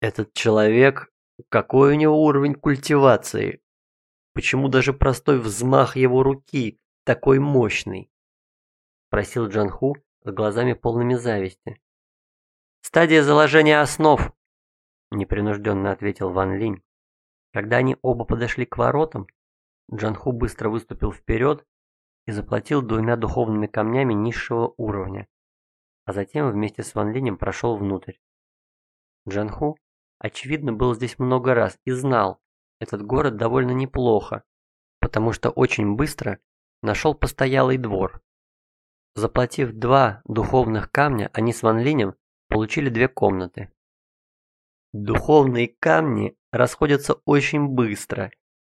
Этот человек, какой у него уровень культивации? Почему даже простой взмах его руки такой мощный? Спросил Джанху с глазами полными зависти. Стадия заложения основ, непринужденно ответил Ван Линь. Когда они оба подошли к воротам, Джанху быстро выступил вперед и заплатил двумя духовными камнями низшего уровня, а затем вместе с Ван Линем прошел внутрь. Джанху, очевидно, был здесь много раз и знал этот город довольно неплохо, потому что очень быстро нашел постоялый двор. Заплатив два духовных камня, они с Ван Линем получили две комнаты. Духовные камни расходятся очень быстро.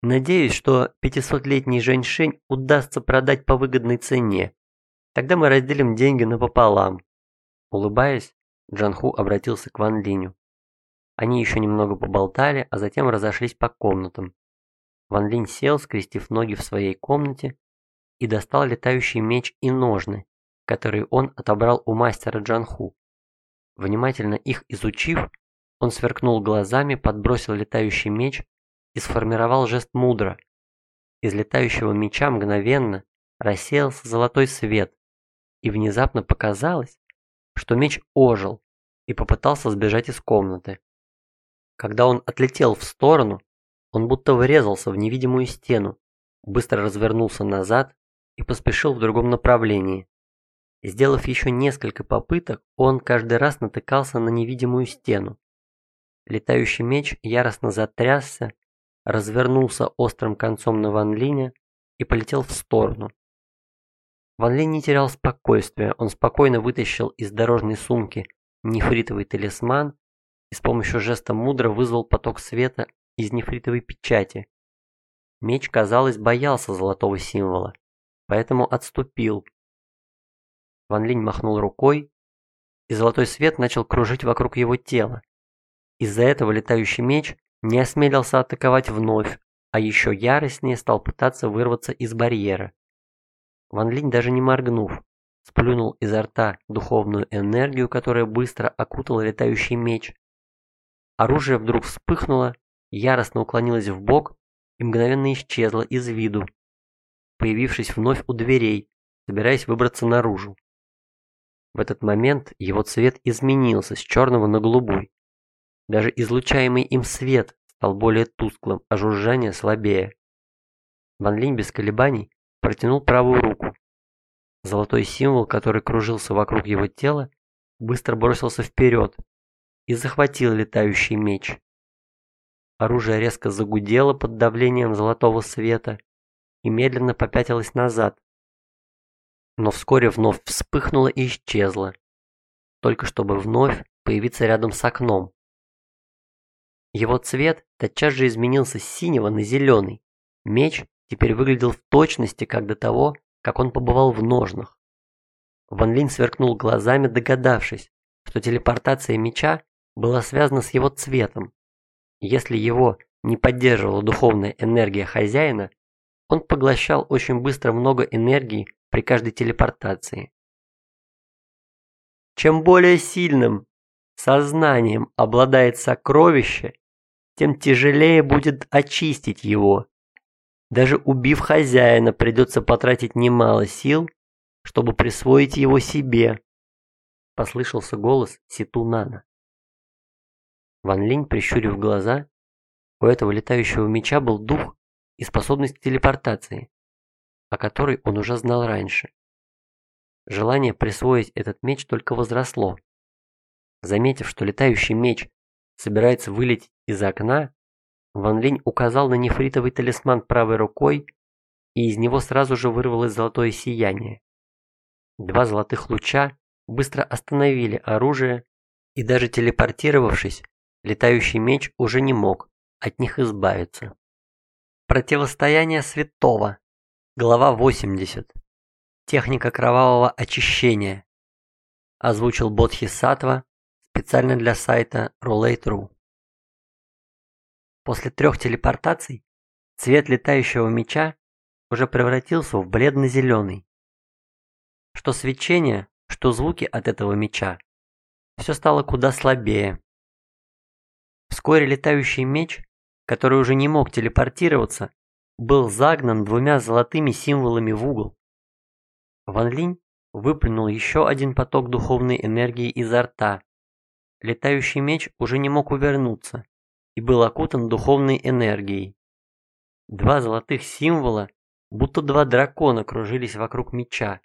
Надеюсь, что 500-летний Женьшень удастся продать по выгодной цене. Тогда мы разделим деньги напополам. Улыбаясь, Джанху обратился к Ван Линю. Они еще немного поболтали, а затем разошлись по комнатам. Ван Линь сел, скрестив ноги в своей комнате, и достал летающий меч и ножны, которые он отобрал у мастера Джанху. Внимательно их изучив, он сверкнул глазами, подбросил летающий меч и сформировал жест мудро. Из летающего меча мгновенно рассеялся золотой свет, и внезапно показалось, что меч ожил и попытался сбежать из комнаты. Когда он отлетел в сторону, он будто врезался в невидимую стену, быстро развернулся назад и поспешил в другом направлении. Сделав еще несколько попыток, он каждый раз натыкался на невидимую стену. Летающий меч яростно затрясся, развернулся острым концом на Ван Линя и полетел в сторону. Ван Линь не терял спокойствия, он спокойно вытащил из дорожной сумки нефритовый талисман и с помощью жеста мудро вызвал поток света из нефритовой печати. Меч, казалось, боялся золотого символа, поэтому отступил. Ван Линь махнул рукой, и золотой свет начал кружить вокруг его тела. Из-за этого летающий меч не осмелился атаковать вновь, а еще яростнее стал пытаться вырваться из барьера. Ван Линь даже не моргнув, сплюнул изо рта духовную энергию, которая быстро окутала летающий меч. Оружие вдруг вспыхнуло, яростно уклонилось в бок и мгновенно исчезло из виду, появившись вновь у дверей, собираясь выбраться наружу. В этот момент его цвет изменился с черного на голубой. Даже излучаемый им свет стал более тусклым, а жужжание слабее. Ван Линь без колебаний протянул правую руку. Золотой символ, который кружился вокруг его тела, быстро бросился вперед и захватил летающий меч. Оружие резко загудело под давлением золотого света и медленно попятилось назад. Но вскоре вновь вспыхнуло и исчезло, только чтобы вновь появиться рядом с окном. Его цвет тотчас же изменился с синего на зеленый. Меч теперь выглядел в точности, как до того, как он побывал в ножнах. Ван Линь сверкнул глазами, догадавшись, что телепортация меча была связана с его цветом. Если его не поддерживала духовная энергия хозяина, он поглощал очень быстро много энергии при каждой телепортации. Чем более сильным сознанием обладает сокровище, тем тяжелее будет очистить его. Даже убив хозяина, придется потратить немало сил, чтобы присвоить его себе. Послышался голос Ситунана. Ван Линь, прищурив глаза, у этого летающего меча был дух и способность телепортации, о которой он уже знал раньше. Желание присвоить этот меч только возросло. Заметив, что летающий меч собирается вылететь из окна, Ван Линь указал на нефритовый талисман правой рукой, и из него сразу же вырвалось золотое сияние. Два золотых луча быстро остановили оружие, и даже телепортировавшись, летающий меч уже не мог от них избавиться. Противостояние святого. Глава 80. Техника кровавого очищения. Озвучил Бодхи Сатва специально для сайта Roulette.ru. После трех телепортаций цвет летающего меча уже превратился в бледно-зеленый. Что свечение, что звуки от этого меча, все стало куда слабее. Вскоре летающий меч, который уже не мог телепортироваться, был загнан двумя золотыми символами в угол. Ван Линь выплюнул еще один поток духовной энергии изо рта. Летающий меч уже не мог увернуться и был окутан духовной энергией. Два золотых символа, будто два дракона, кружились вокруг меча.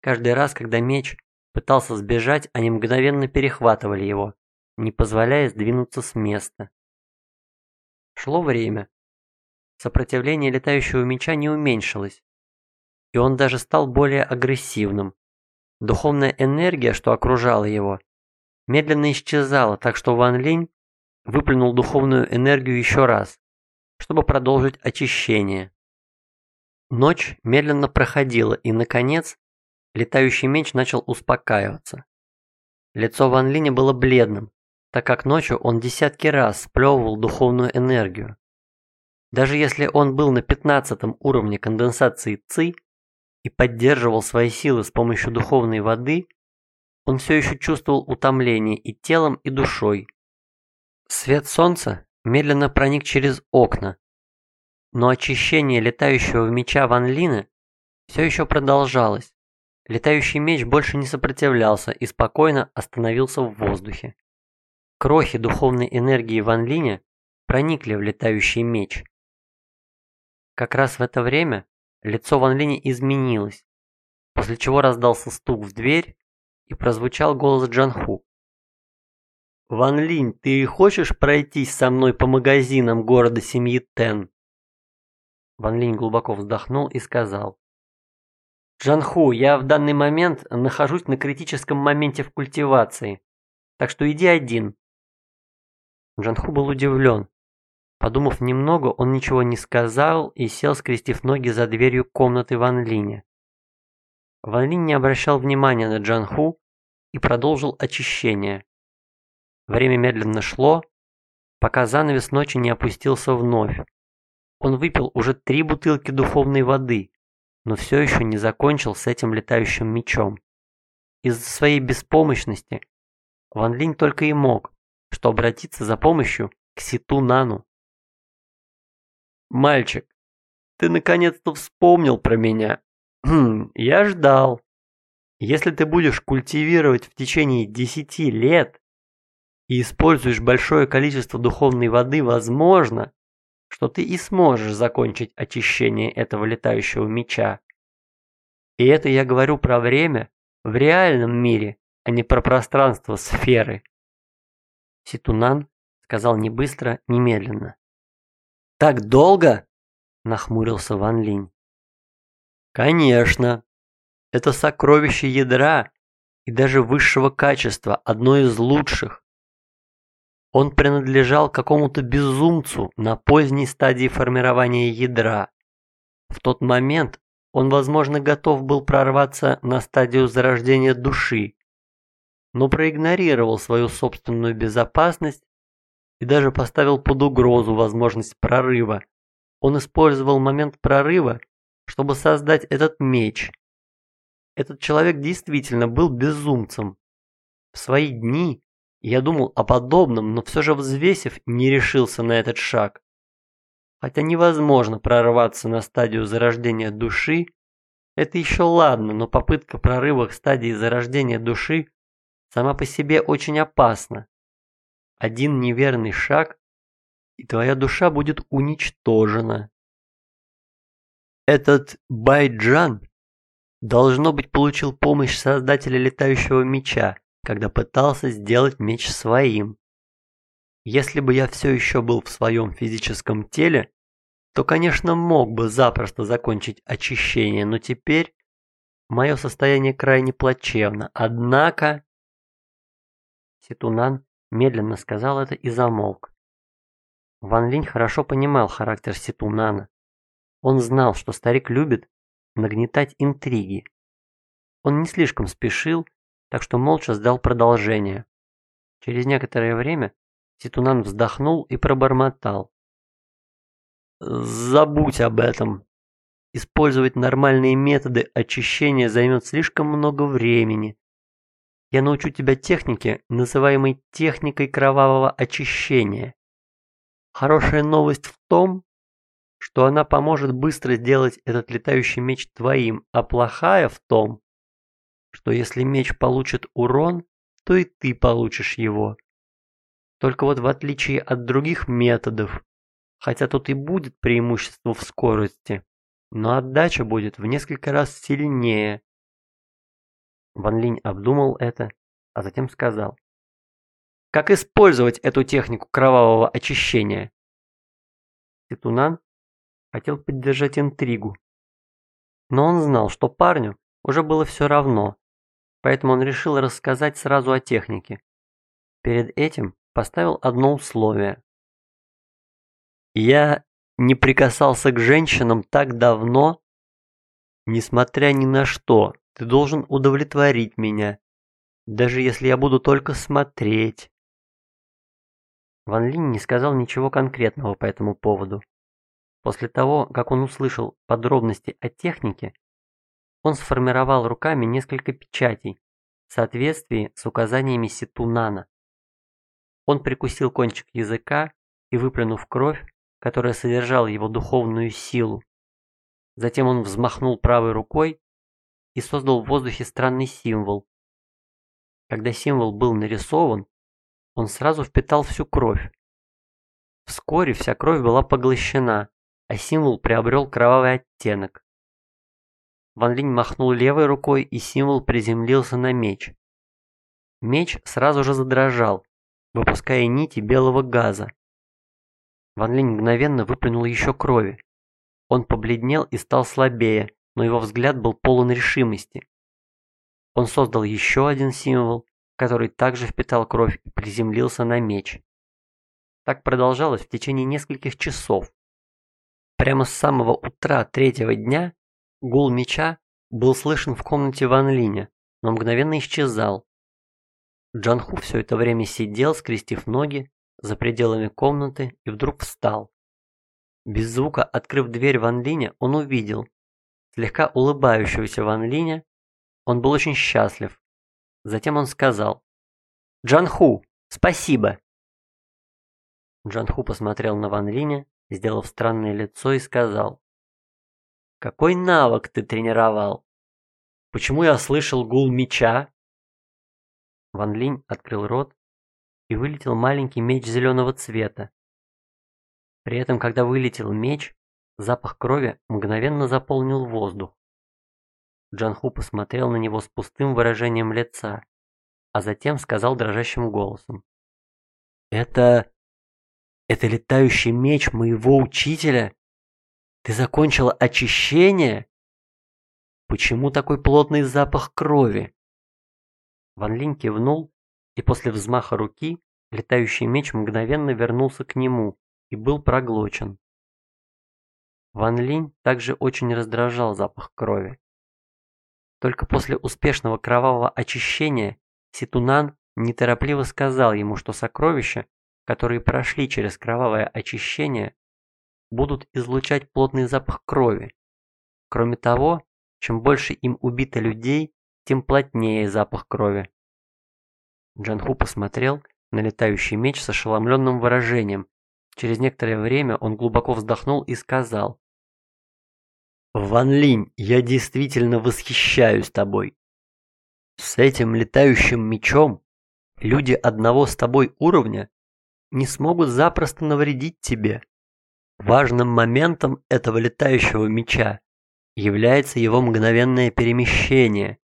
Каждый раз, когда меч пытался сбежать, они мгновенно перехватывали его, не позволяя сдвинуться с места. Шло время. Сопротивление летающего меча не уменьшилось, и он даже стал более агрессивным. Духовная энергия, что окружала его, медленно исчезала, так что Ван Линь выплюнул духовную энергию еще раз, чтобы продолжить очищение. Ночь медленно проходила, и, наконец, летающий меч начал успокаиваться. Лицо Ван Линя было бледным, так как ночью он десятки раз сплевывал духовную энергию. Даже если он был на пятнадцатом уровне конденсации ЦИ и поддерживал свои силы с помощью духовной воды, он все еще чувствовал утомление и телом, и душой. Свет солнца медленно проник через окна, но очищение летающего меча Ван Лина все еще продолжалось. Летающий меч больше не сопротивлялся и спокойно остановился в воздухе. Крохи духовной энергии Ван Линя проникли в летающий меч. Как раз в это время лицо Ван Линя изменилось, после чего раздался стук в дверь и прозвучал голос Джанху. «Ван Линь, ты хочешь пройтись со мной по магазинам города семьи Тен?» Ван Линь глубоко вздохнул и сказал. «Джанху, я в данный момент нахожусь на критическом моменте в культивации, так что иди один. Джанху был удивлен. Подумав немного, он ничего не сказал и сел, скрестив ноги за дверью комнаты Ван Линя. Ван Линь не обращал внимания на Джанху и продолжил очищение. Время медленно шло, пока занавес ночи не опустился вновь. Он выпил уже три бутылки духовной воды, но все еще не закончил с этим летающим мечом. Из-за своей беспомощности Ван Линь только и мог, что обратиться за помощью к Ситу Нану. «Мальчик, ты наконец-то вспомнил про меня. Хм, я ждал. Если ты будешь культивировать в течение десяти лет и используешь большое количество духовной воды, возможно, что ты и сможешь закончить очищение этого летающего меча. И это я говорю про время в реальном мире, а не про пространство сферы. Ситунан сказал не быстро, немедленно. «Так долго?» – нахмурился Ван Линь. «Конечно. Это сокровище ядра и даже высшего качества, одно из лучших. Он принадлежал какому-то безумцу на поздней стадии формирования ядра. В тот момент он, возможно, готов был прорваться на стадию зарождения души, но проигнорировал свою собственную безопасность и даже поставил под угрозу возможность прорыва. Он использовал момент прорыва, чтобы создать этот меч. Этот человек действительно был безумцем. В свои дни я думал о подобном, но все же взвесив, не решился на этот шаг. Хотя невозможно прорваться на стадию зарождения души, это еще ладно, но попытка прорыва к стадии зарождения души сама по себе очень опасна. Один неверный шаг, и твоя душа будет уничтожена. Этот Байджан, должно быть, получил помощь создателя летающего меча, когда пытался сделать меч своим. Если бы я все еще был в своем физическом теле, то, конечно, мог бы запросто закончить очищение, но теперь мое состояние крайне плачевно. Однако... Ситунан медленно сказал это и замолк. Ван Линь хорошо понимал характер Ситунана. Он знал, что старик любит нагнетать интриги. Он не слишком спешил, так что молча сдал продолжение. Через некоторое время Ситунан вздохнул и пробормотал. «Забудь об этом. Использовать нормальные методы очищения займет слишком много времени. Я научу тебя технике, называемой техникой кровавого очищения. Хорошая новость в том, что она поможет быстро сделать этот летающий меч твоим, а плохая в том, что если меч получит урон, то и ты получишь его. Только вот в отличие от других методов, хотя тут и будет преимущество в скорости, но отдача будет в несколько раз сильнее. Ван Линь обдумал это, а затем сказал. Как использовать эту технику кровавого очищения? Титунан хотел поддержать интригу. Но он знал, что парню уже было все равно, поэтому он решил рассказать сразу о технике. Перед этим поставил одно условие. «Я не прикасался к женщинам так давно, несмотря ни на что, ты должен удовлетворить меня, даже если я буду только смотреть». Ван Линь не сказал ничего конкретного по этому поводу. После того, как он услышал подробности о технике, он сформировал руками несколько печатей в соответствии с указаниями Ситунана. Он прикусил кончик языка и, выплюнув кровь, которая содержала его духовную силу. Затем он взмахнул правой рукой и создал в воздухе странный символ. Когда символ был нарисован, он сразу впитал всю кровь. Вскоре вся кровь была поглощена, а символ приобрел кровавый оттенок. Ван Линь махнул левой рукой, и символ приземлился на меч. Меч сразу же задрожал, выпуская нити белого газа. Ван Линь мгновенно выплюнул еще крови. Он побледнел и стал слабее, но его взгляд был полон решимости. Он создал еще один символ, который также впитал кровь и приземлился на меч. Так продолжалось в течение нескольких часов. Прямо с самого утра третьего дня гул меча был слышен в комнате Ван Линя, но мгновенно исчезал. Джанху все это время сидел, скрестив ноги, за пределами комнаты и вдруг встал. Без звука открыв дверь Ван Линя, он увидел слегка улыбающегося Ван Линя. Он был очень счастлив. Затем он сказал «Джанху, спасибо!» Джанху посмотрел на Ван Линя сделав странное лицо и сказал. «Какой навык ты тренировал? Почему я слышал гул меча?» Ван Линь открыл рот и вылетел маленький меч зеленого цвета. При этом, когда вылетел меч, запах крови мгновенно заполнил воздух. Джанху посмотрел на него с пустым выражением лица, а затем сказал дрожащим голосом. «Это это летающий меч моего учителя? Ты закончила очищение? Почему такой плотный запах крови? Ван Линь кивнул, и после взмаха руки летающий меч мгновенно вернулся к нему и был проглочен. Ван Линь также очень раздражал запах крови. Только после успешного кровавого очищения Ситунан неторопливо сказал ему, что сокровище которые прошли через кровавое очищение, будут излучать плотный запах крови. Кроме того, чем больше им убито людей, тем плотнее запах крови. Джанху посмотрел на летающий меч с ошеломленным выражением. Через некоторое время он глубоко вздохнул и сказал. «Ван Линь, я действительно восхищаюсь тобой. С этим летающим мечом люди одного с тобой уровня не смогут запросто навредить тебе. Важным моментом этого летающего меча является его мгновенное перемещение.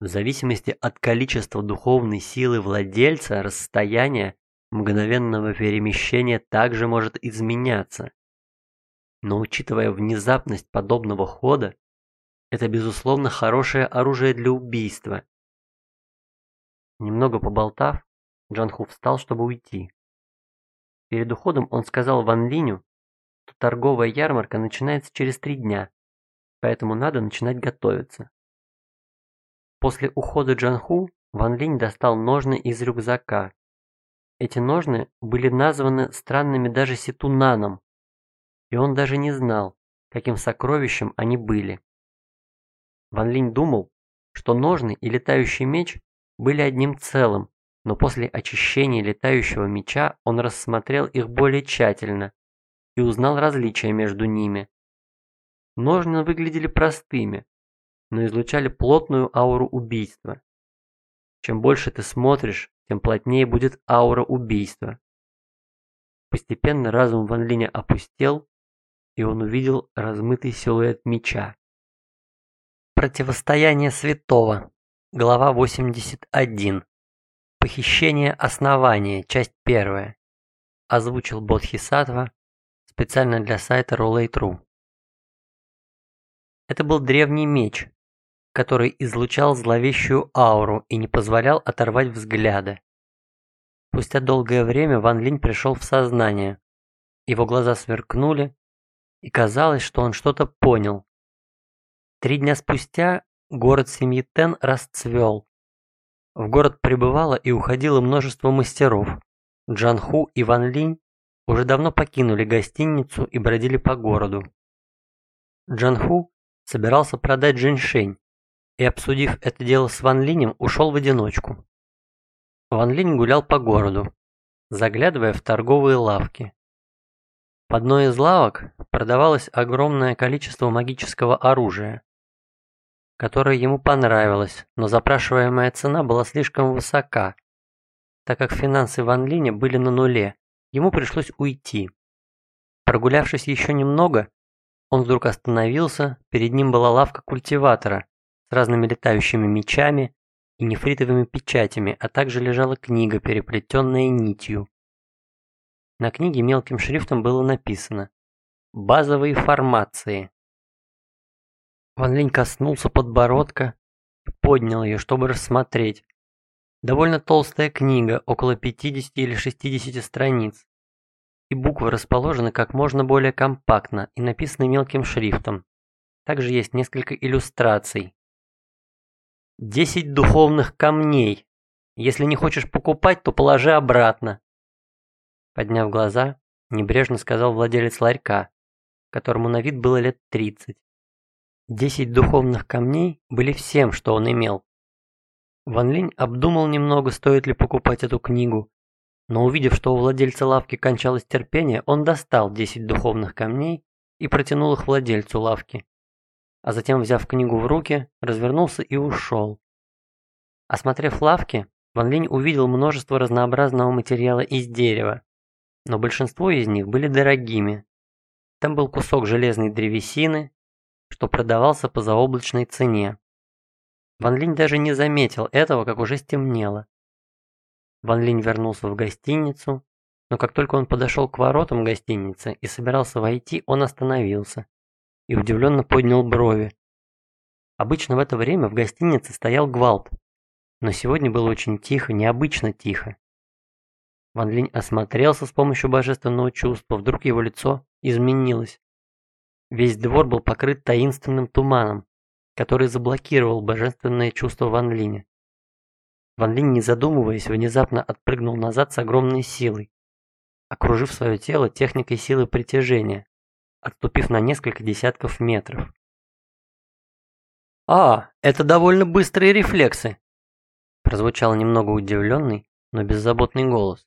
В зависимости от количества духовной силы владельца, расстояние мгновенного перемещения также может изменяться. Но учитывая внезапность подобного хода, это безусловно хорошее оружие для убийства. Немного поболтав, Джанху встал, чтобы уйти. Перед уходом он сказал Ван Линю, что торговая ярмарка начинается через три дня, поэтому надо начинать готовиться. После ухода Джанху Ван Линь достал ножны из рюкзака. Эти ножны были названы странными даже Ситунаном, и он даже не знал, каким сокровищем они были. Ван Линь думал, что ножны и летающий меч были одним целым, но после очищения летающего меча он рассмотрел их более тщательно и узнал различия между ними. Ножны выглядели простыми, но излучали плотную ауру убийства. Чем больше ты смотришь, тем плотнее будет аура убийства. Постепенно разум Ван Линя опустел, и он увидел размытый силуэт меча. Противостояние святого. Глава 81. Похищение основания. Часть первая. Озвучил Бодхисаттва специально для сайта Roulette.ru. Это был древний меч, который излучал зловещую ауру и не позволял оторвать взгляда. Спустя долгое время Ван Линь пришел в сознание. Его глаза сверкнули, и казалось, что он что-то понял. Три дня спустя город семьи Тен расцвел. В город прибывало и уходило множество мастеров. Джан Ху и Ван Линь уже давно покинули гостиницу и бродили по городу. Джан Ху собирался продать Женьшень и, обсудив это дело с Ван Линем, ушел в одиночку. Ван Линь гулял по городу, заглядывая в торговые лавки. В одной из лавок продавалось огромное количество магического оружия, которое ему понравилось, но запрашиваемая цена была слишком высока. Так как финансы Ван Линя были на нуле, ему пришлось уйти. Прогулявшись еще немного, он вдруг остановился, перед ним была лавка культиватора с разными летающими мечами и нефритовыми печатями, а также лежала книга, переплетенная нитью. На книге мелким шрифтом было написано «Базовые формации». Ван Линь коснулся подбородка и поднял ее, чтобы рассмотреть. Довольно толстая книга, около 50 или 60 страниц и буквы расположены как можно более компактно и написаны мелким шрифтом. Также есть несколько иллюстраций. Десять духовных камней. Если не хочешь покупать, то положи обратно. Подняв глаза, небрежно сказал владелец ларька, которому на вид было лет 30. Десять духовных камней были всем, что он имел. Ван Линь обдумал немного, стоит ли покупать эту книгу, но увидев, что у владельца лавки кончалось терпение, он достал 10 духовных камней и протянул их владельцу лавки. А затем, взяв книгу в руки, развернулся и ушел. Осмотрев лавки, Ван Линь увидел множество разнообразного материала из дерева, но большинство из них были дорогими. Там был кусок железной древесины, что продавался по заоблачной цене. Ван Линь даже не заметил этого, как уже стемнело. Ван Линь вернулся в гостиницу, но как только он подошел к воротам гостиницы и собирался войти, он остановился и удивленно поднял брови. Обычно в это время в гостинице стоял гвалт, но сегодня было очень тихо, необычно тихо. Ван Линь осмотрелся с помощью божественного чувства, вдруг его лицо изменилось. Весь двор был покрыт таинственным туманом, который заблокировал божественное чувство Ван Линя. Ван Линь, не задумываясь, внезапно отпрыгнул назад с огромной силой, окружив свое тело техникой силы притяжения, отступив на несколько десятков метров. «А, это довольно быстрые рефлексы!» прозвучал немного удивленный, но беззаботный голос.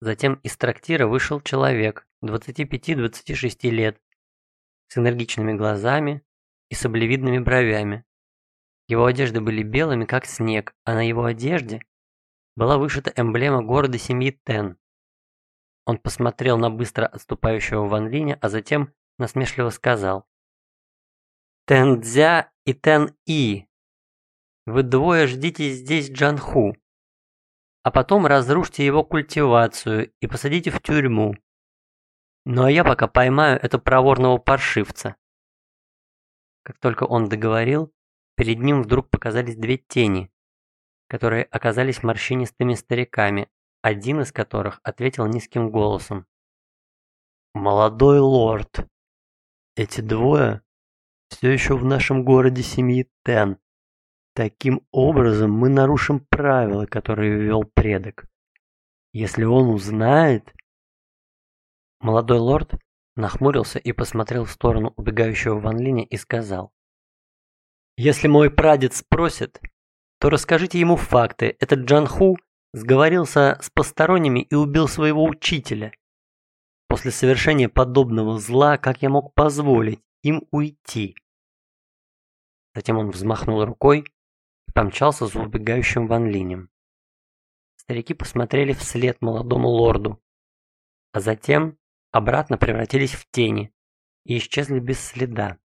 Затем из трактира вышел человек 25-26 лет с энергичными глазами и саблевидными бровями, его одежды были белыми, как снег, а на его одежде была вышита эмблема города семьи Тен. Он посмотрел на быстро отступающего Ван Линя, а затем насмешливо сказал. «Тен Цзя и Тен И. Вы двое ждите здесь Джанху, а потом разрушьте его культивацию и посадите в тюрьму. Ну а я пока поймаю этого проворного паршивца». Как только он договорил, Перед ним вдруг показались две тени, которые оказались морщинистыми стариками, один из которых ответил низким голосом. «Молодой лорд, эти двое все еще в нашем городе семьи Тен. Таким образом мы нарушим правила, которые ввел предок. Если он узнает...» Молодой лорд нахмурился и посмотрел в сторону убегающего Ван Линя и сказал. Если мой прадед спросит, то расскажите ему факты. Этот Джанху сговорился с посторонними и убил своего учителя. После совершения подобного зла, как я мог позволить им уйти? Затем он взмахнул рукой и помчался за убегающим Ван Линем. Старики посмотрели вслед молодому лорду, а затем обратно превратились в тени и исчезли без следа.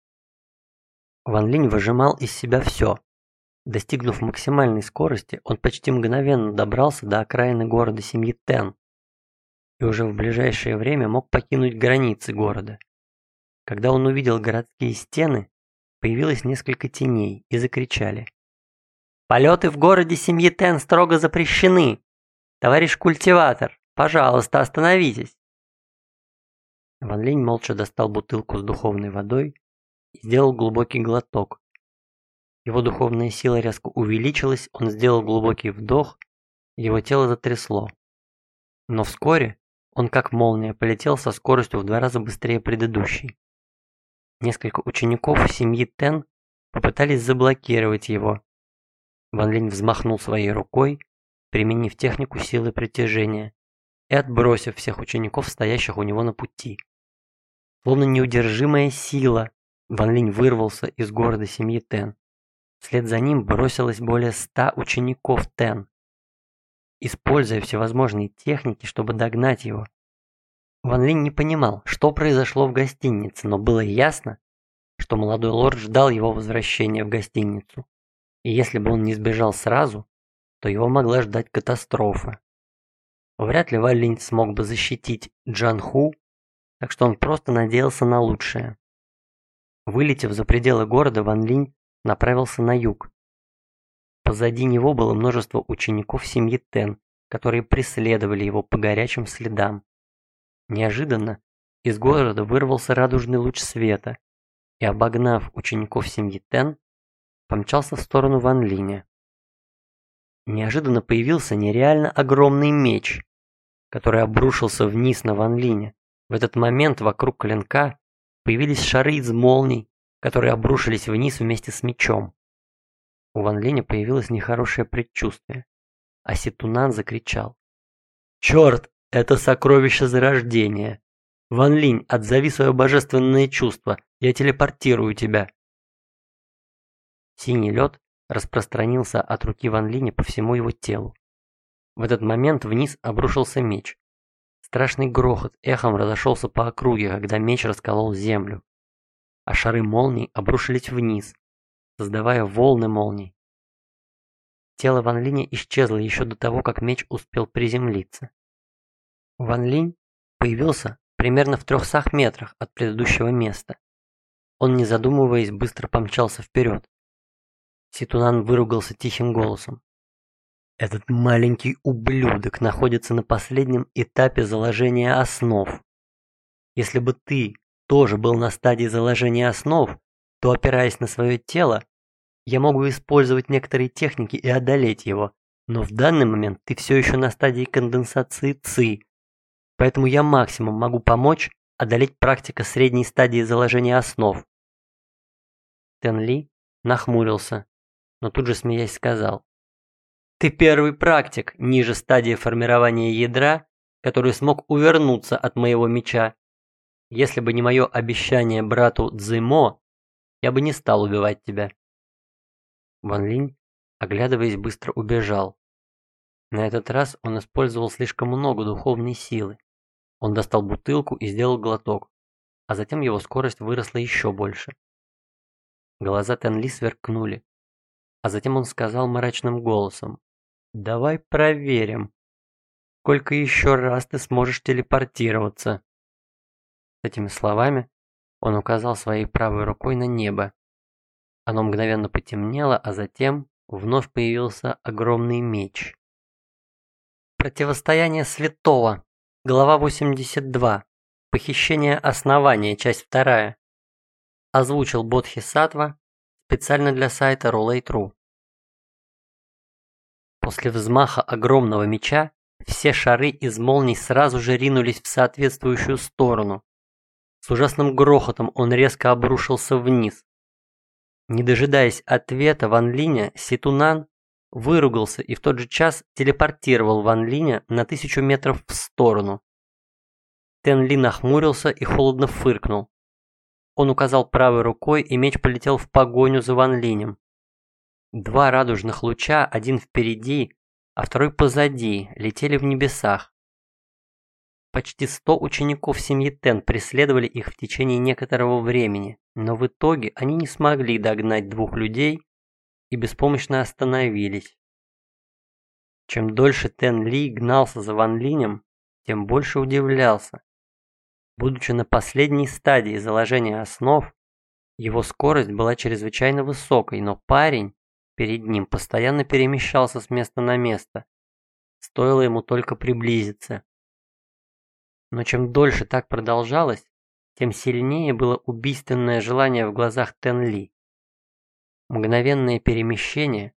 Ван Линь выжимал из себя все. Достигнув максимальной скорости, он почти мгновенно добрался до окраины города семьи Тен и уже в ближайшее время мог покинуть границы города. Когда он увидел городские стены, появилось несколько теней и закричали. «Полеты в городе семьи Тен строго запрещены! Товарищ культиватор, пожалуйста, остановитесь!» Ван Линь молча достал бутылку с духовной водой и сделал глубокий глоток. Его духовная сила резко увеличилась, он сделал глубокий вдох, его тело затрясло. Но вскоре он как молния полетел со скоростью в два раза быстрее предыдущей. Несколько учеников семьи Тен попытались заблокировать его. Ван Линь взмахнул своей рукой, применив технику силы притяжения и отбросив всех учеников, стоящих у него на пути. Словно неудержимая сила, Ван Линь вырвался из города семьи Тен. Вслед за ним бросилось более ста учеников Тен. Используя всевозможные техники, чтобы догнать его, Ван Линь не понимал, что произошло в гостинице, но было ясно, что молодой лорд ждал его возвращения в гостиницу. И если бы он не сбежал сразу, то его могла ждать катастрофа. Вряд ли Ван Линь смог бы защитить Джан Ху, так что он просто надеялся на лучшее. Вылетев за пределы города, Ван Линь направился на юг. Позади него было множество учеников семьи Тен, которые преследовали его по горячим следам. Неожиданно из города вырвался радужный луч света и, обогнав учеников семьи Тен, помчался в сторону Ван Линя. Неожиданно появился нереально огромный меч, который обрушился вниз на Ван Линя. В этот момент вокруг клинка появились шары из молний, которые обрушились вниз вместе с мечом. У Ван Линя появилось нехорошее предчувствие, а Ситунан закричал. «Черт, это сокровище зарождения. Ван Линь, отзови свое божественное чувство. Я телепортирую тебя. Синий лед распространился от руки Ван Линя по всему его телу. В этот момент вниз обрушился меч. Страшный грохот эхом разошелся по округе, когда меч расколол землю. А шары молний обрушились вниз, создавая волны молний. Тело Ван Линя исчезло еще до того, как меч успел приземлиться. Ван Линь появился примерно в трехсах метрах от предыдущего места. Он, не задумываясь, быстро помчался вперед. Ситунан выругался тихим голосом. Этот маленький ублюдок находится на последнем этапе заложения основ. Если бы ты тоже был на стадии заложения основ, то, опираясь на свое тело, я мог бы использовать некоторые техники и одолеть его. Но в данный момент ты все еще на стадии конденсации ЦИ, Поэтому я максимум могу помочь одолеть практика средней стадии заложения основ. Тен Ли нахмурился, но тут же смеясь сказал. Ты первый практик ниже стадии формирования ядра, который смог увернуться от моего меча. Если бы не мое обещание брату Цзимо, я бы не стал убивать тебя. Ван Линь, оглядываясь, быстро убежал. На этот раз он использовал слишком много духовной силы. Он достал бутылку и сделал глоток, а затем его скорость выросла еще больше. Глаза Тенли сверкнули, а затем он сказал мрачным голосом, «Давай проверим, сколько еще раз ты сможешь телепортироваться». С этими словами он указал своей правой рукой на небо. Оно мгновенно потемнело, а затем вновь появился огромный меч. Противостояние святого. Глава 82. Похищение основания. Часть 2. Озвучил Бодхи Сатва специально для сайта Roulette.ru. После взмаха огромного меча все шары из молний сразу же ринулись в соответствующую сторону. С ужасным грохотом он резко обрушился вниз. Не дожидаясь ответа Ван Линя, Ситунан выругался и в тот же час телепортировал Ван Линя на тысячу метров в сторону. Тен Ли нахмурился и холодно фыркнул. Он указал правой рукой, и меч полетел в погоню за Ван Линем. Два радужных луча, один впереди, а второй позади, летели в небесах. Почти сто учеников семьи Тен преследовали их в течение некоторого времени, но в итоге они не смогли догнать двух людей и беспомощно остановились. Чем дольше Тен Ли гнался за Ван Линем, тем больше удивлялся. Будучи на последней стадии заложения основ, его скорость была чрезвычайно высокой, но парень перед ним постоянно перемещался с места на место. Стоило ему только приблизиться. Но чем дольше так продолжалось, тем сильнее было убийственное желание в глазах Тен Ли. Мгновенное перемещение.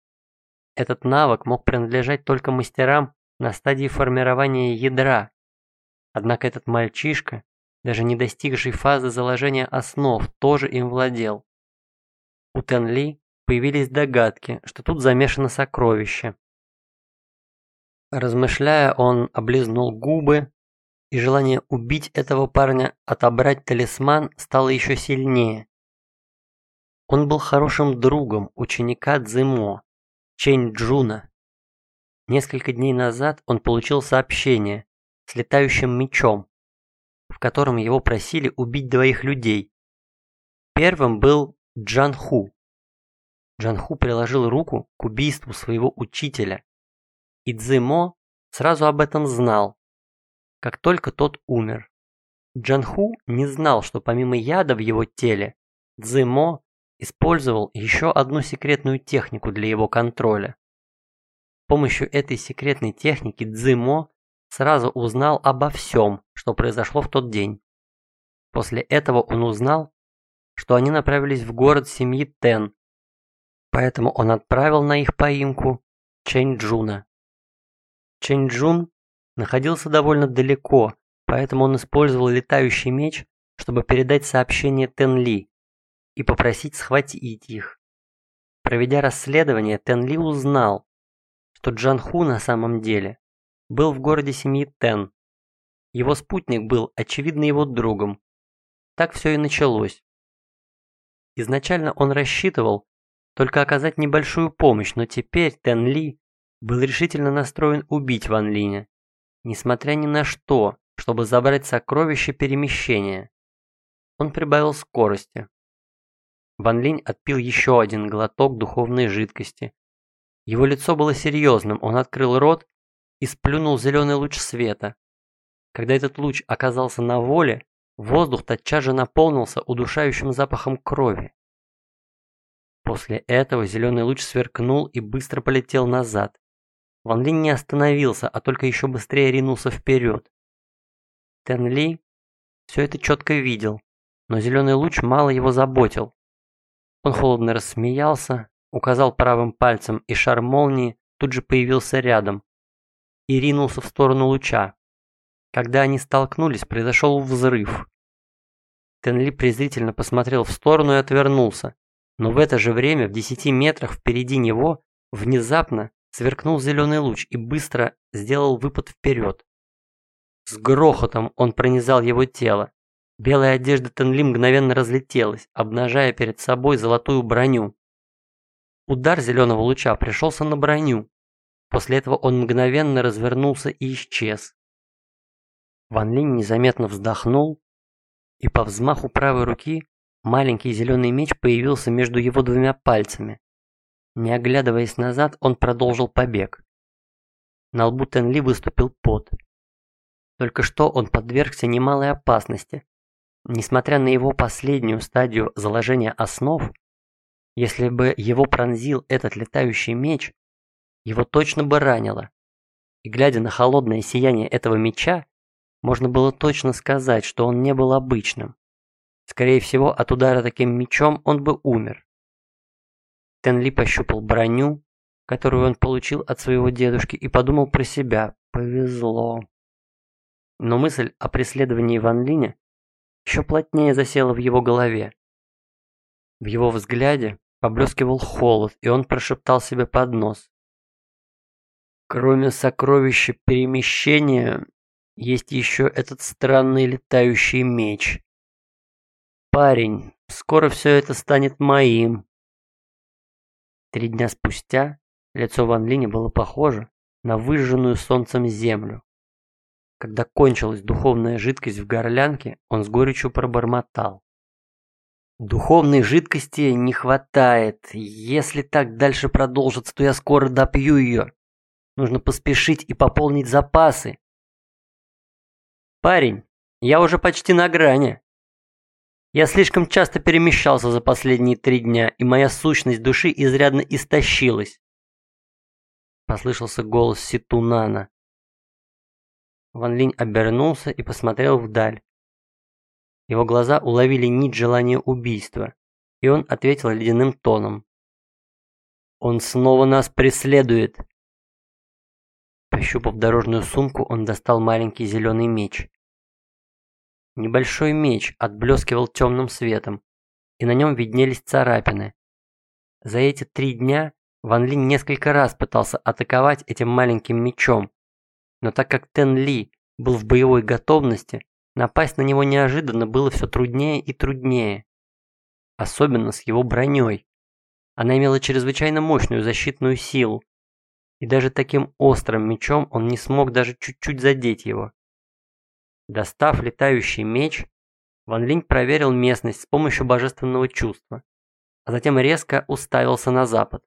Этот навык мог принадлежать только мастерам на стадии формирования ядра. Однако этот мальчишка, даже не достигший фазы заложения основ, тоже им владел. У Тен Ли появились догадки, что тут замешано сокровище. Размышляя, он облизнул губы, и желание убить этого парня, отобрать талисман стало еще сильнее. Он был хорошим другом ученика Цзимо, Чэнь Джуна. Несколько дней назад он получил сообщение с летающим мечом, в котором его просили убить двоих людей. Первым был Джан Ху, Джанху приложил руку к убийству своего учителя, и Цзимо сразу об этом знал, как только тот умер. Джанху не знал, что помимо яда в его теле, Цзимо использовал еще одну секретную технику для его контроля. С помощью этой секретной техники Цзимо сразу узнал обо всем, что произошло в тот день. После этого он узнал, что они направились в город семьи Тен, Поэтому он отправил на их поимку Чэнь-Джуна. Чэнь-Джун находился довольно далеко, поэтому он использовал летающий меч, чтобы передать сообщение Тен Ли и попросить схватить их. Проведя расследование, Тен Ли узнал, что Джан Ху на самом деле был в городе семьи Тен. Его спутник был, очевидно, его другом. Так все и началось. Изначально он рассчитывал, только оказать небольшую помощь, но теперь Тен Ли был решительно настроен убить Ван Линя, несмотря ни на что, чтобы забрать сокровище перемещения. Он прибавил скорости. Ван Линь отпил еще один глоток духовной жидкости. Его лицо было серьезным, он открыл рот и сплюнул зеленый луч света. Когда этот луч оказался на воле, воздух тотчас же наполнился удушающим запахом крови. После этого зеленый луч сверкнул и быстро полетел назад. Ван Линь не остановился, а только еще быстрее ринулся вперед. Тен Ли все это четко видел, но зеленый луч мало его заботил. Он холодно рассмеялся, указал правым пальцем, и шар молнии тут же появился рядом и ринулся в сторону луча. Когда они столкнулись, произошел взрыв. Тенли презрительно посмотрел в сторону и отвернулся. Но в это же время в десяти метрах впереди него внезапно сверкнул зеленый луч и быстро сделал выпад вперед. С грохотом он пронизал его тело. Белая одежда Тенли мгновенно разлетелась, обнажая перед собой золотую броню. Удар зеленого луча пришелся на броню. После этого он мгновенно развернулся и исчез. Ван Линь незаметно вздохнул и по взмаху правой руки Маленький зеленый меч появился между его двумя пальцами. Не оглядываясь назад, он продолжил побег. На лбу Тенли выступил пот. Только что он подвергся немалой опасности. Несмотря на его последнюю стадию заложения основ, если бы его пронзил этот летающий меч, его точно бы ранило. И глядя на холодное сияние этого меча, можно было точно сказать, что он не был обычным. Скорее всего, от удара таким мечом он бы умер. Тенли пощупал броню, которую он получил от своего дедушки, и подумал про себя. Повезло. Но мысль о преследовании Ван Линя еще плотнее засела в его голове. В его взгляде поблескивал холод, и он прошептал себе под нос. Кроме сокровища перемещения, есть еще этот странный летающий меч. Парень, скоро все это станет моим. Три дня спустя лицо Ван Линя было похоже на выжженную солнцем землю. Когда кончилась духовная жидкость в горлянке, он с горечью пробормотал. Духовной жидкости не хватает. Если так дальше продолжится, то я скоро допью ее. Нужно поспешить и пополнить запасы. Парень, я уже почти на грани. Я слишком часто перемещался за последние три дня, и моя сущность души изрядно истощилась. Послышался голос Ситунана. Ван Линь обернулся и посмотрел вдаль. Его глаза уловили нить желания убийства, и он ответил ледяным тоном. «Он снова нас преследует!» Пощупав дорожную сумку, он достал маленький зеленый меч. Небольшой меч отблескивал темным светом, и на нем виднелись царапины. За эти три дня Ван Линь несколько раз пытался атаковать этим маленьким мечом, но так как Тен Ли был в боевой готовности, напасть на него неожиданно было все труднее и труднее. Особенно с его броней. Она имела чрезвычайно мощную защитную силу, и даже таким острым мечом он не смог даже чуть-чуть задеть его. Достав летающий меч, Ван Линь проверил местность с помощью божественного чувства, а затем резко уставился на запад.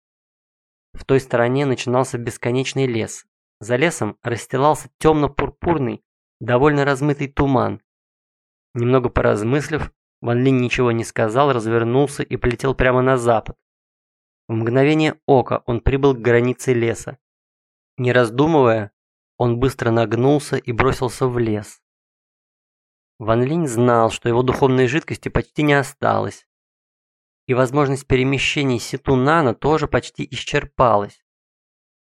В той стороне начинался бесконечный лес. За лесом расстилался темно-пурпурный, довольно размытый туман. Немного поразмыслив, Ван Линь ничего не сказал, развернулся и полетел прямо на запад. В мгновение ока он прибыл к границе леса. Не раздумывая, он быстро нагнулся и бросился в лес. Ван Линь знал, что его духовной жидкости почти не осталось. И возможность перемещений Ситунана тоже почти исчерпалась.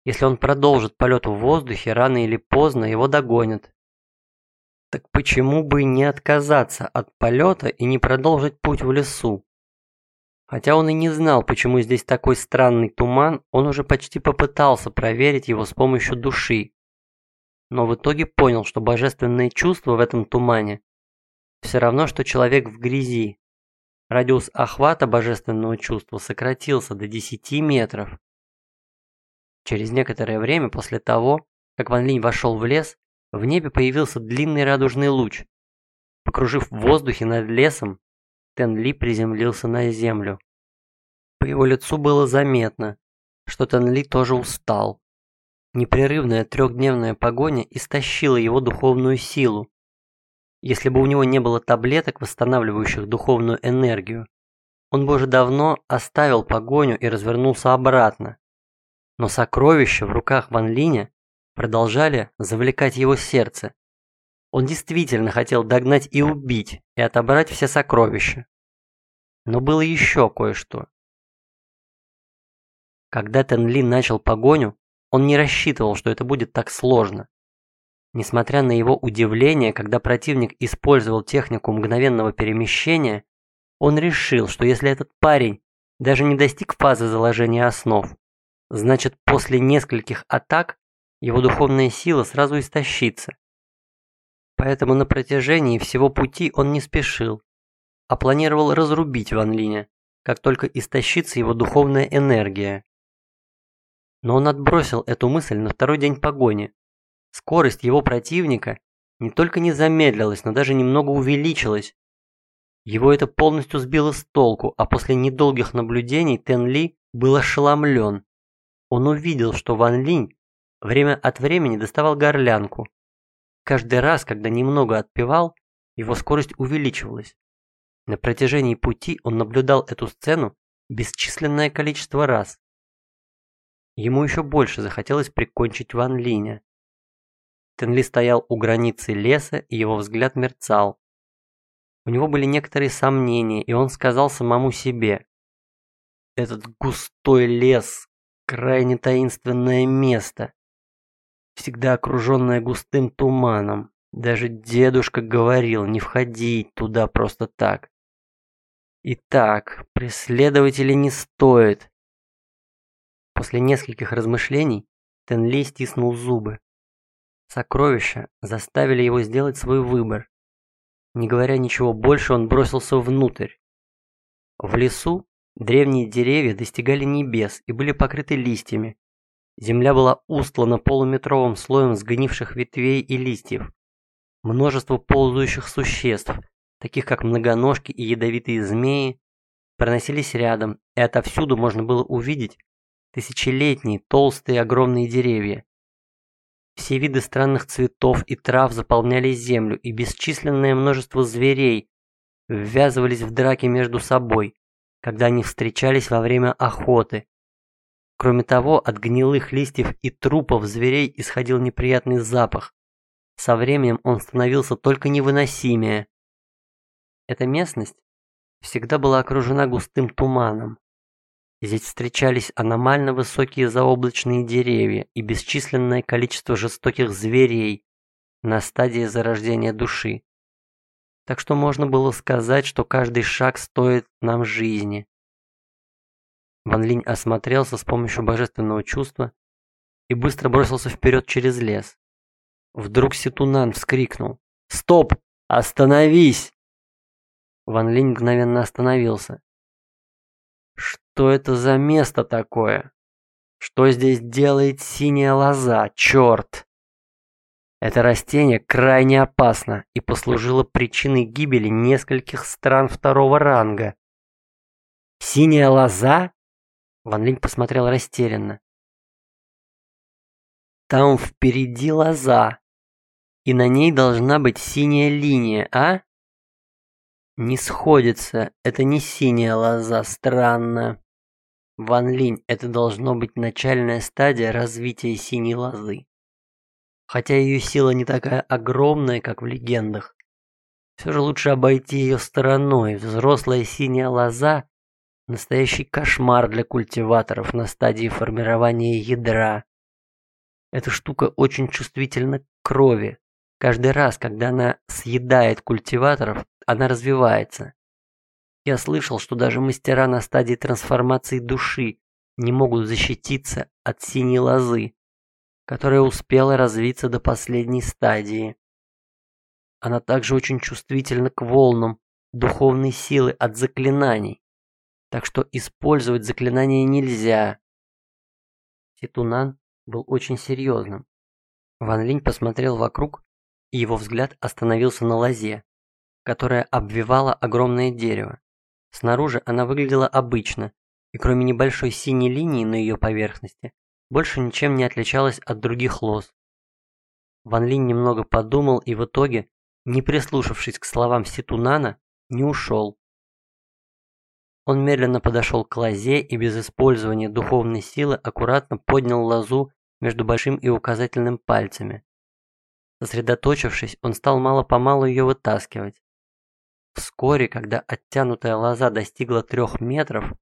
Если он продолжит полет в воздухе, рано или поздно его догонят. Так почему бы не отказаться от полета и не продолжить путь в лесу? Хотя он и не знал, почему здесь такой странный туман, он уже почти попытался проверить его с помощью души. Но в итоге понял, что божественные чувства в этом тумане все равно, что человек в грязи. Радиус охвата божественного чувства сократился до 10 метров. Через некоторое время после того, как Ван Линь вошел в лес, в небе появился длинный радужный луч. Покружив в воздухе над лесом, Тен Ли приземлился на землю. По его лицу было заметно, что Тен Ли тоже устал. Непрерывная трехдневная погоня истощила его духовную силу. Если бы у него не было таблеток, восстанавливающих духовную энергию, он бы уже давно оставил погоню и развернулся обратно. Но сокровища в руках Ван Линя продолжали завлекать его сердце, он действительно хотел догнать и убить, и отобрать все сокровища. Но было еще кое-что. Когда Тенли начал погоню, он не рассчитывал, что это будет так сложно. Несмотря на его удивление, когда противник использовал технику мгновенного перемещения, он решил, что если этот парень даже не достиг фазы заложения основ, значит после нескольких атак его духовная сила сразу истощится, Поэтому на протяжении всего пути он не спешил, а планировал разрубить Ван Линя, как только истощится его духовная энергия. Но он отбросил эту мысль на второй день погони. Скорость его противника не только не замедлилась, но даже немного увеличилась. Его это полностью сбило с толку, а после недолгих наблюдений Тен Ли был ошеломлен. Он увидел, что Ван Линь время от времени доставал горлянку, Каждый раз, когда немного отпевал, его скорость увеличивалась. На протяжении пути он наблюдал эту сцену бесчисленное количество раз. Ему еще больше захотелось прикончить Ван Линя. Тенли стоял у границы леса, и его взгляд мерцал. У него были некоторые сомнения, и он сказал самому себе. «Этот густой лес – крайне таинственное место всегда окруженная густым туманом. Даже дедушка говорил не входить туда просто так. Итак, преследователей не стоит. После нескольких размышлений Тенли стиснул зубы. Сокровища заставили его сделать свой выбор. Не говоря ничего больше, он бросился внутрь. В лесу древние деревья достигали небес и были покрыты листьями. Земля была устлана полуметровым слоем сгнивших ветвей и листьев. Множество ползающих существ, таких как многоножки и ядовитые змеи, проносились рядом, и отовсюду можно было увидеть тысячелетние толстые огромные деревья. Все виды странных цветов и трав заполняли землю, и бесчисленное множество зверей ввязывались в драки между собой, когда они встречались во время охоты. Кроме того, от гнилых листьев и трупов зверей исходил неприятный запах. Со временем он становился только невыносимее. Эта местность всегда была окружена густым туманом. Здесь встречались аномально высокие заоблачные деревья и бесчисленное количество жестоких зверей на стадии зарождения души. Так что можно было сказать, что каждый шаг стоит нам жизни. Ван Линь осмотрелся с помощью божественного чувства и быстро бросился вперед через лес. Вдруг Ситунан вскрикнул. «Стоп! Остановись!» Ван Линь мгновенно остановился. Что это за место такое? Что здесь делает синяя лоза, черт? Это растение крайне опасно и послужило причиной гибели нескольких стран второго ранга. Синяя лоза? Ван Линь посмотрел растерянно. Там впереди лоза, и на ней должна быть синяя линия, а? Не сходится, это не синяя лоза, странно. Ван Линь, это должно быть начальная стадия развития синей лозы. Хотя ее сила не такая огромная, как в легендах. Все же лучше обойти ее стороной. Взрослая синяя лоза – настоящий кошмар для культиваторов на стадии формирования ядра. Эта штука очень чувствительна к крови. Каждый раз, когда она съедает культиваторов, она развивается. Я слышал, что даже мастера на стадии трансформации души не могут защититься от синей лозы, которая успела развиться до последней стадии. Она также очень чувствительна к волнам духовной силы от заклинаний, так что использовать заклинания нельзя. Титунан был очень серьезным. Ван Линь посмотрел вокруг, и его взгляд остановился на лозе, которая обвивала огромное дерево. Снаружи она выглядела обычно, и кроме небольшой синей линии на ее поверхности, больше ничем не отличалась от других лоз. Ван Линь немного подумал и в итоге, не прислушавшись к словам Ситунана, не ушел. Он медленно подошел к лозе и без использования духовной силы аккуратно поднял лозу между большим и указательным пальцами. Сосредоточившись, он стал мало-помалу ее вытаскивать. Вскоре, когда оттянутая лоза достигла трех метров,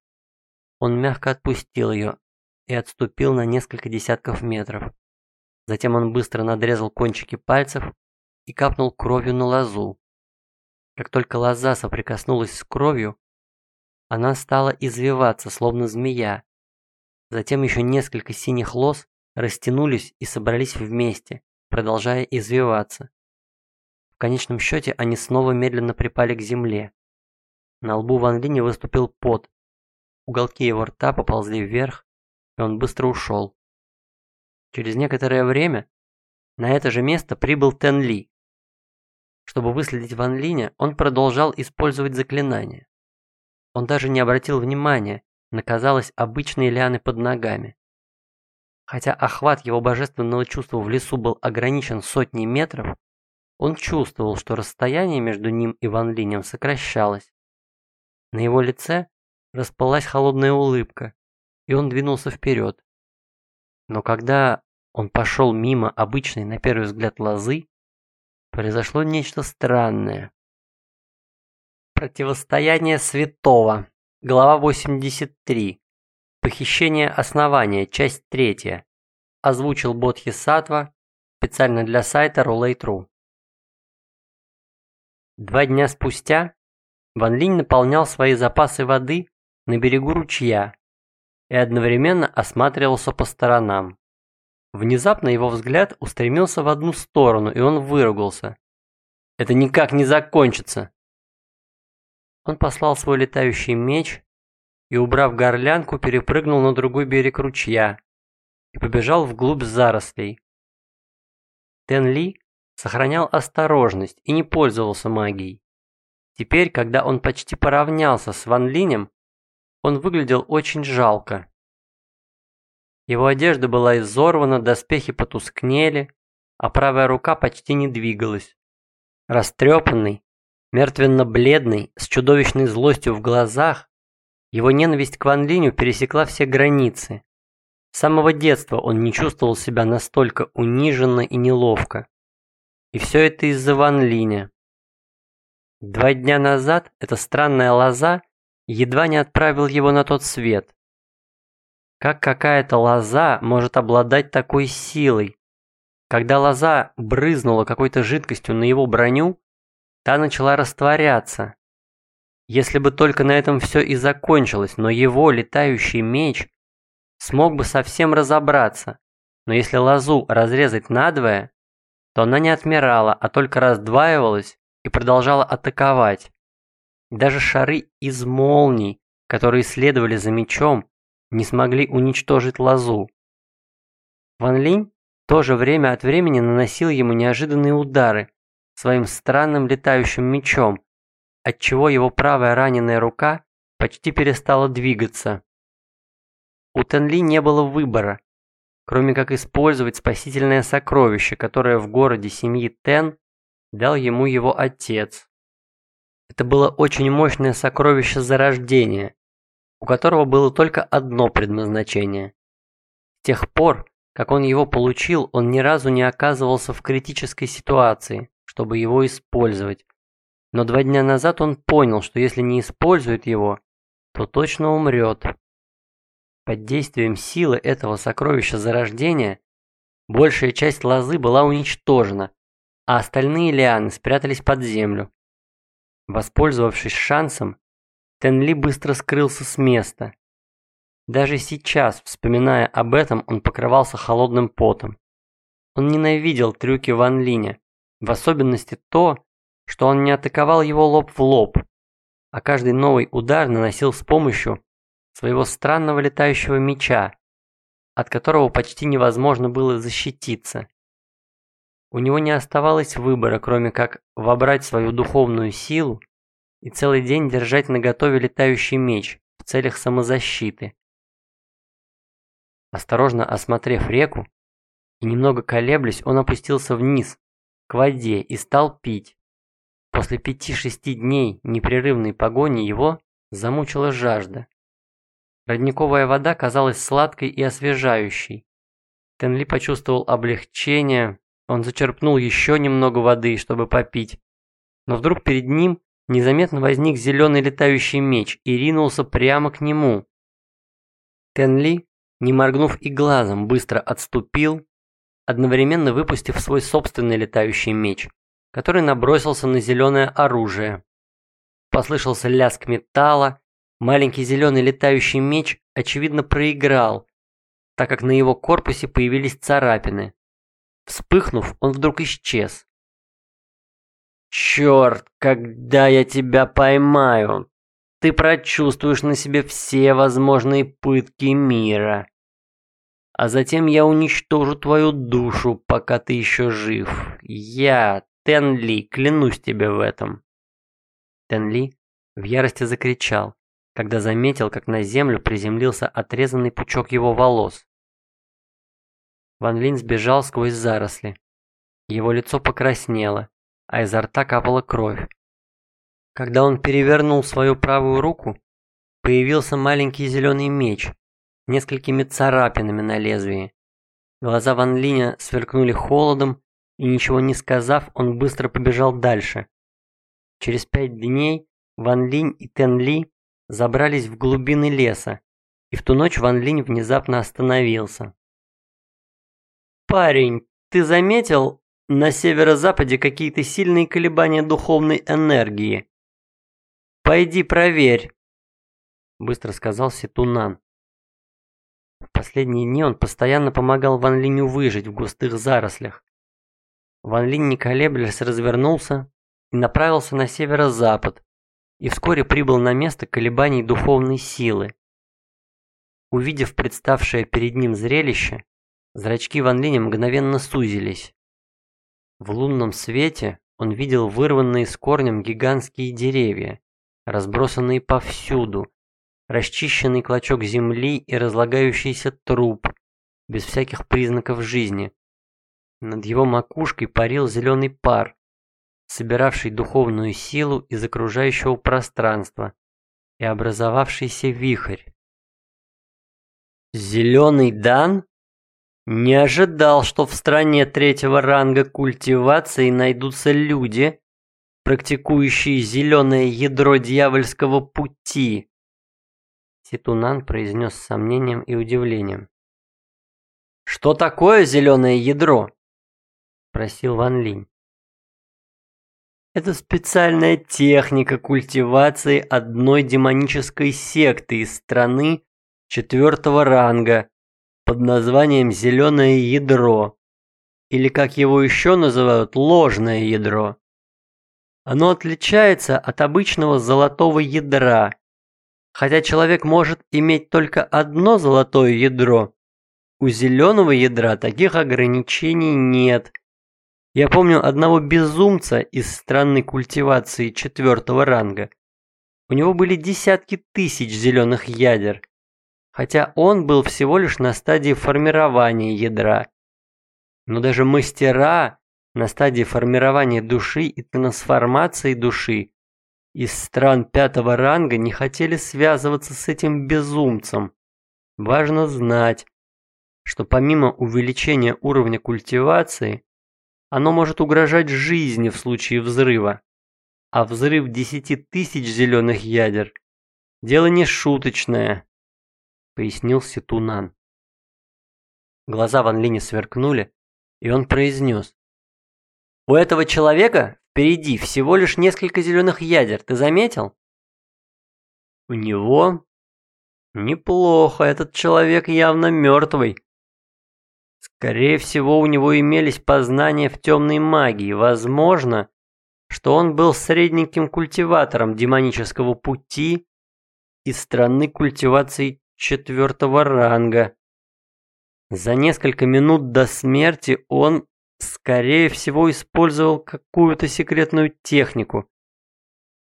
он мягко отпустил ее и отступил на несколько десятков метров. Затем он быстро надрезал кончики пальцев и капнул кровью на лозу. Как только лоза соприкоснулась с кровью, она стала извиваться, словно змея. Затем еще несколько синих лоз растянулись и собрались вместе, продолжая извиваться. В конечном счете они снова медленно припали к земле. На лбу Ван Линя выступил пот. Уголки его рта поползли вверх, и он быстро ушел. Через некоторое время на это же место прибыл Тен Ли. Чтобы выследить Ван Линя, он продолжал использовать заклинания. Он даже не обратил внимания на, казалось, обычные лианы под ногами. Хотя охват его божественного чувства в лесу был ограничен сотней метров, он чувствовал, что расстояние между ним и Ван Линем сокращалось. На его лице расплылась холодная улыбка, и он двинулся вперед. Но когда он пошел мимо обычной на первый взгляд лозы, произошло нечто странное. Противостояние святого. Глава 83. Похищение основания. Часть 3. Озвучил Бодхи Сатва специально для сайта Roulette.ru. Два дня спустя Ван Линь наполнял свои запасы воды на берегу ручья и одновременно осматривался по сторонам. Внезапно его взгляд устремился в одну сторону, и он выругался. «Это никак не закончится!» Он послал свой летающий меч и, убрав горлянку, перепрыгнул на другой берег ручья и побежал вглубь зарослей. Тен Ли сохранял осторожность и не пользовался магией. Теперь, когда он почти поравнялся с Ван Линем, он выглядел очень жалко. Его одежда была изорвана, доспехи потускнели, а правая рука почти не двигалась. Растрепанный, мертвенно-бледный, с чудовищной злостью в глазах, его ненависть к Ван Линю пересекла все границы. С самого детства он не чувствовал себя настолько униженно и неловко. И все это из-за Ван Линя. Два дня назад эта странная лоза едва не отправил его на тот свет. Как какая-то лоза может обладать такой силой? Когда лоза брызнула какой-то жидкостью на его броню, та начала растворяться. Если бы только на этом все и закончилось, но его летающий меч смог бы совсем разобраться. Но если лозу разрезать надвое, то она не отмирала, а только раздваивалась и продолжала атаковать. Даже шары из молний, которые следовали за мечом, не смогли уничтожить лозу. Ван Линь тоже время от времени наносил ему неожиданные удары своим странным летающим мечом, отчего его правая раненая рука почти перестала двигаться. У Тенли не было выбора, кроме как использовать спасительное сокровище, которое в городе семьи Тен дал ему его отец. Это было очень мощное сокровище зарождения, у которого было только одно предназначение. С тех пор, как он его получил, он ни разу не оказывался в критической ситуации, чтобы его использовать. Но два дня назад он понял, что если не использует его, то точно умрет. Под действием силы этого сокровища зарождения большая часть лозы была уничтожена, а остальные лианы спрятались под землю. Воспользовавшись шансом, Тенли быстро скрылся с места. Даже сейчас, вспоминая об этом, он покрывался холодным потом. Он ненавидел трюки Ван Линя, в особенности то, что он не атаковал его лоб в лоб, а каждый новый удар наносил с помощью своего странного летающего меча, от которого почти невозможно было защититься. У него не оставалось выбора, кроме как вобрать свою духовную силу и целый день держать наготове летающий меч в целях самозащиты. Осторожно осмотрев реку и немного колеблясь, он опустился вниз, к воде и стал пить. После пяти-шести дней непрерывной погони его замучила жажда. Родниковая вода казалась сладкой и освежающей. Тенли почувствовал облегчение, он зачерпнул еще немного воды, чтобы попить. Но вдруг перед ним незаметно возник зеленый летающий меч и ринулся прямо к нему. Тенли, не моргнув и глазом, быстро отступил, одновременно выпустив свой собственный летающий меч, который набросился на зеленое оружие. Послышался лязг металла, маленький зеленый летающий меч, очевидно, проиграл, так как на его корпусе появились царапины. Вспыхнув, он вдруг исчез. «Черт, когда я тебя поймаю, ты прочувствуешь на себе все возможные пытки мира. А затем я уничтожу твою душу, пока ты еще жив. Я, Тенли, клянусь тебе в этом». Тенли в ярости закричал, когда заметил, как на землю приземлился отрезанный пучок его волос. Ван Линь сбежал сквозь заросли. Его лицо покраснело, а изо рта капала кровь. Когда он перевернул свою правую руку, появился маленький зеленый меч несколькими царапинами на лезвии. Глаза Ван Линя сверкнули холодом, и ничего не сказав, он быстро побежал дальше. Через пять дней Ван Линь и Тен Ли забрались в глубины леса, и в ту ночь Ван Линь внезапно остановился. «Парень, ты заметил на северо-западе какие-то сильные колебания духовной энергии? Пойди проверь», – быстро сказал Ситунан. последние дни он постоянно помогал Ван Линю выжить в густых зарослях. Ван Линь, не колеблясь, развернулся и направился на северо-запад, и вскоре прибыл на место колебаний духовной силы. Увидев представшее перед ним зрелище, зрачки Ван Линя мгновенно сузились. В лунном свете он видел вырванные с корнем гигантские деревья, разбросанные повсюду, расчищенный клочок земли и разлагающийся труп, без всяких признаков жизни. Над его макушкой парил зеленый пар, собиравший духовную силу из окружающего пространства и образовавшийся вихрь. Зеленый Дан не ожидал, что в стране третьего ранга культивации найдутся люди, практикующие зеленое ядро дьявольского пути. Ситунан произнес с сомнением и удивлением. «Что такое зеленое ядро?» – спросил Ван Линь. Это специальная техника культивации одной демонической секты из страны четвертого ранга под названием «Зеленое ядро», или как его еще называют «ложное ядро». Оно отличается от обычного золотого ядра, хотя человек может иметь только одно золотое ядро. У зеленого ядра таких ограничений нет – я помню одного безумца из странной культивации четвертого ранга. У него были десятки тысяч зеленых ядер, хотя он был всего лишь на стадии формирования ядра. Но даже мастера на стадии формирования души и трансформации души из стран пятого ранга не хотели связываться с этим безумцем. Важно знать, что помимо увеличения уровня культивации, оно может угрожать жизни в случае взрыва. А взрыв 10 тысяч зеленых ядер – дело не шуточное, пояснил Ситунан. Глаза Ван Линя сверкнули, и он произнес. У этого человека впереди всего лишь несколько зеленых ядер, ты заметил? У него? Неплохо, этот человек явно мертвый. Скорее всего, у него имелись познания в темной магии. Возможно, что он был средненьким культиватором демонического пути из страны культивации четвертого ранга. За несколько минут до смерти он, скорее всего, использовал какую-то секретную технику,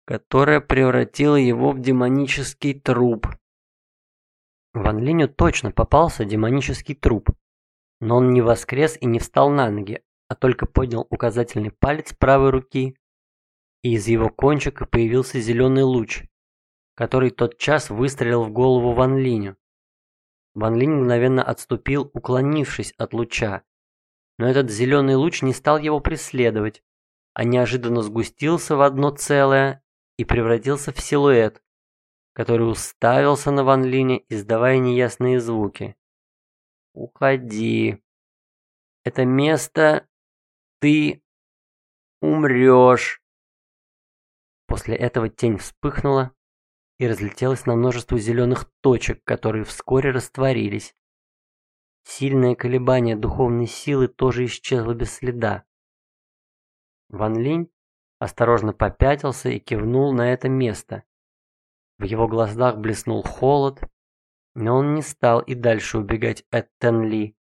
которая превратила его в демонический труп. Ван Линю точно попался демонический труп. Но он не воскрес и не встал на ноги, а только поднял указательный палец правой руки, и из его кончика появился зеленый луч, который тот час выстрелил в голову Ван Линю. Ван Линь мгновенно отступил, уклонившись от луча, но этот зеленый луч не стал его преследовать, а неожиданно сгустился в одно целое и превратился в силуэт, который уставился на Ван Линя, издавая неясные звуки. Уходи. Это место ты умрешь. После этого тень вспыхнула и разлетелась на множество зеленых точек, которые вскоре растворились. Сильное колебание духовной силы тоже исчезло без следа. Ван Линь осторожно попятился и кивнул на это место. В его глазах блеснул холод, но он не стал и дальше убегать от Тенли,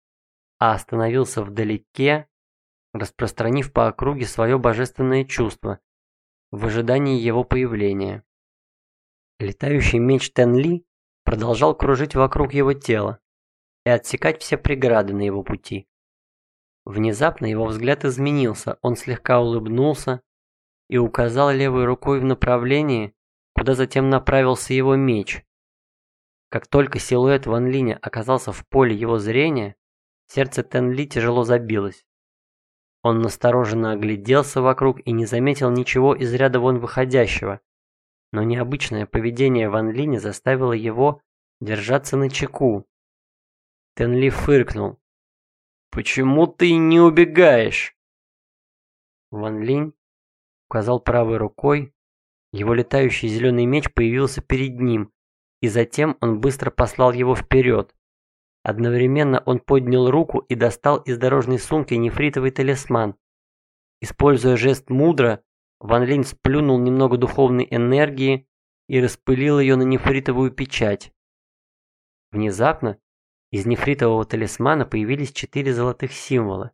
а остановился вдалеке, распространив по округе свое божественное чувство в ожидании его появления. Летающий меч Тенли продолжал кружить вокруг его тела и отсекать все преграды на его пути. Внезапно его взгляд изменился, он слегка улыбнулся и указал левой рукой в направлении, куда затем направился его меч. Как только силуэт Ван Линя оказался в поле его зрения, сердце Тен Ли тяжело забилось. Он настороженно огляделся вокруг и не заметил ничего из ряда вон выходящего, но необычное поведение Ван Линя заставило его держаться на чеку. Тен Ли фыркнул. «Почему ты не убегаешь?» Ван Линь указал правой рукой, его летающий зеленый меч появился перед ним, и затем он быстро послал его вперед. Одновременно он поднял руку и достал из дорожной сумки нефритовый талисман. Используя жест мудро, Ван Линь сплюнул немного духовной энергии и распылил ее на нефритовую печать. Внезапно из нефритового талисмана появились четыре золотых символа.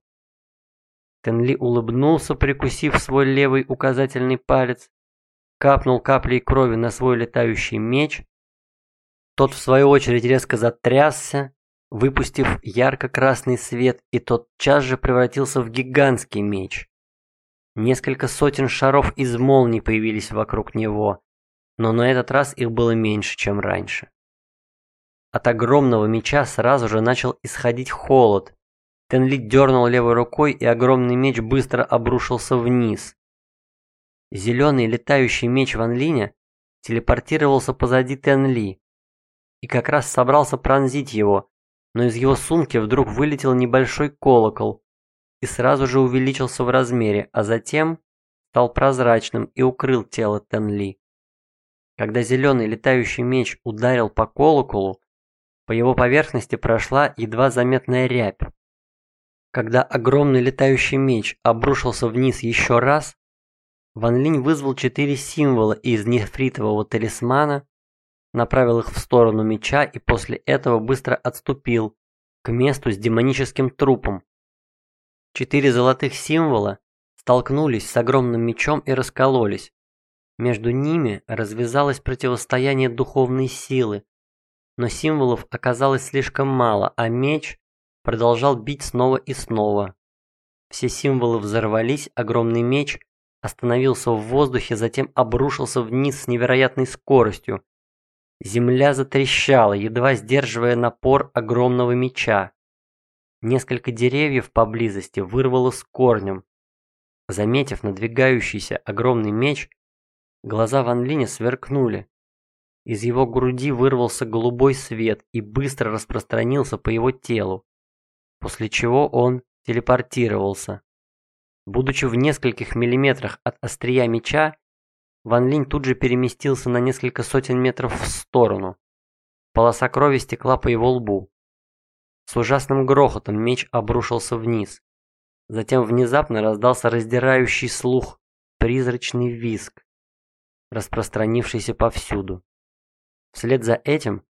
Тенли улыбнулся, прикусив свой левый указательный палец, капнул каплей крови на свой летающий меч. Тот, в свою очередь, резко затрясся, выпустив ярко-красный свет, и тот час же превратился в гигантский меч. Несколько сотен шаров из молний появились вокруг него, но на этот раз их было меньше, чем раньше. От огромного меча сразу же начал исходить холод. Тенли дернул левой рукой, и огромный меч быстро обрушился вниз. Зеленый летающий меч Ван Линя телепортировался позади Тенли и как раз собрался пронзить его, но из его сумки вдруг вылетел небольшой колокол и сразу же увеличился в размере, а затем стал прозрачным и укрыл тело Тенли. Когда зеленый летающий меч ударил по колоколу, по его поверхности прошла едва заметная рябь. Когда огромный летающий меч обрушился вниз еще раз, Ван Линь вызвал четыре символа из нефритового талисмана, направил их в сторону меча и после этого быстро отступил к месту с демоническим трупом. Четыре золотых символа столкнулись с огромным мечом и раскололись. Между ними развязалось противостояние духовной силы, но символов оказалось слишком мало, а меч продолжал бить снова и снова. Все символы взорвались, огромный меч остановился в воздухе, затем обрушился вниз с невероятной скоростью, Земля затрещала, едва сдерживая напор огромного меча. Несколько деревьев поблизости вырвало с корнем. Заметив надвигающийся огромный меч, глаза Ван Линя сверкнули. Из его груди вырвался голубой свет и быстро распространился по его телу, после чего он телепортировался. Будучи в нескольких миллиметрах от острия меча, Ван Линь тут же переместился на несколько сотен метров в сторону. Полоса крови стекла по его лбу. С ужасным грохотом меч обрушился вниз. Затем внезапно раздался раздирающий слух призрачный визг, распространившийся повсюду. Вслед за этим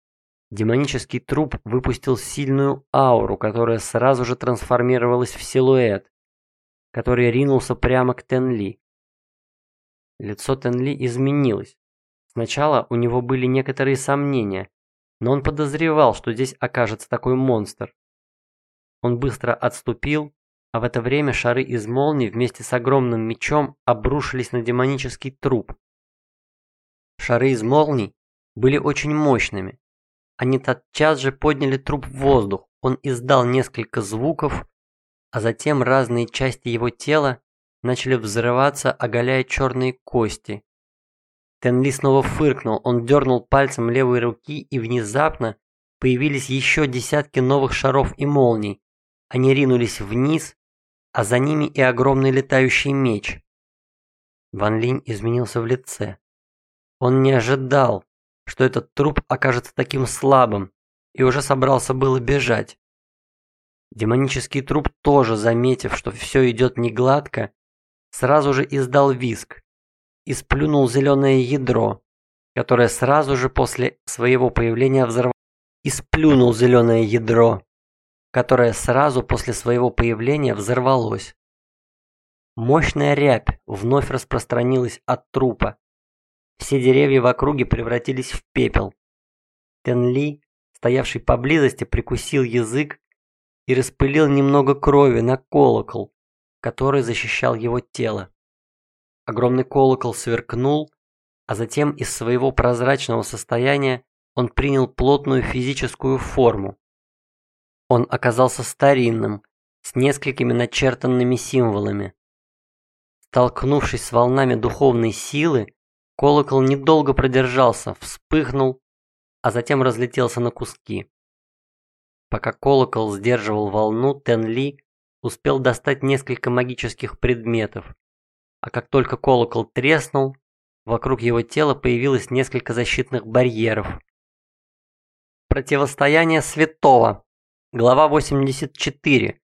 демонический труп выпустил сильную ауру, которая сразу же трансформировалась в силуэт, который ринулся прямо к Тенли. Лицо Тенли изменилось. Сначала у него были некоторые сомнения, но он подозревал, что здесь окажется такой монстр. Он быстро отступил, а в это время шары из молний вместе с огромным мечом обрушились на демонический труп. Шары из молний были очень мощными. Они тотчас же подняли труп в воздух, он издал несколько звуков, а затем разные части его тела начали взрываться, оголяя черные кости. Тенли снова фыркнул, он дернул пальцем левой руки и внезапно появились еще десятки новых шаров и молний. Они ринулись вниз, а за ними и огромный летающий меч. Ван Линь изменился в лице. Он не ожидал, что этот труп окажется таким слабым, и уже собрался было бежать. Демонический труп тоже, заметив, что все идет не гладко, сразу же издал виск и сплюнул зеленое ядро, которое сразу же после своего появления взорвалось. И сплюнул зеленое ядро, которое сразу после своего появления взорвалось. Мощная рябь вновь распространилась от трупа. Все деревья в округе превратились в пепел. Тенли, стоявший поблизости, прикусил язык и распылил немного крови на колокол, который защищал его тело. Огромный колокол сверкнул, а затем из своего прозрачного состояния он принял плотную физическую форму. Он оказался старинным, с несколькими начертанными символами. Столкнувшись с волнами духовной силы, колокол недолго продержался, вспыхнул, а затем разлетелся на куски. Пока колокол сдерживал волну, Тенли успел достать несколько магических предметов. А как только колокол треснул, вокруг его тела появилось несколько защитных барьеров. Противостояние святого. Глава 84.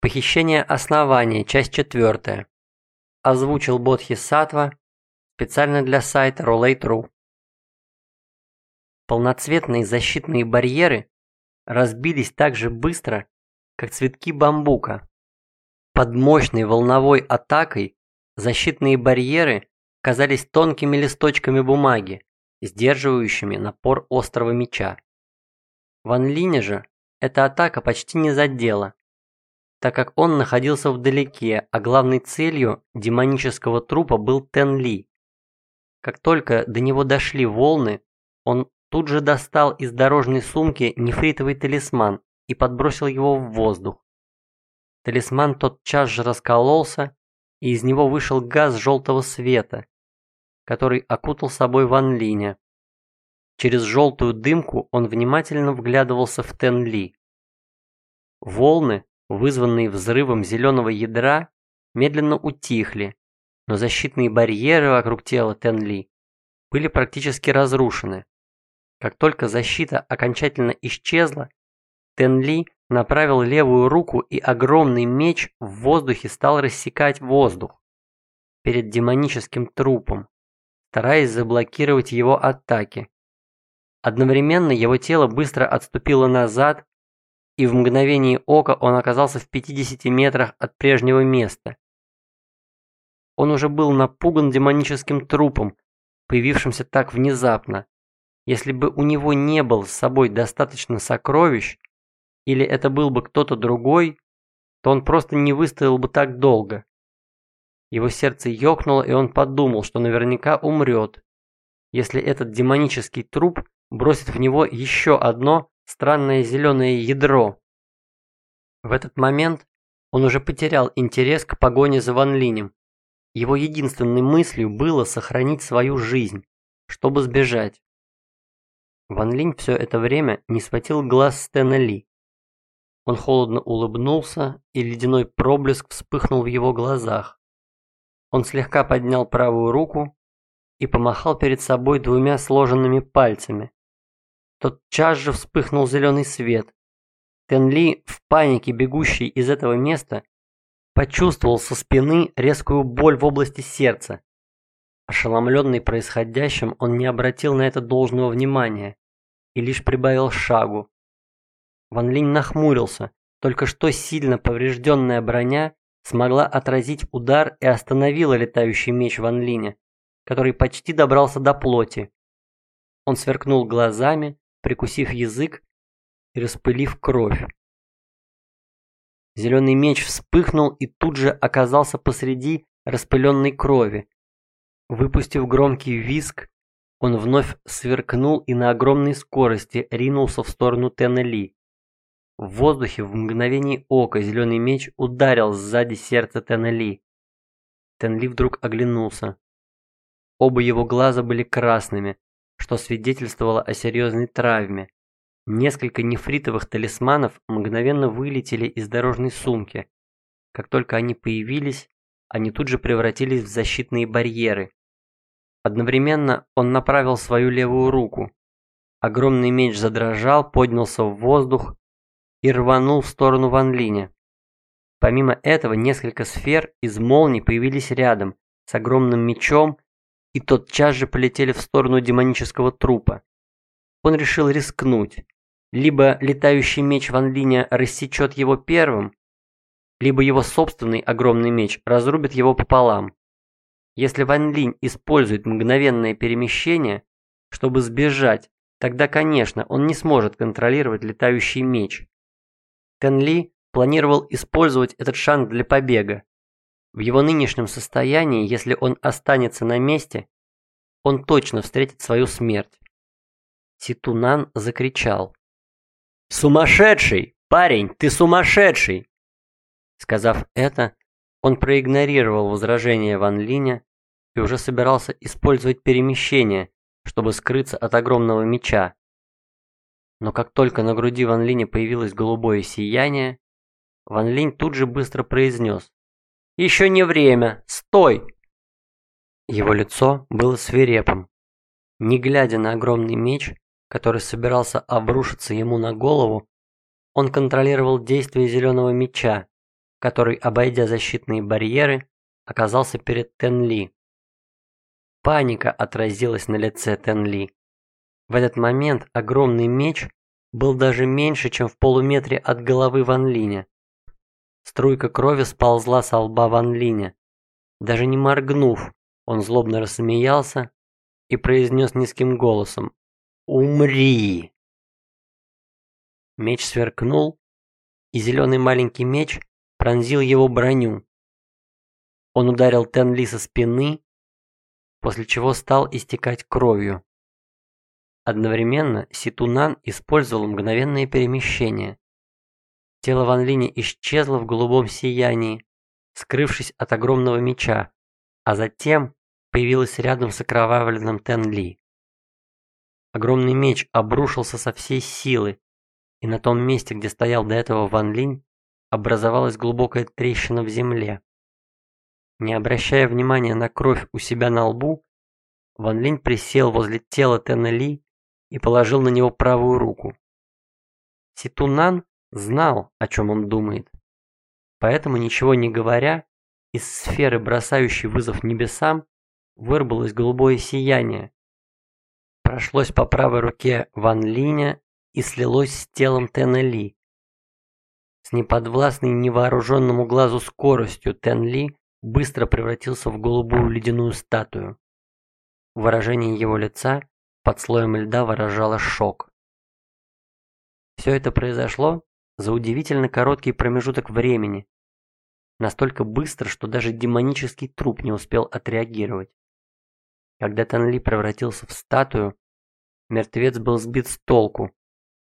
Похищение основания. Часть 4. Озвучил Бодхи Сатва специально для сайта Roulette.ru. Полноцветные защитные барьеры разбились так же быстро, как цветки бамбука. Под мощной волновой атакой защитные барьеры казались тонкими листочками бумаги, сдерживающими напор острого меча. Ван Линя же эта атака почти не задела, так как он находился вдалеке, а главной целью демонического трупа был Тен Ли. Как только до него дошли волны, он тут же достал из дорожной сумки нефритовый талисман и подбросил его в воздух. Талисман тотчас же раскололся, и из него вышел газ желтого света, который окутал собой Ван Линя. Через желтую дымку он внимательно вглядывался в Тен Ли. Волны, вызванные взрывом зеленого ядра, медленно утихли, но защитные барьеры вокруг тела Тен Ли были практически разрушены. Как только защита окончательно исчезла, Тен Ли направил левую руку и огромный меч в воздухе стал рассекать воздух перед демоническим трупом, стараясь заблокировать его атаки. Одновременно его тело быстро отступило назад, и в мгновение ока он оказался в 50 метрах от прежнего места. Он уже был напуган демоническим трупом, появившимся так внезапно. Если бы у него не было с собой достаточно сокровищ, или это был бы кто-то другой, то он просто не выстоял бы так долго. Его сердце ёкнуло, и он подумал, что наверняка умрет, если этот демонический труп бросит в него еще одно странное зеленое ядро. В этот момент он уже потерял интерес к погоне за Ван Линем. Его единственной мыслью было сохранить свою жизнь, чтобы сбежать. Ван Линь все это время не схватил глаз Стэна Ли. Он холодно улыбнулся, и ледяной проблеск вспыхнул в его глазах. Он слегка поднял правую руку и помахал перед собой двумя сложенными пальцами. Тотчас же вспыхнул зеленый свет. Тенли, в панике бегущий из этого места, почувствовал со спины резкую боль в области сердца. Ошеломленный происходящим, он не обратил на это должного внимания и лишь прибавил шагу. Ван Линь нахмурился, только что сильно поврежденная броня смогла отразить удар и остановила летающий меч Ван Линя который почти добрался до плоти. Он сверкнул глазами, прикусив язык и распылив кровь. Зеленый меч вспыхнул и тут же оказался посреди распыленной крови. Выпустив громкий визг, он вновь сверкнул и на огромной скорости ринулся в сторону Теннели. В воздухе в мгновение ока зеленый меч ударил сзади сердца Теннели. Тенли вдруг оглянулся. Оба его глаза были красными, что свидетельствовало о серьезной травме. Несколько нефритовых талисманов мгновенно вылетели из дорожной сумки. Как только они появились, они тут же превратились в защитные барьеры. Одновременно он направил свою левую руку. Огромный меч задрожал, поднялся в воздух и рванул в сторону Ван Линя. Помимо этого, несколько сфер из молний появились рядом с огромным мечом и тотчас же полетели в сторону демонического трупа. Он решил рискнуть. Либо летающий меч Ван Линя рассечет его первым, либо его собственный огромный меч разрубит его пополам. Если Ван Линь использует мгновенное перемещение, чтобы сбежать, тогда, конечно, он не сможет контролировать летающий меч. Тен Ли планировал использовать этот шанс для побега. В его нынешнем состоянии, если он останется на месте, он точно встретит свою смерть. Ситунан закричал. «Сумасшедший! Парень, ты сумасшедший!» Сказав это, он проигнорировал возражение Ван Линя и уже собирался использовать перемещение, чтобы скрыться от огромного меча. Но как только на груди Ван Линя появилось голубое сияние, Ван Линь тут же быстро произнес еще не время! Стой!» Его лицо было свирепым. Не глядя на огромный меч, который собирался обрушиться ему на голову, он контролировал действие зеленого меча, который, обойдя защитные барьеры, оказался перед Тенли. Паника отразилась на лице Тенли. В этот момент огромный меч был даже меньше, чем в полуметре от головы Ван Линя. Струйка крови сползла с лба Ван Линя. Даже не моргнув, он злобно рассмеялся и произнес низким голосом «Умри!». Меч сверкнул, и зеленый маленький меч пронзил его броню. Он ударил Тенли со спины, после чего стал истекать кровью. Одновременно Ситунан использовал мгновенное перемещение. Тело Ван Линя исчезло в голубом сиянии, скрывшись от огромного меча, а затем появилось рядом с окровавленным Тен Ли. Огромный меч обрушился со всей силы, и на том месте, где стоял до этого Ван Линь, образовалась глубокая трещина в земле. Не обращая внимания на кровь у себя на лбу, Ван Линь присел возле тела Тена Ли и положил на него правую руку. Ситунан знал, о чем он думает. Поэтому, ничего не говоря, из сферы, бросающей вызов небесам, вырвалось голубое сияние. Прошлось по правой руке Ван Линя и слилось с телом Тена Ли. С неподвластной невооруженному глазу скоростью Тен Ли быстро превратился в голубую ледяную статую. Выражение его лица под слоем льда выражало шок. Все это произошло за удивительно короткий промежуток времени, настолько быстро, что даже демонический труп не успел отреагировать. Когда Танли превратился в статую, мертвец был сбит с толку,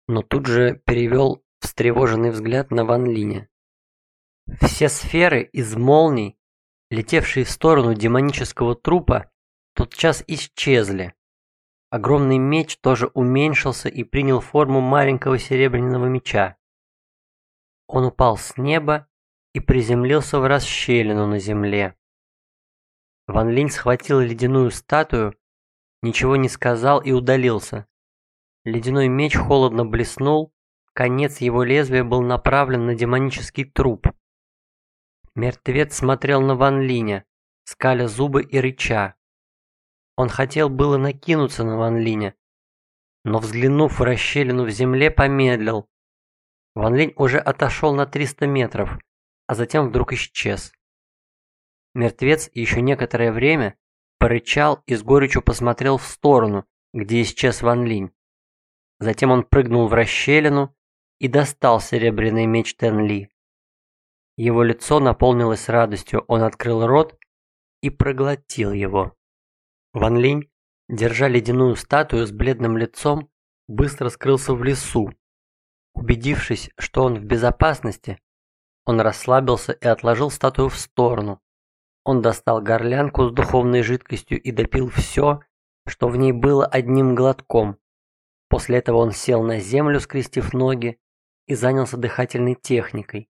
но тут же перевел встревоженный взгляд на Ван Линя. Все сферы из молний, летевшие в сторону демонического трупа, тотчас исчезли. Огромный меч тоже уменьшился и принял форму маленького серебряного меча. Он упал с неба и приземлился в расщелину на земле. Ван Линь схватил ледяную статую, ничего не сказал и удалился. Ледяной меч холодно блеснул, конец его лезвия был направлен на демонический труп. Мертвец смотрел на Ван Линя, скаля зубы и рыча. Он хотел было накинуться на Ван Линя, но взглянув в расщелину в земле, помедлил. Ван Линь уже отошел на 300 метров, а затем вдруг исчез. Мертвец еще некоторое время порычал и с горечью посмотрел в сторону, где исчез Ван Линь. Затем он прыгнул в расщелину и достал серебряный меч Тен Ли. Его лицо наполнилось радостью, он открыл рот и проглотил его. Ван Линь, держа ледяную статую с бледным лицом, быстро скрылся в лесу. Убедившись, что он в безопасности, он расслабился и отложил статую в сторону. Он достал горлянку с духовной жидкостью и допил все, что в ней было одним глотком. После этого он сел на землю, скрестив ноги, и занялся дыхательной техникой.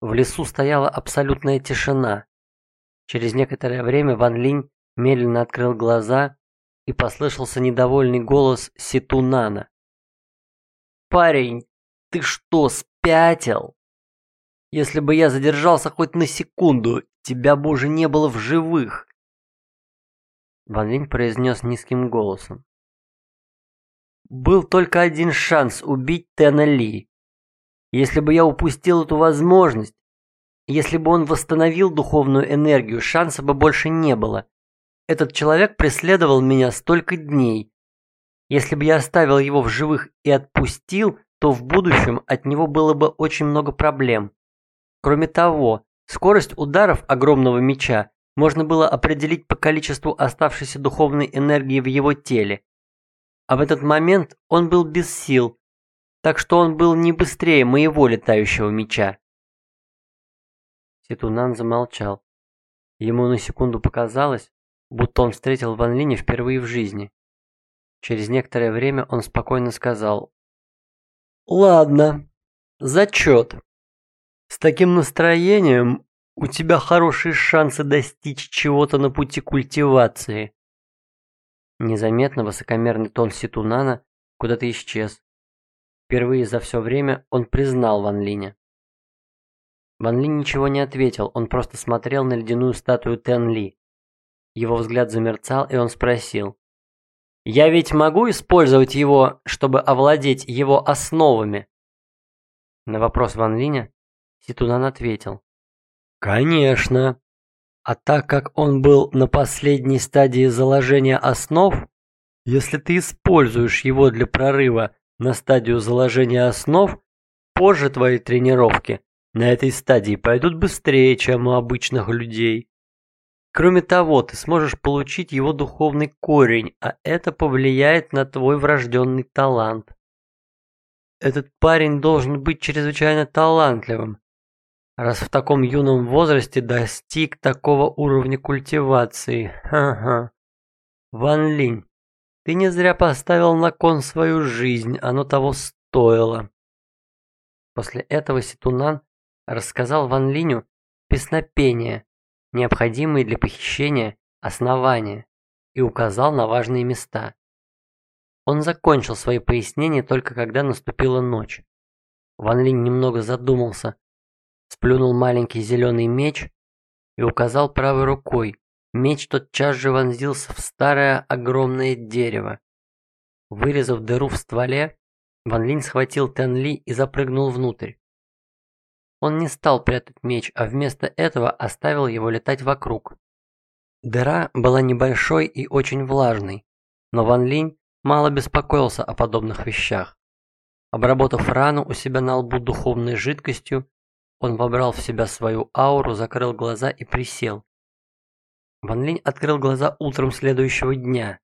В лесу стояла абсолютная тишина. Через некоторое время Ван Линь медленно открыл глаза и послышался недовольный голос Ситунана. «Парень, ты что, спятил?» Если бы я задержался хоть на секунду, тебя бы уже не было в живых. Ван Линь произнес низким голосом. Был только один шанс убить Тена Ли. Если бы я упустил эту возможность, если бы он восстановил духовную энергию, шанса бы больше не было. Этот человек преследовал меня столько дней. Если бы я оставил его в живых и отпустил, то в будущем от него было бы очень много проблем. Кроме того, скорость ударов огромного меча можно было определить по количеству оставшейся духовной энергии в его теле. А в этот момент он был без сил, так что он был не быстрее моего летающего меча. Ситунан замолчал. Ему на секунду показалось, будто он встретил Ван Линя впервые в жизни. Через некоторое время он спокойно сказал «Ладно, зачет». С таким настроением у тебя хорошие шансы достичь чего-то на пути культивации. Незаметно высокомерный тон Ситунана куда-то исчез. Впервые за все время он признал Ван Линя. Ван Линь ничего не ответил, он просто смотрел на ледяную статую Тен Ли. Его взгляд замерцал, и он спросил. «Я ведь могу использовать его, чтобы овладеть его основами?» На вопрос Ван Линя Ситунан ответил. «Конечно. А так как он был на последней стадии заложения основ, если ты используешь его для прорыва на стадию заложения основ, позже твои тренировки на этой стадии пойдут быстрее, чем у обычных людей. Кроме того, ты сможешь получить его духовный корень, а это повлияет на твой врожденный талант. Этот парень должен быть чрезвычайно талантливым, раз в таком юном возрасте достиг такого уровня культивации. Ха-ха. Ван Линь, ты не зря поставил на кон свою жизнь, оно того стоило. После этого Ситунан рассказал Ван Линю песнопения, необходимые для похищения основания, и указал на важные места. Он закончил свои пояснения только когда наступила ночь. Ван Линь немного задумался, сплюнул маленький зеленый меч и указал правой рукой. Меч тотчас же вонзился в старое огромное дерево. Вырезав дыру в стволе, Ван Линь схватил Тен Ли и запрыгнул внутрь. Он не стал прятать меч, а вместо этого оставил его летать вокруг. Дыра была небольшой и очень влажной, но Ван Линь мало беспокоился о подобных вещах. Обработав рану у себя на лбу духовной жидкостью, он вобрал в себя свою ауру, закрыл глаза и присел. Ван Линь открыл глаза утром следующего дня.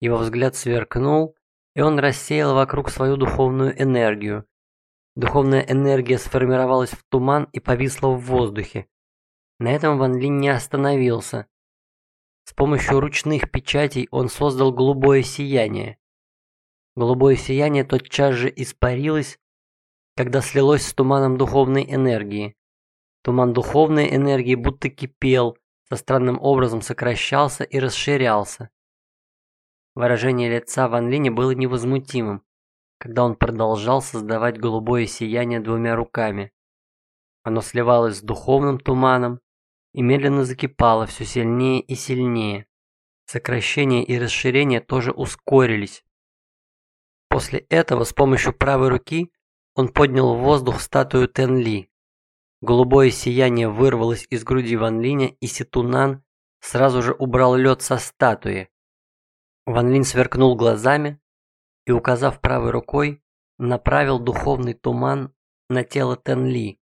Его взгляд сверкнул, и он рассеял вокруг свою духовную энергию, Духовная энергия сформировалась в туман и повисла в воздухе. На этом Ван Линь не остановился. С помощью ручных печатей он создал голубое сияние. Голубое сияние тотчас же испарилось, когда слилось с туманом духовной энергии. Туман духовной энергии будто кипел, со странным образом сокращался и расширялся. Выражение лица Ван Линя было невозмутимым когда он продолжал создавать голубое сияние двумя руками. Оно сливалось с духовным туманом и медленно закипало все сильнее и сильнее. Сокращение и расширение тоже ускорились. После этого с помощью правой руки он поднял в воздух статую Тен Ли. Голубое сияние вырвалось из груди Ван Линя, и Ситунан сразу же убрал лед со статуи. Ван Линь сверкнул глазами, и, указав правой рукой, направил духовный туман на тело Тенли.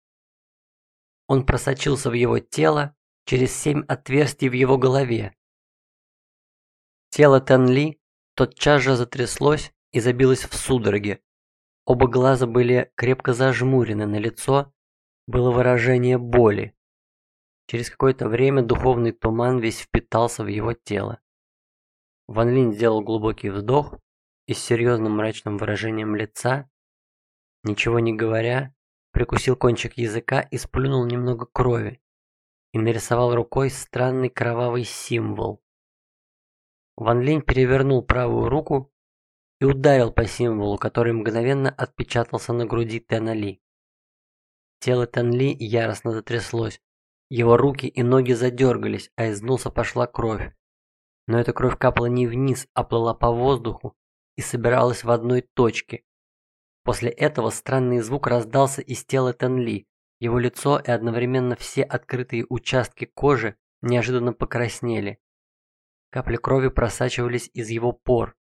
Он просочился в его тело через семь отверстий в его голове. Тело Тенли тотчас же затряслось и забилось в судороге. Оба глаза были крепко зажмурены, на лицо было выражение боли. Через какое-то время духовный туман весь впитался в его тело. Ван Линь сделал глубокий вдох и с серьезным мрачным выражением лица, ничего не говоря, прикусил кончик языка и сплюнул немного крови и нарисовал рукой странный кровавый символ. Ван Линь перевернул правую руку и ударил по символу, который мгновенно отпечатался на груди Тэна Ли. Тело Тэн Ли яростно затряслось, его руки и ноги задергались, а из носа пошла кровь. Но эта кровь капала не вниз, а плыла по воздуху и собиралась в одной точке. После этого странный звук раздался из тела Тенли. Его лицо и одновременно все открытые участки кожи неожиданно покраснели. Капли крови просачивались из его пор.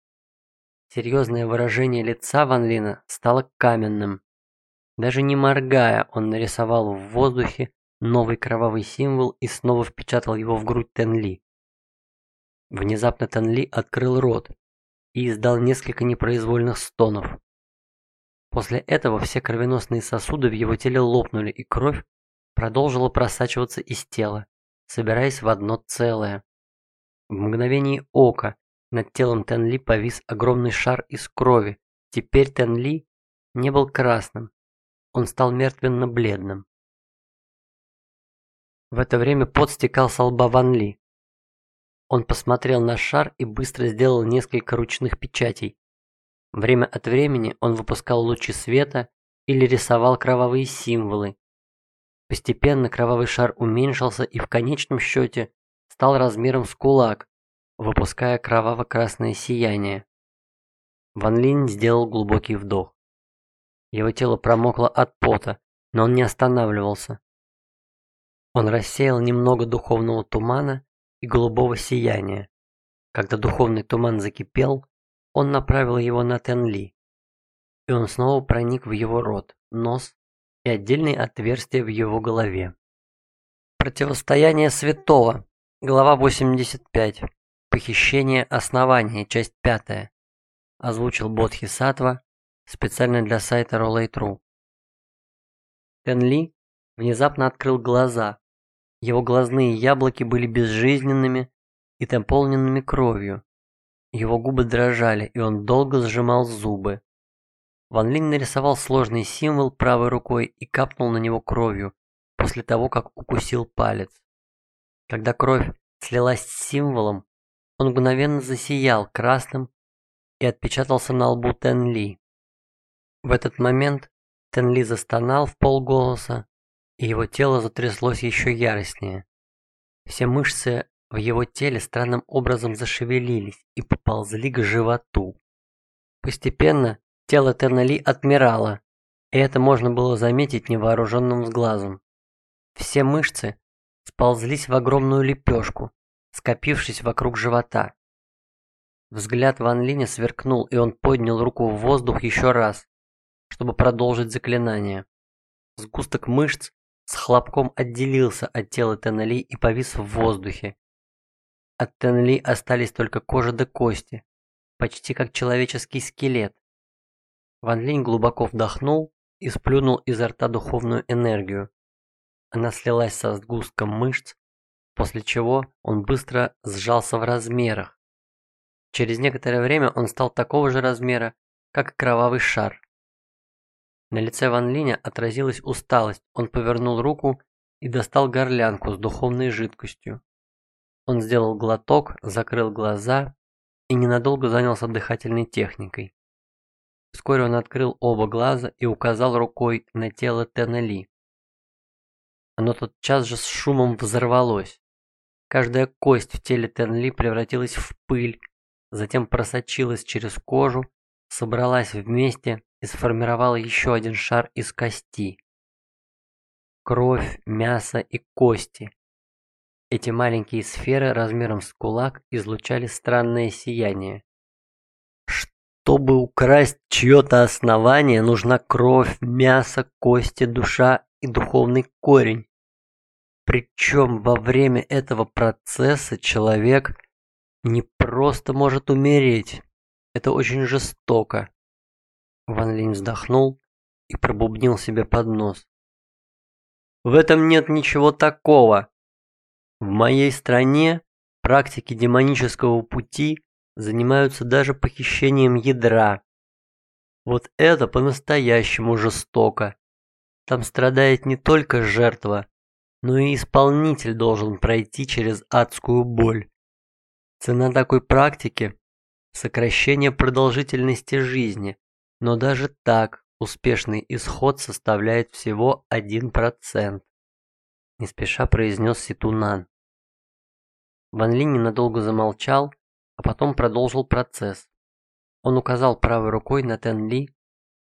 Серьезное выражение лица Ван Лина стало каменным. Даже не моргая, он нарисовал в воздухе новый кровавый символ и снова впечатал его в грудь Тенли. Внезапно Тенли открыл рот, и издал несколько непроизвольных стонов. После этого все кровеносные сосуды в его теле лопнули, и кровь продолжила просачиваться из тела, собираясь в одно целое. В мгновение ока над телом Тенли повис огромный шар из крови. Теперь Тенли не был красным, он стал мертвенно-бледным. В это время пот стекал с лба Ван Ли. Он посмотрел на шар и быстро сделал несколько ручных печатей. Время от времени он выпускал лучи света или рисовал кровавые символы. Постепенно кровавый шар уменьшился и в конечном счете стал размером с кулак, выпуская кроваво-красное сияние. Ван Линь сделал глубокий вдох. Его тело промокло от пота, но он не останавливался. Он рассеял немного духовного тумана и голубого сияния. Когда духовный туман закипел, он направил его на Тенли, и он снова проник в его рот, нос и отдельные отверстия в его голове. Противостояние святого. Глава 85. Похищение основания. Часть 5. Озвучил Бодхи Сатва специально для сайта Rollay.ru. Тенли внезапно открыл глаза. Его глазные яблоки были безжизненными и наполненными кровью. Его губы дрожали, и он долго сжимал зубы. Ван Линь нарисовал сложный символ правой рукой и капнул на него кровью, после того, как укусил палец. Когда кровь слилась с символом, он мгновенно засиял красным и отпечатался на лбу Тен Ли. В этот момент Тен Ли застонал в полголоса, и его тело затряслось еще яростнее. Все мышцы в его теле странным образом зашевелились и поползли к животу. Постепенно тело Тернали отмирало, и это можно было заметить невооруженным глазом. Все мышцы сползлись в огромную лепешку, скопившись вокруг живота. Взгляд Ван Линя сверкнул, и он поднял руку в воздух еще раз, чтобы продолжить заклинание. Сгусток мышц с хлопком отделился от тела Теннели и повис в воздухе. От Тенли остались только кожа да кости, почти как человеческий скелет. Ван Линь глубоко вдохнул и сплюнул изо рта духовную энергию. Она слилась со сгустком мышц, после чего он быстро сжался в размерах. Через некоторое время он стал такого же размера, как кровавый шар. На лице Ван Линя отразилась усталость. Он повернул руку и достал горлянку с духовной жидкостью. Он сделал глоток, закрыл глаза и ненадолго занялся дыхательной техникой. Вскоре он открыл оба глаза и указал рукой на тело Теннели. Оно тотчас же с шумом взорвалось. Каждая кость в теле Тенли превратилась в пыль, затем просочилась через кожу, собралась вместе и сформировала еще один шар из кости. Кровь, мясо и кости. Эти маленькие сферы размером с кулак излучали странное сияние. Чтобы украсть чье-то основание, нужна кровь, мясо, кости, душа и духовный корень. Причем во время этого процесса человек не просто может умереть. Это очень жестоко. Ван Линь вздохнул и пробубнил себе под нос. В этом нет ничего такого. В моей стране практики демонического пути занимаются даже похищением ядра. Вот это по-настоящему жестоко. Там страдает не только жертва, но и исполнитель должен пройти через адскую боль. Цена такой практики – сокращение продолжительности жизни, но даже так успешный исход составляет всего 1%. Не спеша произнес Ситунан. Ван Ли ненадолго замолчал, а потом продолжил процесс. Он указал правой рукой на Тен Ли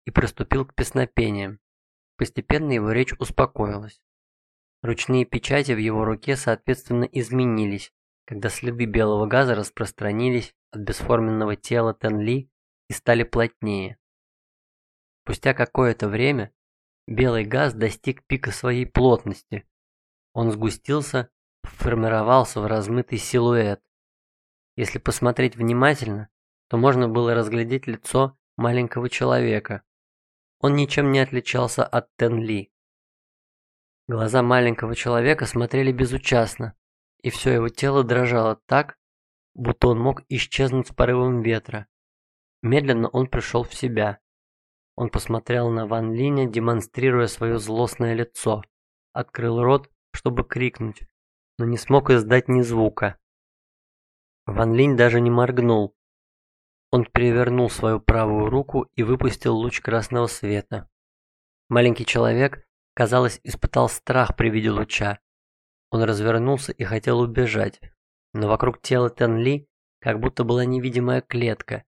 и приступил к песнопениям. Постепенно его речь успокоилась. Ручные печати в его руке соответственно изменились, когда следы белого газа распространились от бесформенного тела Тен Ли и стали плотнее. Спустя какое-то время белый газ достиг пика своей плотности. Он сгустился, формировался в размытый силуэт. Если посмотреть внимательно, то можно было разглядеть лицо маленького человека. Он ничем не отличался от Тен Ли. Глаза маленького человека смотрели безучастно, и все его тело дрожало так, будто он мог исчезнуть с порывом ветра. Медленно он пришел в себя. Он посмотрел на Ван Линя, демонстрируя свое злостное лицо. Открыл рот, чтобы крикнуть, но не смог издать ни звука. Ван Линь даже не моргнул. Он перевернул свою правую руку и выпустил луч красного света. Маленький человек, казалось, испытал страх при виде луча. Он развернулся и хотел убежать, но вокруг тела Тенли как будто была невидимая клетка.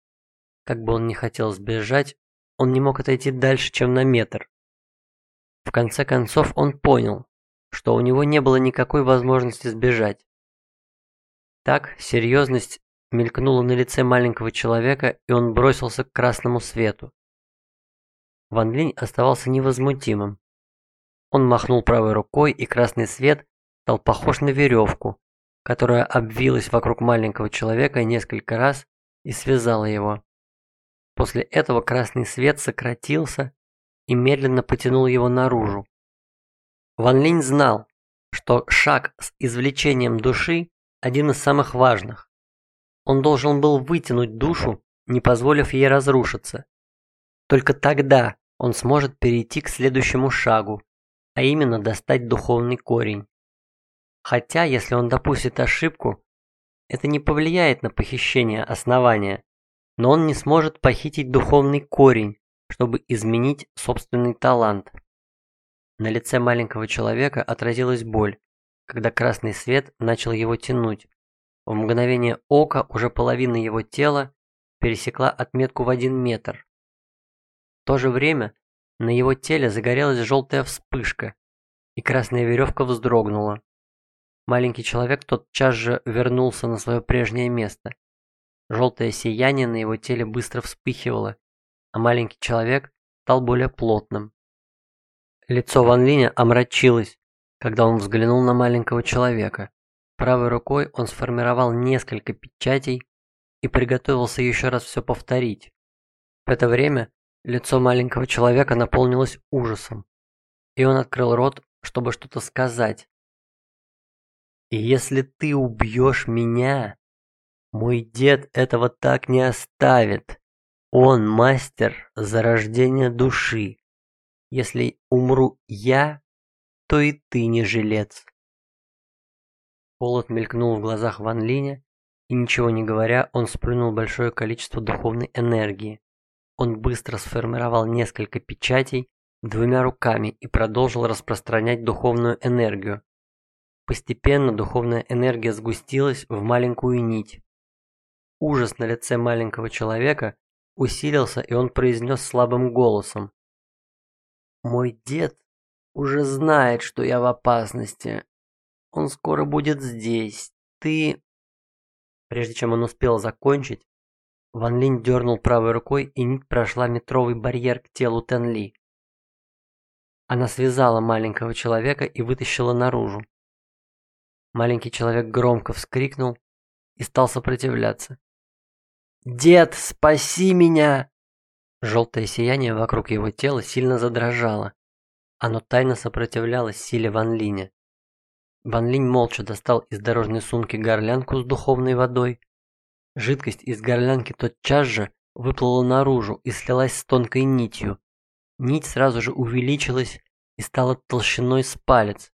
Как бы он ни хотел сбежать, он не мог отойти дальше, чем на метр. В конце концов он понял, что у него не было никакой возможности сбежать. Так серьезность мелькнула на лице маленького человека, и он бросился к красному свету. Ван Линь оставался невозмутимым. Он махнул правой рукой, и красный свет стал похож на веревку, которая обвилась вокруг маленького человека несколько раз и связала его. После этого красный свет сократился и медленно потянул его наружу. Ван Линь знал, что шаг с извлечением души один из самых важных. Он должен был вытянуть душу, не позволив ей разрушиться. Только тогда он сможет перейти к следующему шагу, а именно достать духовный корень. Хотя, если он допустит ошибку, это не повлияет на похищение основания, но он не сможет похитить духовный корень, чтобы изменить собственный талант. На лице маленького человека отразилась боль, когда красный свет начал его тянуть. В мгновение ока уже половина его тела пересекла отметку в один метр. В то же время на его теле загорелась желтая вспышка, и красная веревка вздрогнула. Маленький человек тотчас же вернулся на свое прежнее место. Желтое сияние на его теле быстро вспыхивало, а маленький человек стал более плотным. Лицо Ван Линя омрачилось, когда он взглянул на маленького человека. Правой рукой он сформировал несколько печатей и приготовился еще раз все повторить. В это время Лицо маленького человека наполнилось ужасом, и он открыл рот, чтобы что-то сказать. «И если ты убьешь меня, мой дед этого так не оставит. Он мастер зарождения души. Если умру я, то и ты не жилец». Холод мелькнул в глазах Ван Линя, и ничего не говоря, он сплюнул большое количество духовной энергии. Он быстро сформировал несколько печатей двумя руками и продолжил распространять духовную энергию. Постепенно духовная энергия сгустилась в маленькую нить. Ужас на лице маленького человека усилился, и он произнес слабым голосом. «Мой дед уже знает, что я в опасности. Он скоро будет здесь. Ты...» Прежде чем он успел закончить, Ван Линь дернул правой рукой, и нить прошла метровый барьер к телу Тен Ли. Она связала маленького человека и вытащила наружу. Маленький человек громко вскрикнул и стал сопротивляться. «Дед, спаси меня!» Желтое сияние вокруг его тела сильно задрожало. Оно тайно сопротивлялось силе Ван Линя. Ван Линь молча достал из дорожной сумки горлянку с духовной водой, Жидкость из горлянки тотчас же выплыла наружу и слилась с тонкой нитью. Нить сразу же увеличилась и стала толщиной с палец.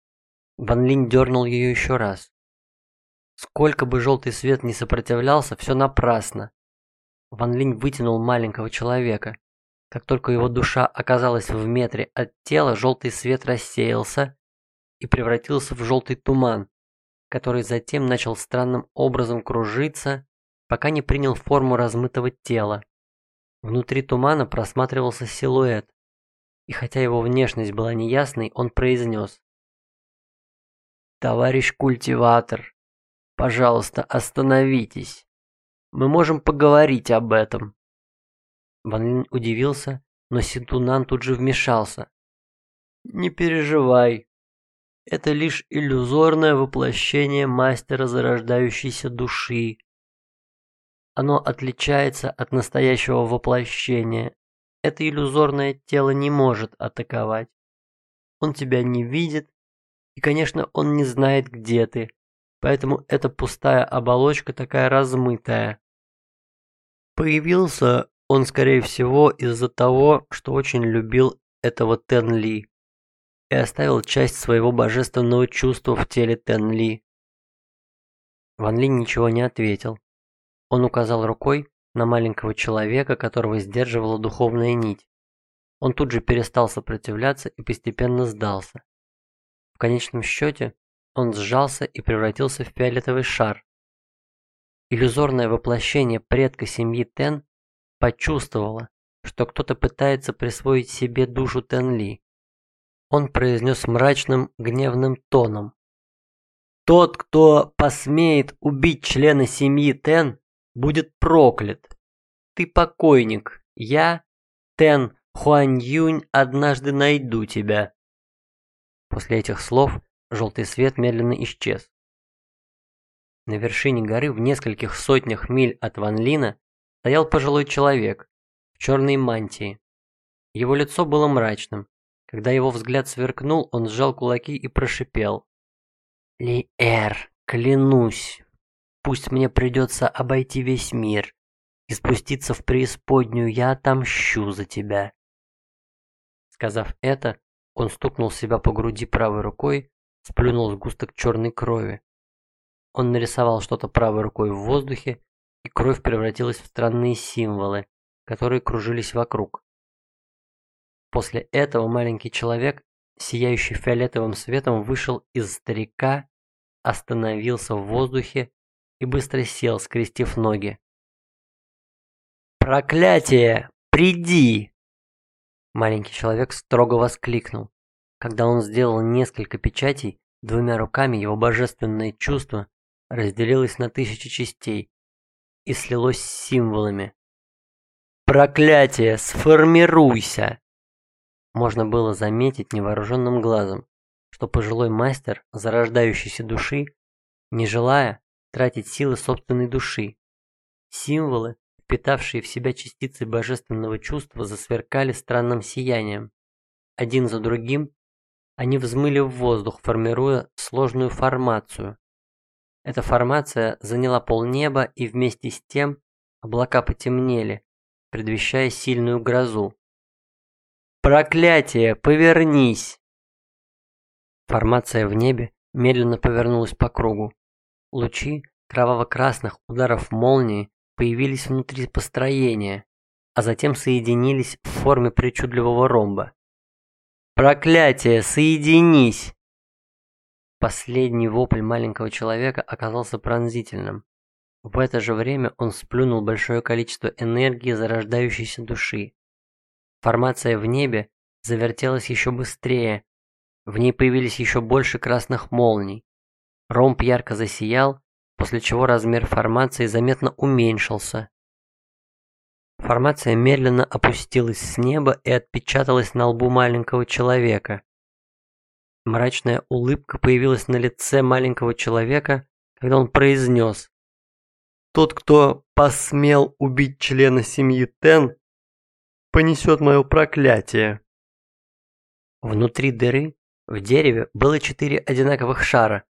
Ван Линь дернул ее еще раз. Сколько бы желтый свет не сопротивлялся, все напрасно. Ван Линь вытянул маленького человека. Как только его душа оказалась в метре от тела, желтый свет рассеялся и превратился в желтый туман, который затем начал странным образом кружиться пока не принял форму размытого тела. Внутри тумана просматривался силуэт, и хотя его внешность была неясной, он произнес. «Товарищ культиватор, пожалуйста, остановитесь. Мы можем поговорить об этом». Ван Линь удивился, но Синтунан тут же вмешался. «Не переживай. Это лишь иллюзорное воплощение мастера зарождающейся души, оно отличается от настоящего воплощения. Это иллюзорное тело не может атаковать. Он тебя не видит, и, конечно, он не знает, где ты. Поэтому эта пустая оболочка такая размытая. Появился он, скорее всего, из-за того, что очень любил этого Тен Ли и оставил часть своего божественного чувства в теле Тен Ли. Ван Ли ничего не ответил. Он указал рукой на маленького человека, которого сдерживала духовная нить. Он тут же перестал сопротивляться и постепенно сдался. В конечном счете он сжался и превратился в фиолетовый шар. Иллюзорное воплощение предка семьи Тен почувствовало, что кто-то пытается присвоить себе душу Тенли. Он произнес мрачным, гневным тоном. «Тот, кто посмеет убить члена семьи Тен, будет проклят. Ты покойник, я, Тен Хуань Юнь, однажды найду тебя». После этих слов желтый свет медленно исчез. На вершине горы в нескольких сотнях миль от Ван Лина стоял пожилой человек в черной мантии. Его лицо было мрачным. Когда его взгляд сверкнул, он сжал кулаки и прошипел. «Ли-Эр, клянусь, пусть мне придется обойти весь мир и спуститься в преисподнюю, я отомщу за тебя». Сказав это, он стукнул себя по груди правой рукой, сплюнул сгусток черной крови. Он нарисовал что-то правой рукой в воздухе, и кровь превратилась в странные символы, которые кружились вокруг. После этого маленький человек, сияющий фиолетовым светом, вышел из старика, остановился в воздухе и быстро сел, скрестив ноги. «Проклятие! Приди!» Маленький человек строго воскликнул. Когда он сделал несколько печатей, двумя руками его божественное чувство разделилось на тысячи частей и слилось с символами. «Проклятие! Сформируйся!» Можно было заметить невооруженным глазом, что пожилой мастер зарождающейся души, не желая тратить силы собственной души, символы, впитавшие в себя частицы божественного чувства, засверкали странным сиянием. Один за другим они взмыли в воздух, формируя сложную формацию, эта формация заняла полнеба и вместе с тем облака потемнели, предвещая сильную грозу. «Проклятие! Повернись!» Формация в небе медленно повернулась по кругу. Лучи кроваво-красных ударов молнии появились внутри построения, а затем соединились в форме причудливого ромба. «Проклятие! Соединись!» Последний вопль маленького человека оказался пронзительным. В это же время он сплюнул большое количество энергии зарождающейся души. Формация в небе завертелась еще быстрее. В ней появились еще больше красных молний. Ромб ярко засиял, после чего размер формации заметно уменьшился. Формация медленно опустилась с неба и отпечаталась на лбу маленького человека. Мрачная улыбка появилась на лице маленького человека, когда он произнес. «Тот, кто посмел убить члена семьи Тен, понесет мое проклятие». Внутри дыры в дереве было четыре одинаковых шара,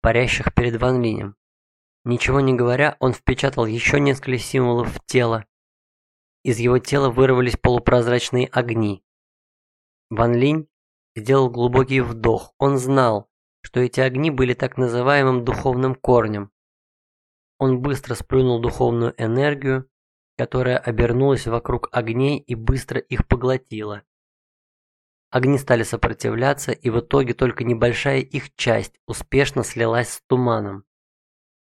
парящих перед Ван Линем. Ничего не говоря, он впечатал еще несколько символов в тело. Из его тела вырвались полупрозрачные огни. Ван Линь сделал глубокий вдох. Он знал, что эти огни были так называемым духовным корнем. Он быстро сплюнул духовную энергию, которая обернулась вокруг огней и быстро их поглотила. Огни стали сопротивляться, и в итоге только небольшая их часть успешно слилась с туманом.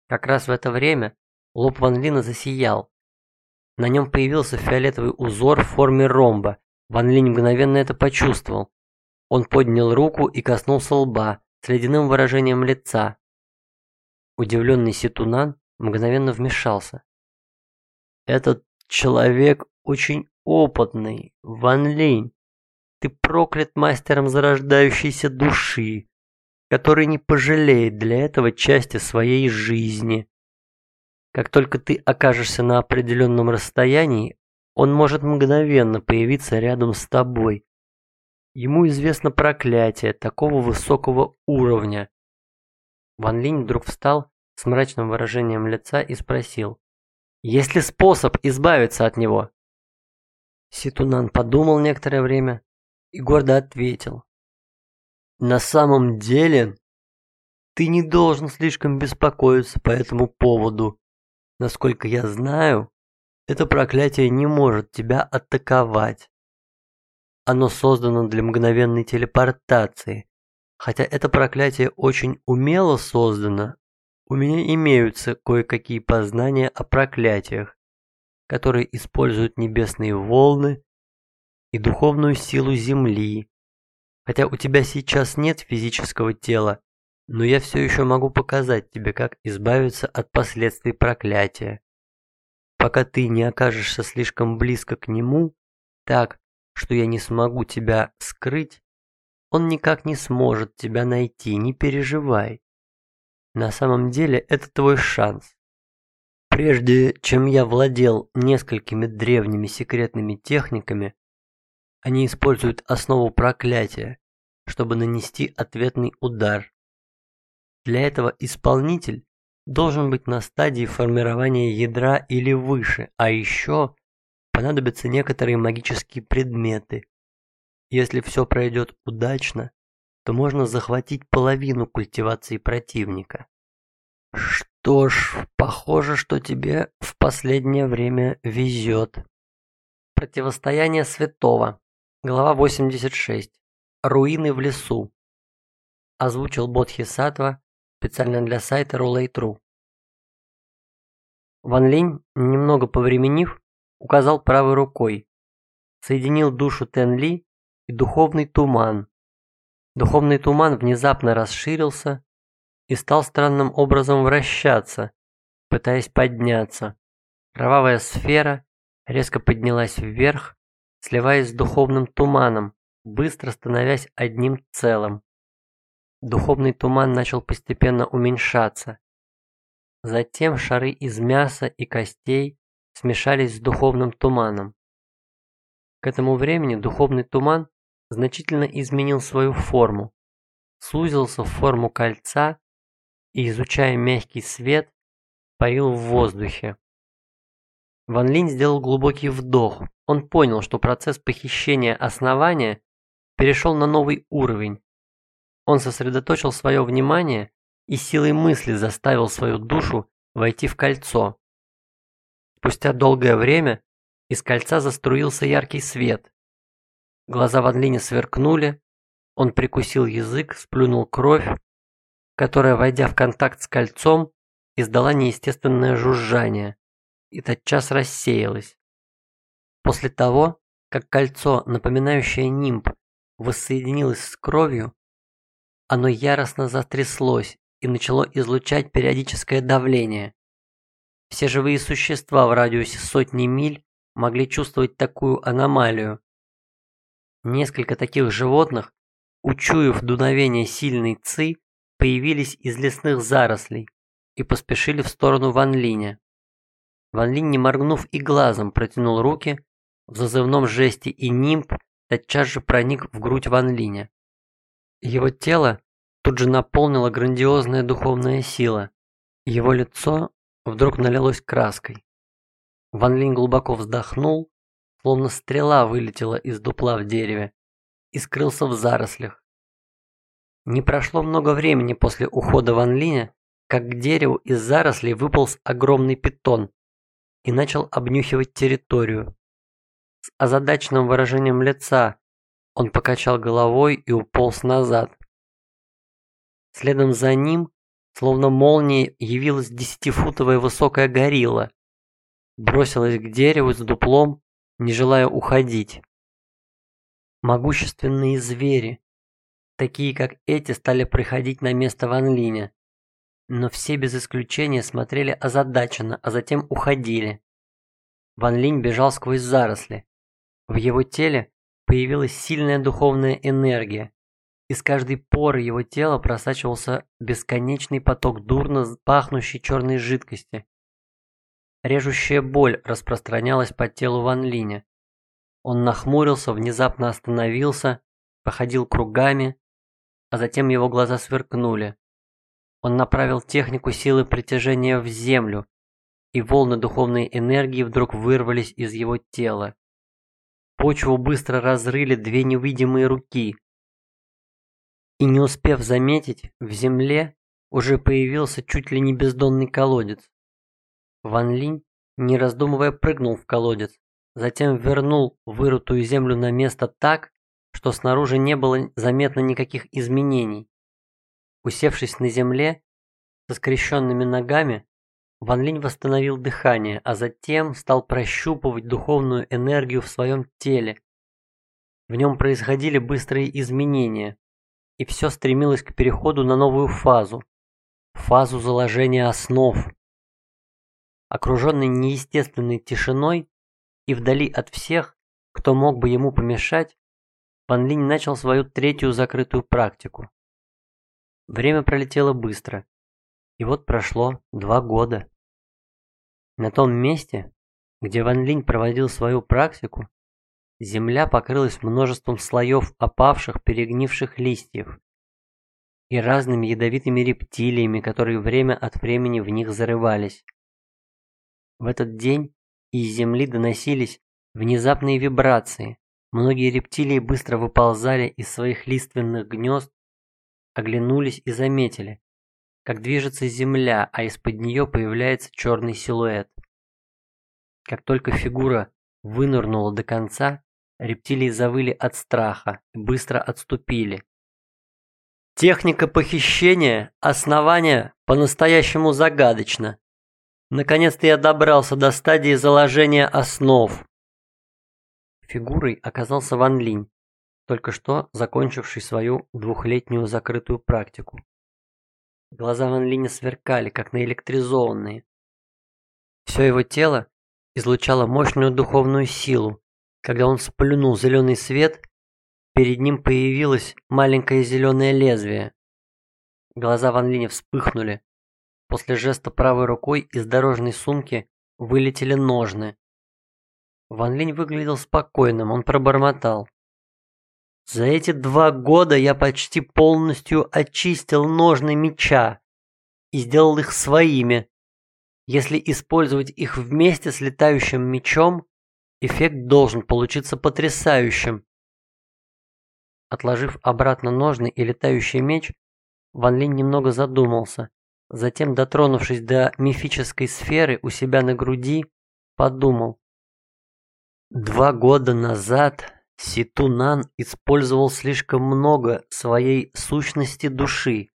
Как раз в это время лоб Ван Лина засиял. На нем появился фиолетовый узор в форме ромба. Ван Линь мгновенно это почувствовал. Он поднял руку и коснулся лба с ледяным выражением лица. Удивленный Ситунан мгновенно вмешался. «Этот человек очень опытный, Ван Линь. Ты проклят мастером зарождающейся души, который не пожалеет для этого части своей жизни. Как только ты окажешься на определенном расстоянии, он может мгновенно появиться рядом с тобой Ему известно проклятие такого высокого уровня. Ван Линь вдруг встал с мрачным выражением лица и спросил, «Есть ли способ избавиться от него?» Ситунан подумал некоторое время и гордо ответил, «На самом деле, ты не должен слишком беспокоиться по этому поводу. Насколько я знаю, Это проклятие не может тебя атаковать. Оно создано для мгновенной телепортации. Хотя это проклятие очень умело создано, у меня имеются кое-какие познания о проклятиях, которые используют небесные волны и духовную силу Земли. Хотя у тебя сейчас нет физического тела, но я все еще могу показать тебе, как избавиться от последствий проклятия. Пока ты не окажешься слишком близко к нему, так, что я не смогу тебя скрыть, он никак не сможет тебя найти, не переживай. На самом деле это твой шанс. Прежде чем я владел несколькими древними секретными техниками, они используют основу проклятия, чтобы нанести ответный удар. Для этого исполнитель должен быть на стадии формирования ядра или выше, а еще понадобятся некоторые магические предметы. Если все пройдет удачно, то можно захватить половину культивации противника. Что ж, похоже, что тебе в последнее время везет. Противостояние святого. Глава 86. Руины в лесу. Озвучил Бодхисаттва специально для сайта Roulette.ru. Ван Линь, немного повременив, указал правой рукой, соединил душу Тен Ли и духовный туман. Духовный туман внезапно расширился и стал странным образом вращаться, пытаясь подняться. Кровавая сфера резко поднялась вверх, сливаясь с духовным туманом, быстро становясь одним целым. Духовный туман начал постепенно уменьшаться. Затем шары из мяса и костей смешались с духовным туманом. К этому времени духовный туман значительно изменил свою форму, сузился в форму кольца и, изучая мягкий свет, парил в воздухе. Ван Линь сделал глубокий вдох. Он понял, что процесс похищения основания перешел на новый уровень. Он сосредоточил свое внимание и силой мысли заставил свою душу войти в кольцо. Спустя долгое время из кольца заструился яркий свет. Глаза Ван Линя сверкнули, он прикусил язык, сплюнул кровь, которая, войдя в контакт с кольцом, издала неестественное жужжание и тотчас рассеялась. После того, как кольцо, напоминающее нимб, воссоединилось с кровью, оно яростно затряслось и начало излучать периодическое давление. Все живые существа в радиусе сотни миль могли чувствовать такую аномалию. Несколько таких животных, учуяв дуновение сильной ци, появились из лесных зарослей и поспешили в сторону Ван Линя. Ван Линь, не моргнув и глазом, протянул руки в зазывном жесте, и нимб тотчас же проник в грудь Ван Линя. Его тело тут же наполнила грандиозная духовная сила. Его лицо вдруг налилось краской. Ван Линь глубоко вздохнул, словно стрела вылетела из дупла в дереве и скрылся в зарослях. Не прошло много времени после ухода Ван Линя, как к дереву из зарослей выполз огромный питон и начал обнюхивать территорию. С озадаченным выражением лица он покачал головой и уполз назад. Следом за ним, словно молнией, явилась десятифутовая высокая горилла. Бросилась к дереву с дуплом, не желая уходить. Могущественные звери, Такие, как эти, стали приходить на место Ван Линя. Но все без исключения смотрели озадаченно, а затем уходили. Ван Линь бежал сквозь заросли. В его теле появилась сильная духовная энергия. Из каждой поры его тела просачивался бесконечный поток дурно пахнущей черной жидкости. Режущая боль распространялась по телу Ван Линя. Он нахмурился, внезапно остановился, походил кругами, а затем его глаза сверкнули. Он направил технику силы притяжения в землю, и волны духовной энергии вдруг вырвались из его тела. Почву быстро разрыли две невидимые руки. И не успев заметить, в земле уже появился чуть ли не бездонный колодец. Ван Линь не раздумывая прыгнул в колодец, затем вернул вырытую землю на место так, что снаружи не было заметно никаких изменений. Усевшись на земле, со скрещенными ногами, Ван Линь восстановил дыхание, а затем стал прощупывать духовную энергию в своем теле. В нем происходили быстрые изменения, и все стремилось к переходу на новую фазу, фазу заложения основ. Окруженный неестественной тишиной и вдали от всех, кто мог бы ему помешать, Ван Линь начал свою третью закрытую практику. Время пролетело быстро, и вот прошло два года. На том месте, где Ван Линь проводил свою практику, земля покрылась множеством слоев опавших, перегнивших листьев и разными ядовитыми рептилиями, которые время от времени в них зарывались. В этот день из земли доносились внезапные вибрации. Многие рептилии быстро выползали из своих лиственных гнезд, оглянулись и заметили, как движется земля, а из-под нее появляется черный силуэт. Как только фигура вынырнула до конца, рептилии завыли от страха и быстро отступили. Техника похищения основания по-настоящему загадочна. Наконец-то я добрался до стадии заложения основ. Фигурой оказался Ван Линь, только что закончивший свою двухлетнюю закрытую практику. Глаза Ван Линя сверкали, как наэлектризованные. Все его тело излучало мощную духовную силу. Когда он сплюнул зеленый свет, перед ним появилось маленькое зеленое лезвие. Глаза Ван Линя вспыхнули. После жеста правой рукой из дорожной сумки вылетели ножны. Ван Линь выглядел спокойным, он пробормотал. За эти два года я почти полностью очистил ножны меча и сделал их своими. Если использовать их вместе с летающим мечом, эффект должен получиться потрясающим. Отложив обратно ножны и летающий меч, Ван Линь немного задумался. Затем, дотронувшись до мифической сферы у себя на груди, подумал. Два года назад Ситунан использовал слишком много своей сущности души,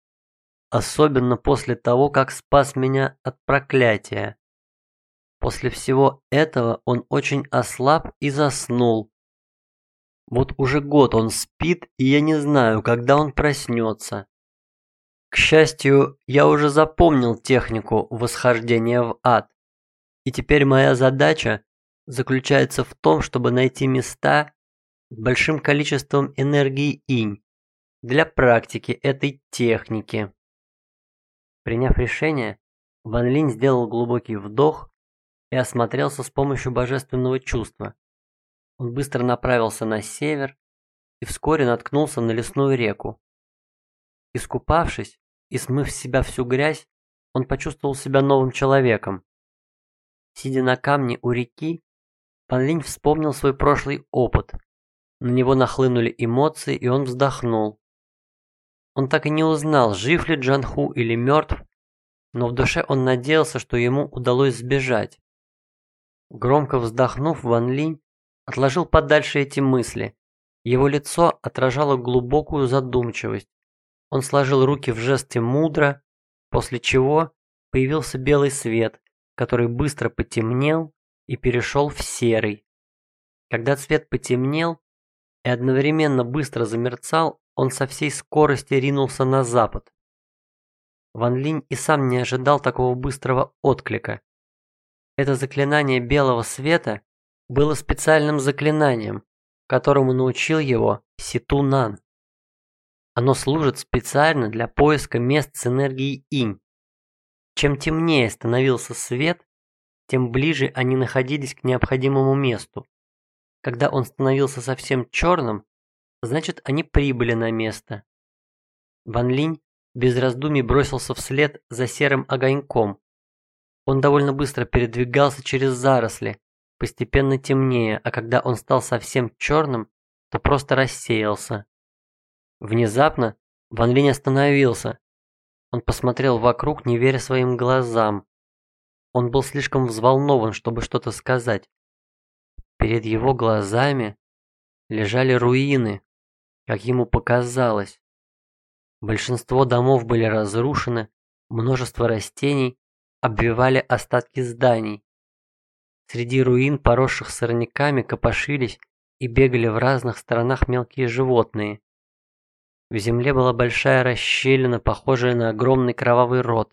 особенно после того, как спас меня от проклятия. После всего этого он очень ослаб и заснул. Вот уже год он спит, и я не знаю, когда он проснется. К счастью, я уже запомнил технику восхождения в ад. И теперь моя задача заключается в том, чтобы найти места, большим количеством энергии инь для практики этой техники. Приняв решение, Ван Линь сделал глубокий вдох и осмотрелся с помощью божественного чувства. Он быстро направился на север и вскоре наткнулся на лесную реку. Искупавшись и смыв с себя всю грязь, он почувствовал себя новым человеком. Сидя на камне у реки, Ван Линь вспомнил свой прошлый опыт – на него нахлынули эмоции, и он вздохнул. Он так и не узнал, жив ли Джанху или мертв, но в душе он надеялся, что ему удалось сбежать. Громко вздохнув, Ван Линь отложил подальше эти мысли. Его лицо отражало глубокую задумчивость. Он сложил руки в жесте мудро, после чего появился белый свет, который быстро потемнел и перешел в серый. Когда цвет потемнел, и одновременно быстро замерцал, он со всей скорости ринулся на запад. Ван Линь и сам не ожидал такого быстрого отклика. Это заклинание белого света было специальным заклинанием, которому научил его Ситу Нан. Оно служит специально для поиска мест с энергией инь. Чем темнее становился свет, тем ближе они находились к необходимому месту. Когда он становился совсем черным, значит они прибыли на место. Ван Линь без раздумий бросился вслед за серым огоньком. Он довольно быстро передвигался через заросли, постепенно темнее, а когда он стал совсем черным, то просто рассеялся. Внезапно Ван Линь остановился. Он посмотрел вокруг, не веря своим глазам. он был слишком взволнован, чтобы что-то сказать. Перед его глазами лежали руины, как ему показалось. Большинство домов были разрушены, множество растений обвивали остатки зданий. Среди руин, поросших сорняками, копошились и бегали в разных сторонах мелкие животные. В земле была большая расщелина, похожая на огромный кровавый рот,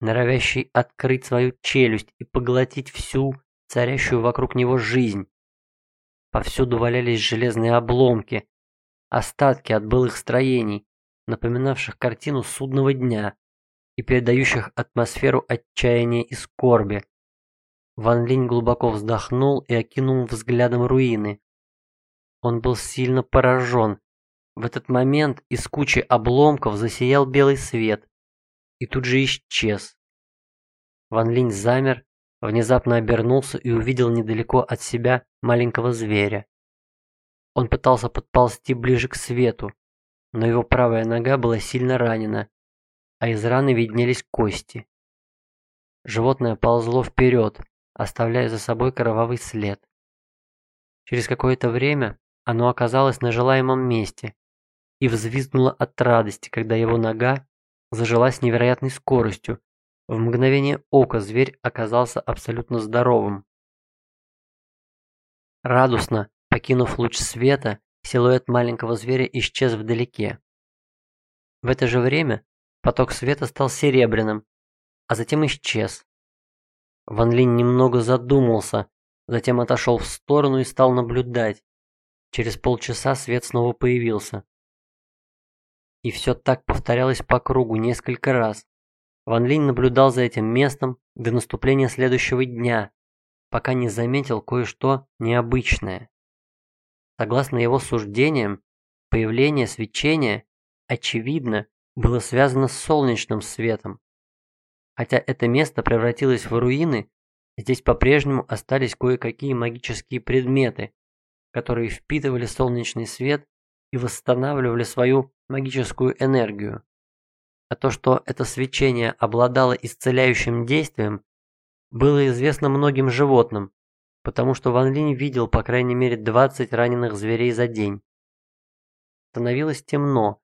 норовящий открыть свою челюсть и поглотить всю царящую вокруг него жизнь. Повсюду валялись железные обломки, остатки от былых строений, напоминавших картину судного дня и передающих атмосферу отчаяния и скорби. Ван Линь глубоко вздохнул и окинул взглядом руины. Он был сильно поражен. В этот момент из кучи обломков засиял белый свет и тут же исчез. Ван Линь замер, внезапно обернулся и увидел недалеко от себя маленького зверя. Он пытался подползти ближе к свету, но его правая нога была сильно ранена, а из раны виднелись кости. Животное ползло вперед, оставляя за собой кровавый след. Через какое-то время оно оказалось на желаемом месте и взвизгнуло от радости, когда его нога зажила с невероятной скоростью. В мгновение ока зверь оказался абсолютно здоровым. Радостно, покинув луч света, силуэт маленького зверя исчез вдалеке. В это же время поток света стал серебряным, а затем исчез. Ван Линь немного задумался, затем отошел в сторону и стал наблюдать. Через полчаса свет снова появился. И все так повторялось по кругу несколько раз. Ван Линь наблюдал за этим местом до наступления следующего дня, пока не заметил кое-что необычное. Согласно его суждениям, появление свечения, очевидно, было связано с солнечным светом. Хотя это место превратилось в руины, здесь по-прежнему остались кое-какие магические предметы, которые впитывали солнечный свет и восстанавливали свою магическую энергию. А то, что это свечение обладало исцеляющим действием, было известно многим животным, потому что Ван Линь видел по крайней мере 20 раненых зверей за день. Становилось темно.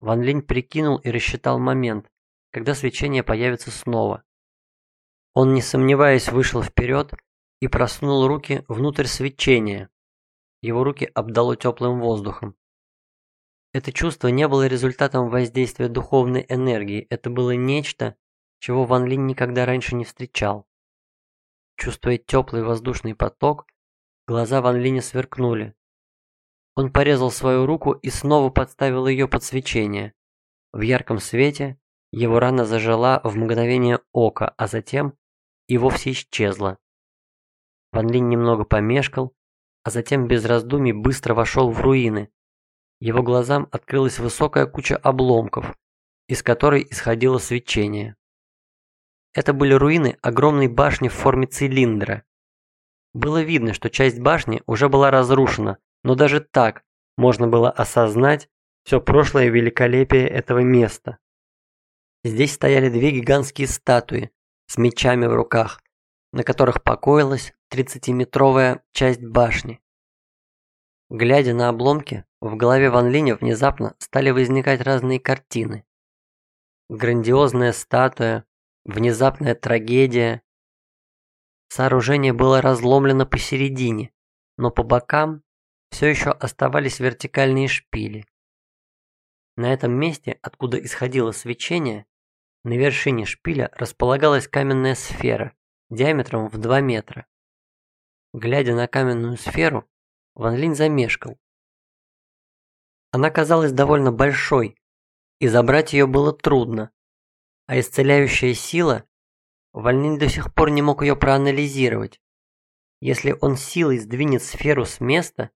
Ван Линь прикинул и рассчитал момент, когда свечение появится снова. Он, не сомневаясь, вышел вперед и просунул руки внутрь свечения. Его руки обдало теплым воздухом. Это чувство не было результатом воздействия духовной энергии, это было нечто, чего Ван Линь никогда раньше не встречал. Чувствуя теплый воздушный поток, глаза Ван Линя сверкнули. Он порезал свою руку и снова подставил ее под свечение. В ярком свете его рана зажила в мгновение ока, а затем и вовсе исчезла. Ван Линь немного помешкал, а затем без раздумий быстро вошел в руины, его глазам открылась высокая куча обломков, из которой исходило свечение. Это были руины огромной башни в форме цилиндра. Было видно, что часть башни уже была разрушена, но даже так можно было осознать все прошлое великолепие этого места. Здесь стояли две гигантские статуи с мечами в руках, на которых покоилась 30-метровая часть башни. Глядя на обломки, в голове Ван Линя внезапно стали возникать разные картины. Грандиозная статуя, внезапная трагедия. Сооружение было разломлено посередине, но по бокам все еще оставались вертикальные шпили. На этом месте, откуда исходило свечение, на вершине шпиля располагалась каменная сфера диаметром в 2 метра. Глядя на каменную сферу, Ван Линь замешкал. Она казалась довольно большой, и забрать ее было трудно, а исцеляющая сила, Ван Линь до сих пор не мог ее проанализировать. Если он силой сдвинет сферу с места,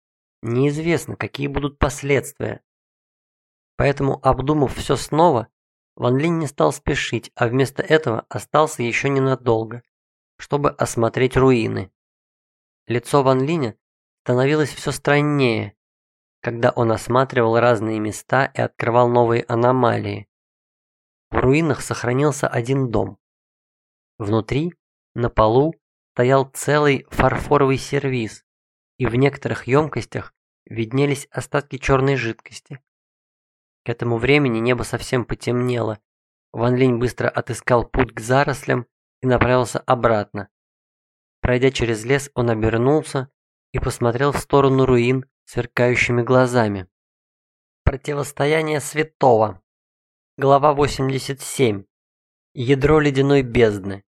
неизвестно, какие будут последствия. Поэтому, обдумав все снова, Ван Линь не стал спешить, а вместо этого остался еще ненадолго, чтобы осмотреть руины. Лицо Ван Линя становилось все страннее, когда он осматривал разные места и открывал новые аномалии. В руинах сохранился один дом. Внутри На полу стоял целый фарфоровый сервиз, и в некоторых емкостях виднелись остатки черной жидкости. К этому времени небо совсем потемнело. Ван Линь быстро отыскал путь к зарослям и направился обратно. Пройдя через лес, он обернулся и посмотрел в сторону руин сверкающими глазами. Противостояние святого. Глава 87. Ядро ледяной бездны.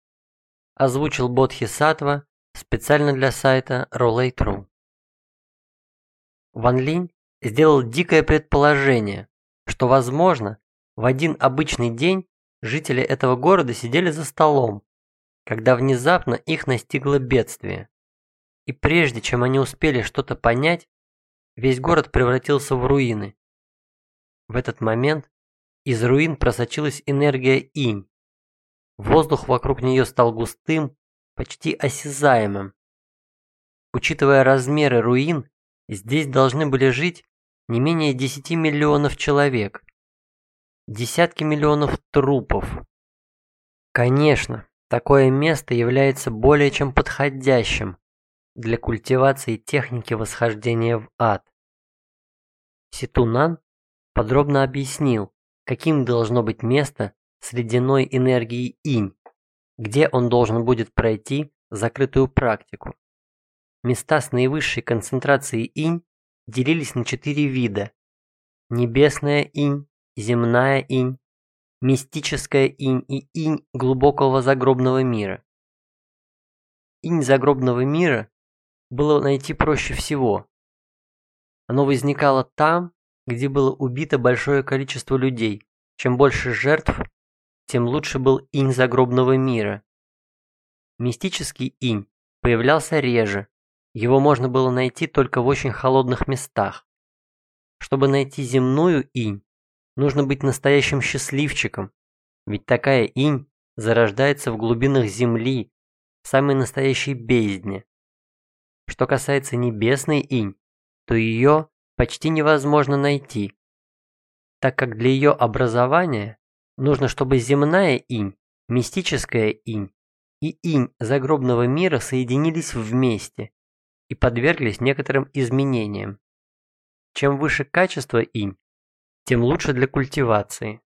Озвучил Бодхи Сатва специально для сайта Rollay.ru. Ван Линь сделал дикое предположение, что, возможно, в один обычный день жители этого города сидели за столом, когда внезапно их настигло бедствие. И прежде чем они успели что-то понять, весь город превратился в руины. В этот момент из руин просочилась энергия инь. Воздух вокруг нее стал густым, почти осязаемым. Учитывая размеры руин, здесь должны были жить не менее 10 миллионов человек. Десятки миллионов трупов. Конечно, такое место является более чем подходящим для культивации техники восхождения в ад. Ситунан подробно объяснил, каким должно быть место с ледяной энергией инь, где он должен будет пройти закрытую практику. Места с наивысшей концентрацией инь делились на четыре вида. Небесная инь, земная инь, мистическая инь и инь глубокого загробного мира. Инь загробного мира было найти проще всего. Оно возникало там, где было убито большое количество людей. Чем больше жертв, тем лучше был инь загробного мира. Мистический инь появлялся реже, его можно было найти только в очень холодных местах. Чтобы найти земную инь, нужно быть настоящим счастливчиком, ведь такая инь зарождается в глубинах земли, в самой настоящей бездне. Что касается небесной инь, то ее почти невозможно найти, так как для ее образования нужно, чтобы земная инь, мистическая инь и инь загробного мира соединились вместе и подверглись некоторым изменениям. Чем выше качество инь, тем лучше для культивации.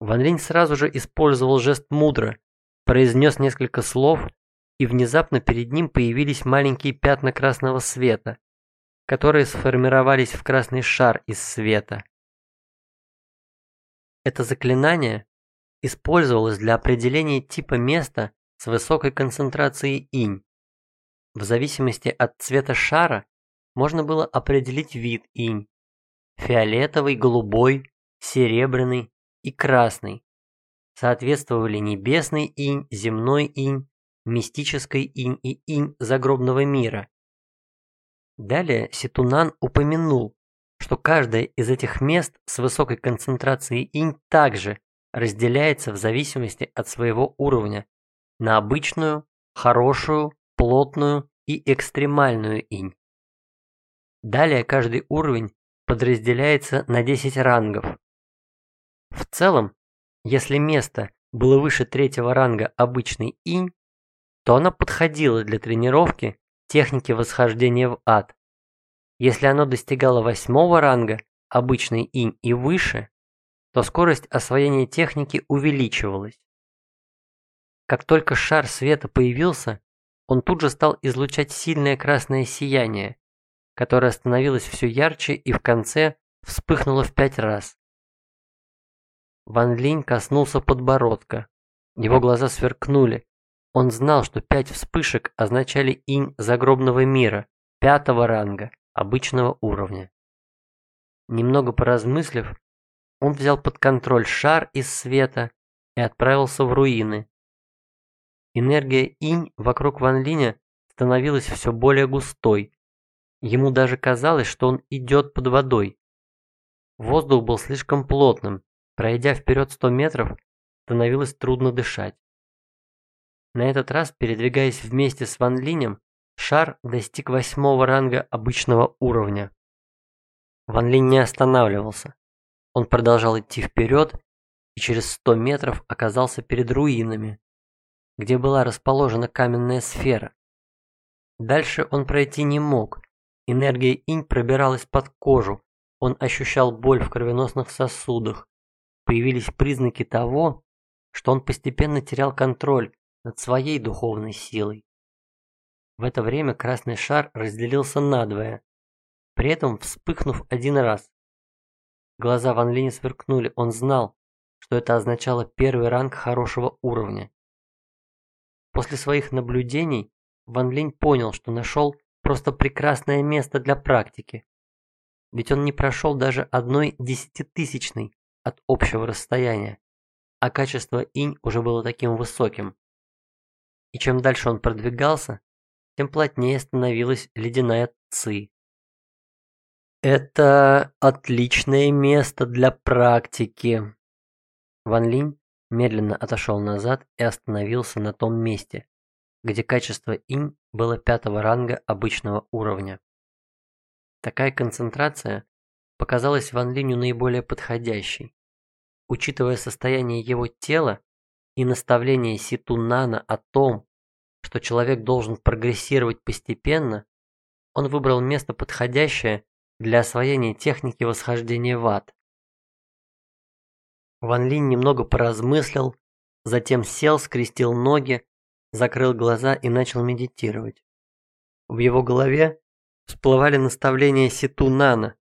Ван Линь сразу же использовал жест мудро, произнес несколько слов, и внезапно перед ним появились маленькие пятна красного света, которые сформировались в красный шар из света. Это заклинание использовалось для определения типа места с высокой концентрацией инь. В зависимости от цвета шара можно было определить вид инь. Фиолетовый, голубой, серебряный и красный. Соответствовали небесный инь, земной инь, мистической инь и инь загробного мира. Далее Ситунан упомянул, что каждое из этих мест с высокой концентрацией инь также разделяется в зависимости от своего уровня на обычную, хорошую, плотную и экстремальную инь. Далее каждый уровень подразделяется на 10 рангов. В целом, если место было выше третьего ранга обычный инь, то оно подходило для тренировки техники восхождения в ад. Если оно достигало восьмого ранга обычный инь и выше, то скорость освоения техники увеличивалась. Как только шар света появился, он тут же стал излучать сильное красное сияние, которое становилось все ярче и в конце вспыхнуло в пять раз. Ван Линь коснулся подбородка. Его глаза сверкнули. Он знал, что пять вспышек означали инь загробного мира, пятого ранга, обычного уровня. Немного поразмыслив, он взял под контроль шар из света и отправился в руины, Энергия инь вокруг Ван Линя становилась все более густой. Ему даже казалось, что он идет под водой. Воздух был слишком плотным. Пройдя вперед 100 метров, становилось трудно дышать. На этот раз, передвигаясь вместе с Ван Линем, шар достиг восьмого ранга обычного уровня. Ван Линь не останавливался. Он продолжал идти вперед и через 100 метров оказался перед руинами. Где была расположена каменная сфера. Дальше он пройти не мог. Энергия инь пробиралась под кожу. Он ощущал боль в кровеносных сосудах. Появились признаки того, что он постепенно терял контроль над своей духовной силой. В это время красный шар разделился надвое, при этом вспыхнув один раз. Глаза Ван Линя сверкнули, он знал, что это означало первый ранг хорошего уровня. После своих наблюдений Ван Линь понял, что нашел просто прекрасное место для практики. Ведь он не прошел даже одной десятитысячной от общего расстояния, а качество инь уже было таким высоким. И чем дальше он продвигался, тем плотнее становилась ледяная ци. Это отличное место для практики. Ван Линь медленно отошел назад и остановился на том месте, где качество инь было пятого ранга обычного уровня. Такая концентрация показалась Ван Линю наиболее подходящей. Учитывая состояние его тела и наставление Ситу Нана о том, что человек должен прогрессировать постепенно, он выбрал место подходящее для освоения техники восхождения в ад. Ван Линь немного поразмыслил, затем сел, скрестил ноги закрыл глаза и начал медитировать. В его голове всплывали наставления Ситу Нана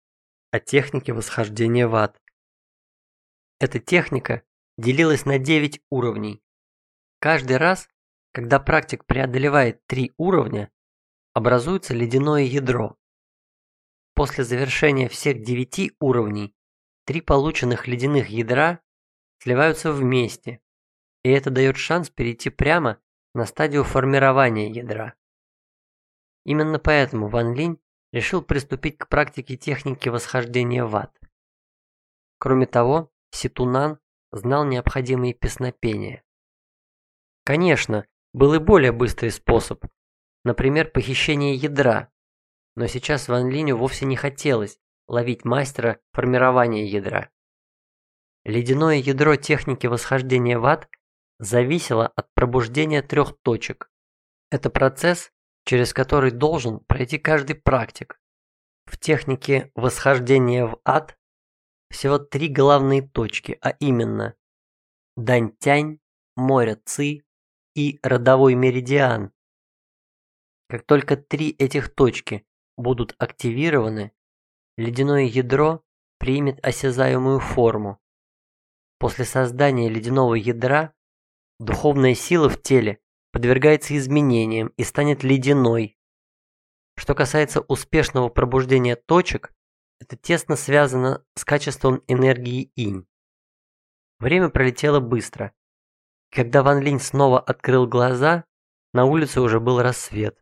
о технике восхождения в ад. Эта техника делилась на 9 уровней. Каждый раз, когда практик преодолевает три уровня, образуется ледяное ядро. После завершения всех девяти уровней, три полученных ледяных ядра сливаются вместе, и это дает шанс перейти прямо на стадию формирования ядра. Именно поэтому Ван Линь решил приступить к практике техники восхождения в ад. Кроме того, Ситунан знал необходимые песнопения. Конечно, был и более быстрый способ, например, похищение ядра, но сейчас Ван Линю вовсе не хотелось ловить мастера формирования ядра. Ледяное ядро техники восхождения в ад зависело от пробуждения трех точек. Это процесс, через который должен пройти каждый практик. В технике восхождения в ад всего три главные точки, а именно Дантянь, море Ци и родовой меридиан. Как только три этих точки будут активированы, ледяное ядро примет осязаемую форму. После создания ледяного ядра Духовная сила в теле подвергается изменениям и станет ледяной. Что касается успешного пробуждения точек, это тесно связано с качеством энергии инь. Время пролетело быстро. Когда Ван Линь снова открыл глаза, на улице уже был рассвет.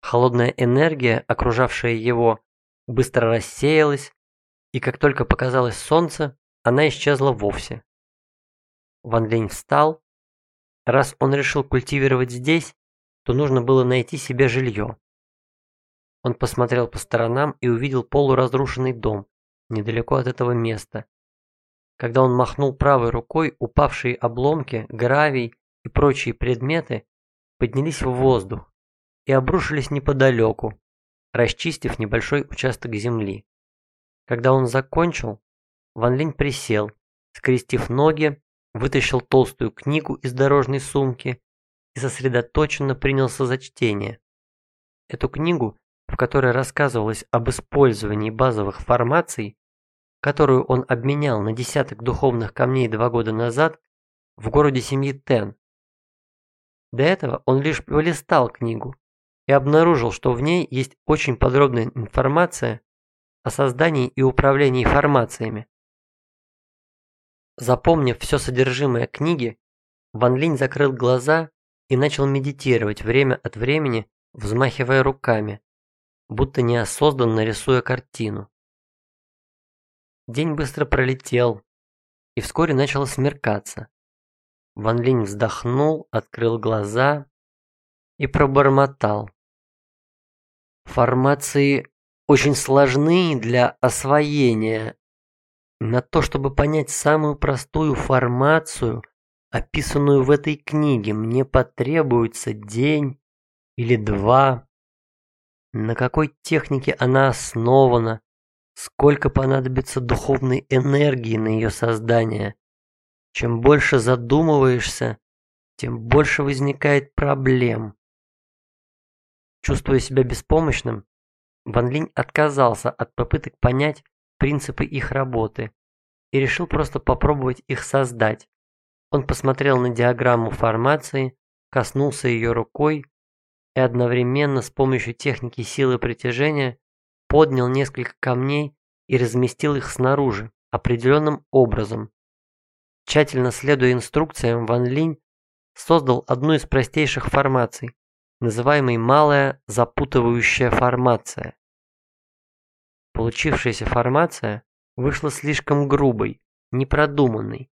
Холодная энергия, окружавшая его, быстро рассеялась, и как только показалось солнце, она исчезла вовсе. Ван Линь встал Раз он решил культивировать здесь, то нужно было найти себе жилье. Он посмотрел по сторонам и увидел полуразрушенный дом недалеко от этого места. Когда он махнул правой рукой, упавшие обломки, гравий и прочие предметы поднялись в воздух и обрушились неподалеку, расчистив небольшой участок земли. Когда он закончил, Ван Линь присел, скрестив ноги вытащил толстую книгу из дорожной сумки и сосредоточенно принялся за чтение. Эту книгу, в которой рассказывалось об использовании базовых формаций, которую он обменял на десяток духовных камней два года назад в городе семьи Тен. До этого он лишь полистал книгу и обнаружил, что в ней есть очень подробная информация о создании и управлении формациями. Запомнив все содержимое книги, Ван Линь закрыл глаза и начал медитировать время от времени, взмахивая руками, будто неосознанно рисуя картину. День быстро пролетел, и вскоре начало смеркаться. Ван Линь вздохнул, открыл глаза и пробормотал. Формации очень сложны для освоения на то, чтобы понять самую простую формацию, описанную в этой книге, мне потребуется день или два. На какой технике она основана? Сколько понадобится духовной энергии на ее создание? Чем больше задумываешься, тем больше возникает проблем. Чувствуя себя беспомощным, Ван Линь отказался от попыток понять принципы их работы и решил просто попробовать их создать. Он посмотрел на диаграмму формации, коснулся ее рукой и одновременно с помощью техники силы притяжения поднял несколько камней и разместил их снаружи определенным образом. Тщательно следуя инструкциям, Ван Линь создал одну из простейших формаций, называемой малая запутывающая формация. Получившаяся формация вышла слишком грубой, непродуманной.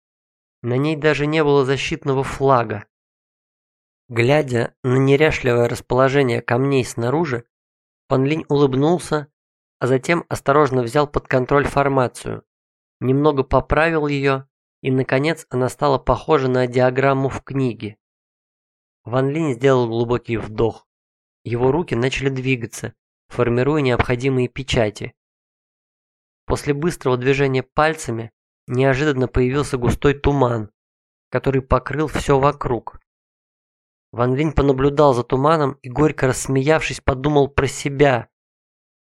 На ней даже не было защитного флага. Глядя на неряшливое расположение камней снаружи, Пан Линь улыбнулся, а затем осторожно взял под контроль формацию, немного поправил ее, и, наконец, она стала похожа на диаграмму в книге. Ван Линь сделал глубокий вдох. Его руки начали двигаться, формируя необходимые печати. После быстрого движения пальцами неожиданно появился густой туман, который покрыл все вокруг. Ван Линь понаблюдал за туманом и, горько рассмеявшись, подумал про себя,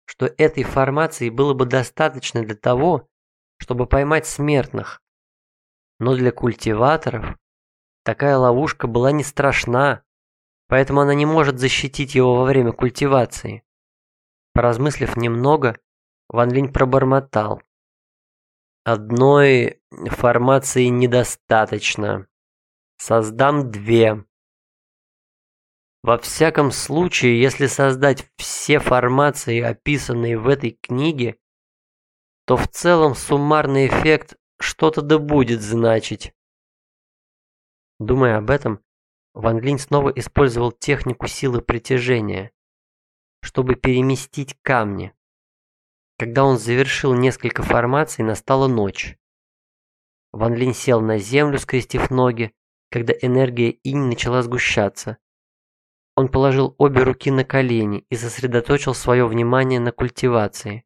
что этой формации было бы достаточно для того, чтобы поймать смертных. Но для культиваторов Такая ловушка была не страшна, поэтому она не может защитить его во время культивации. Поразмыслив немного, Ван Линь пробормотал. Одной формации недостаточно. Создам две. Во всяком случае, если создать все формации, описанные в этой книге, то в целом суммарный эффект что-то да будет значить. Думая об этом, Ван Линь снова использовал технику силы притяжения, чтобы переместить камни. Когда он завершил несколько формаций, настала ночь. Ван Линь сел на землю, скрестив ноги, когда энергия инь начала сгущаться. Он положил обе руки на колени и сосредоточил свое внимание на культивации.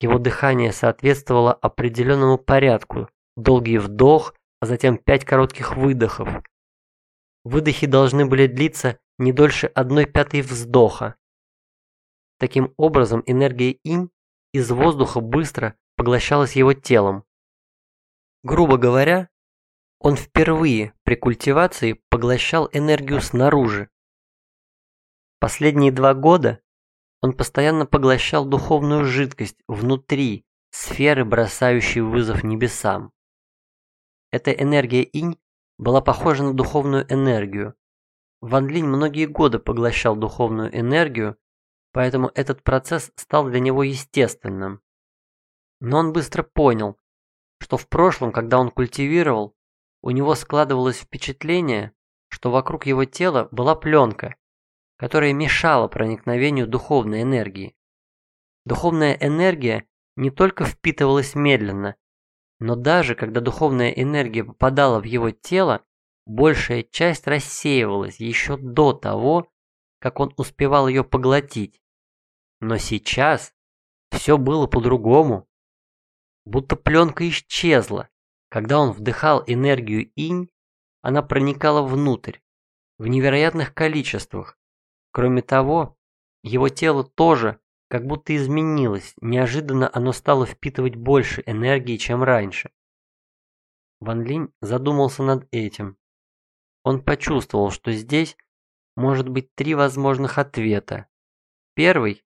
Его дыхание соответствовало определенному порядку. Долгий вдох, а затем пять коротких выдохов. Выдохи должны были длиться не дольше одной пятой вздоха. Таким образом, энергия инь из воздуха быстро поглощалась его телом. Грубо говоря, он впервые при культивации поглощал энергию снаружи. Последние два года он постоянно поглощал духовную жидкость внутри сферы, бросающей вызов небесам. Эта энергия инь была похожа на духовную энергию. Ван Линь многие годы поглощал духовную энергию, поэтому этот процесс стал для него естественным. Но он быстро понял, что в прошлом, когда он культивировал, у него складывалось впечатление, что вокруг его тела была пленка, которая мешала проникновению духовной энергии. Духовная энергия не только впитывалась медленно, но даже когда духовная энергия попадала в его тело, большая часть рассеивалась еще до того, как он успевал ее поглотить. Но сейчас все было по-другому. Будто пленка исчезла. Когда он вдыхал энергию инь, она проникала внутрь, в невероятных количествах. Кроме того, его тело тоже как будто изменилось, неожиданно оно стало впитывать больше энергии, чем раньше. Ван Линь задумался над этим. Он почувствовал, что здесь может быть три возможных ответа. Первый –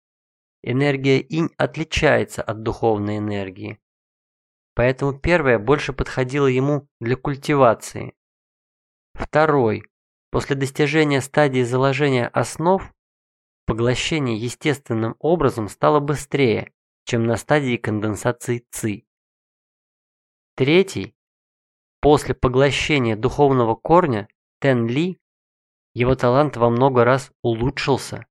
энергия инь отличается от духовной энергии. Поэтому первая больше подходила ему для культивации. Второй – после достижения стадии заложения основ Поглощение естественным образом стало быстрее, чем на стадии конденсации ЦИ. Третий. После поглощения духовного корня Тен Ли, его талант во много раз улучшился.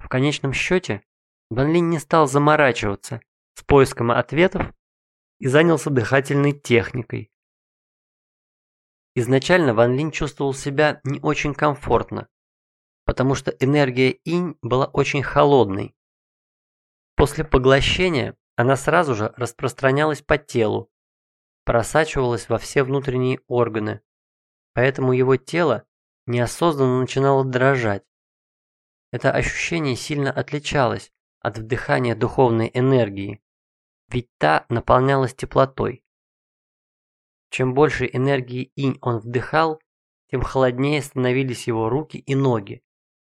В конечном счете, Бен Ли не стал заморачиваться с поиском ответов и занялся дыхательной техникой. Изначально Ван Линь чувствовал себя не очень комфортно, потому что энергия инь была очень холодной. После поглощения она сразу же распространялась по телу, просачивалась во все внутренние органы, поэтому его тело неосознанно начинало дрожать. Это ощущение сильно отличалось от вдыхания духовной энергии, ведь та наполнялась теплотой. Чем больше энергии инь он вдыхал, тем холоднее становились его руки и ноги.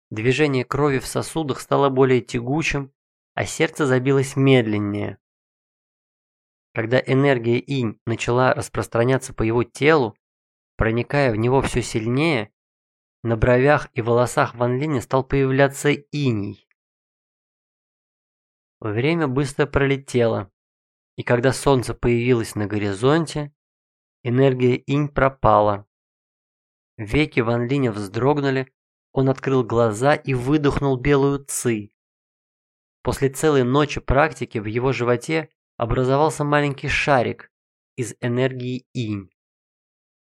Движение крови в сосудах стало более тягучим, а сердце забилось медленнее. Когда энергия инь начала распространяться по его телу, проникая в него все сильнее, на бровях и волосах Ван Линя стал появляться иней. Время быстро пролетело, и когда солнце появилось на горизонте, энергия инь пропала. Веки Ван Линя вздрогнули, он открыл глаза и выдохнул белую ци. После целой ночи практики в его животе образовался маленький шарик из энергии инь.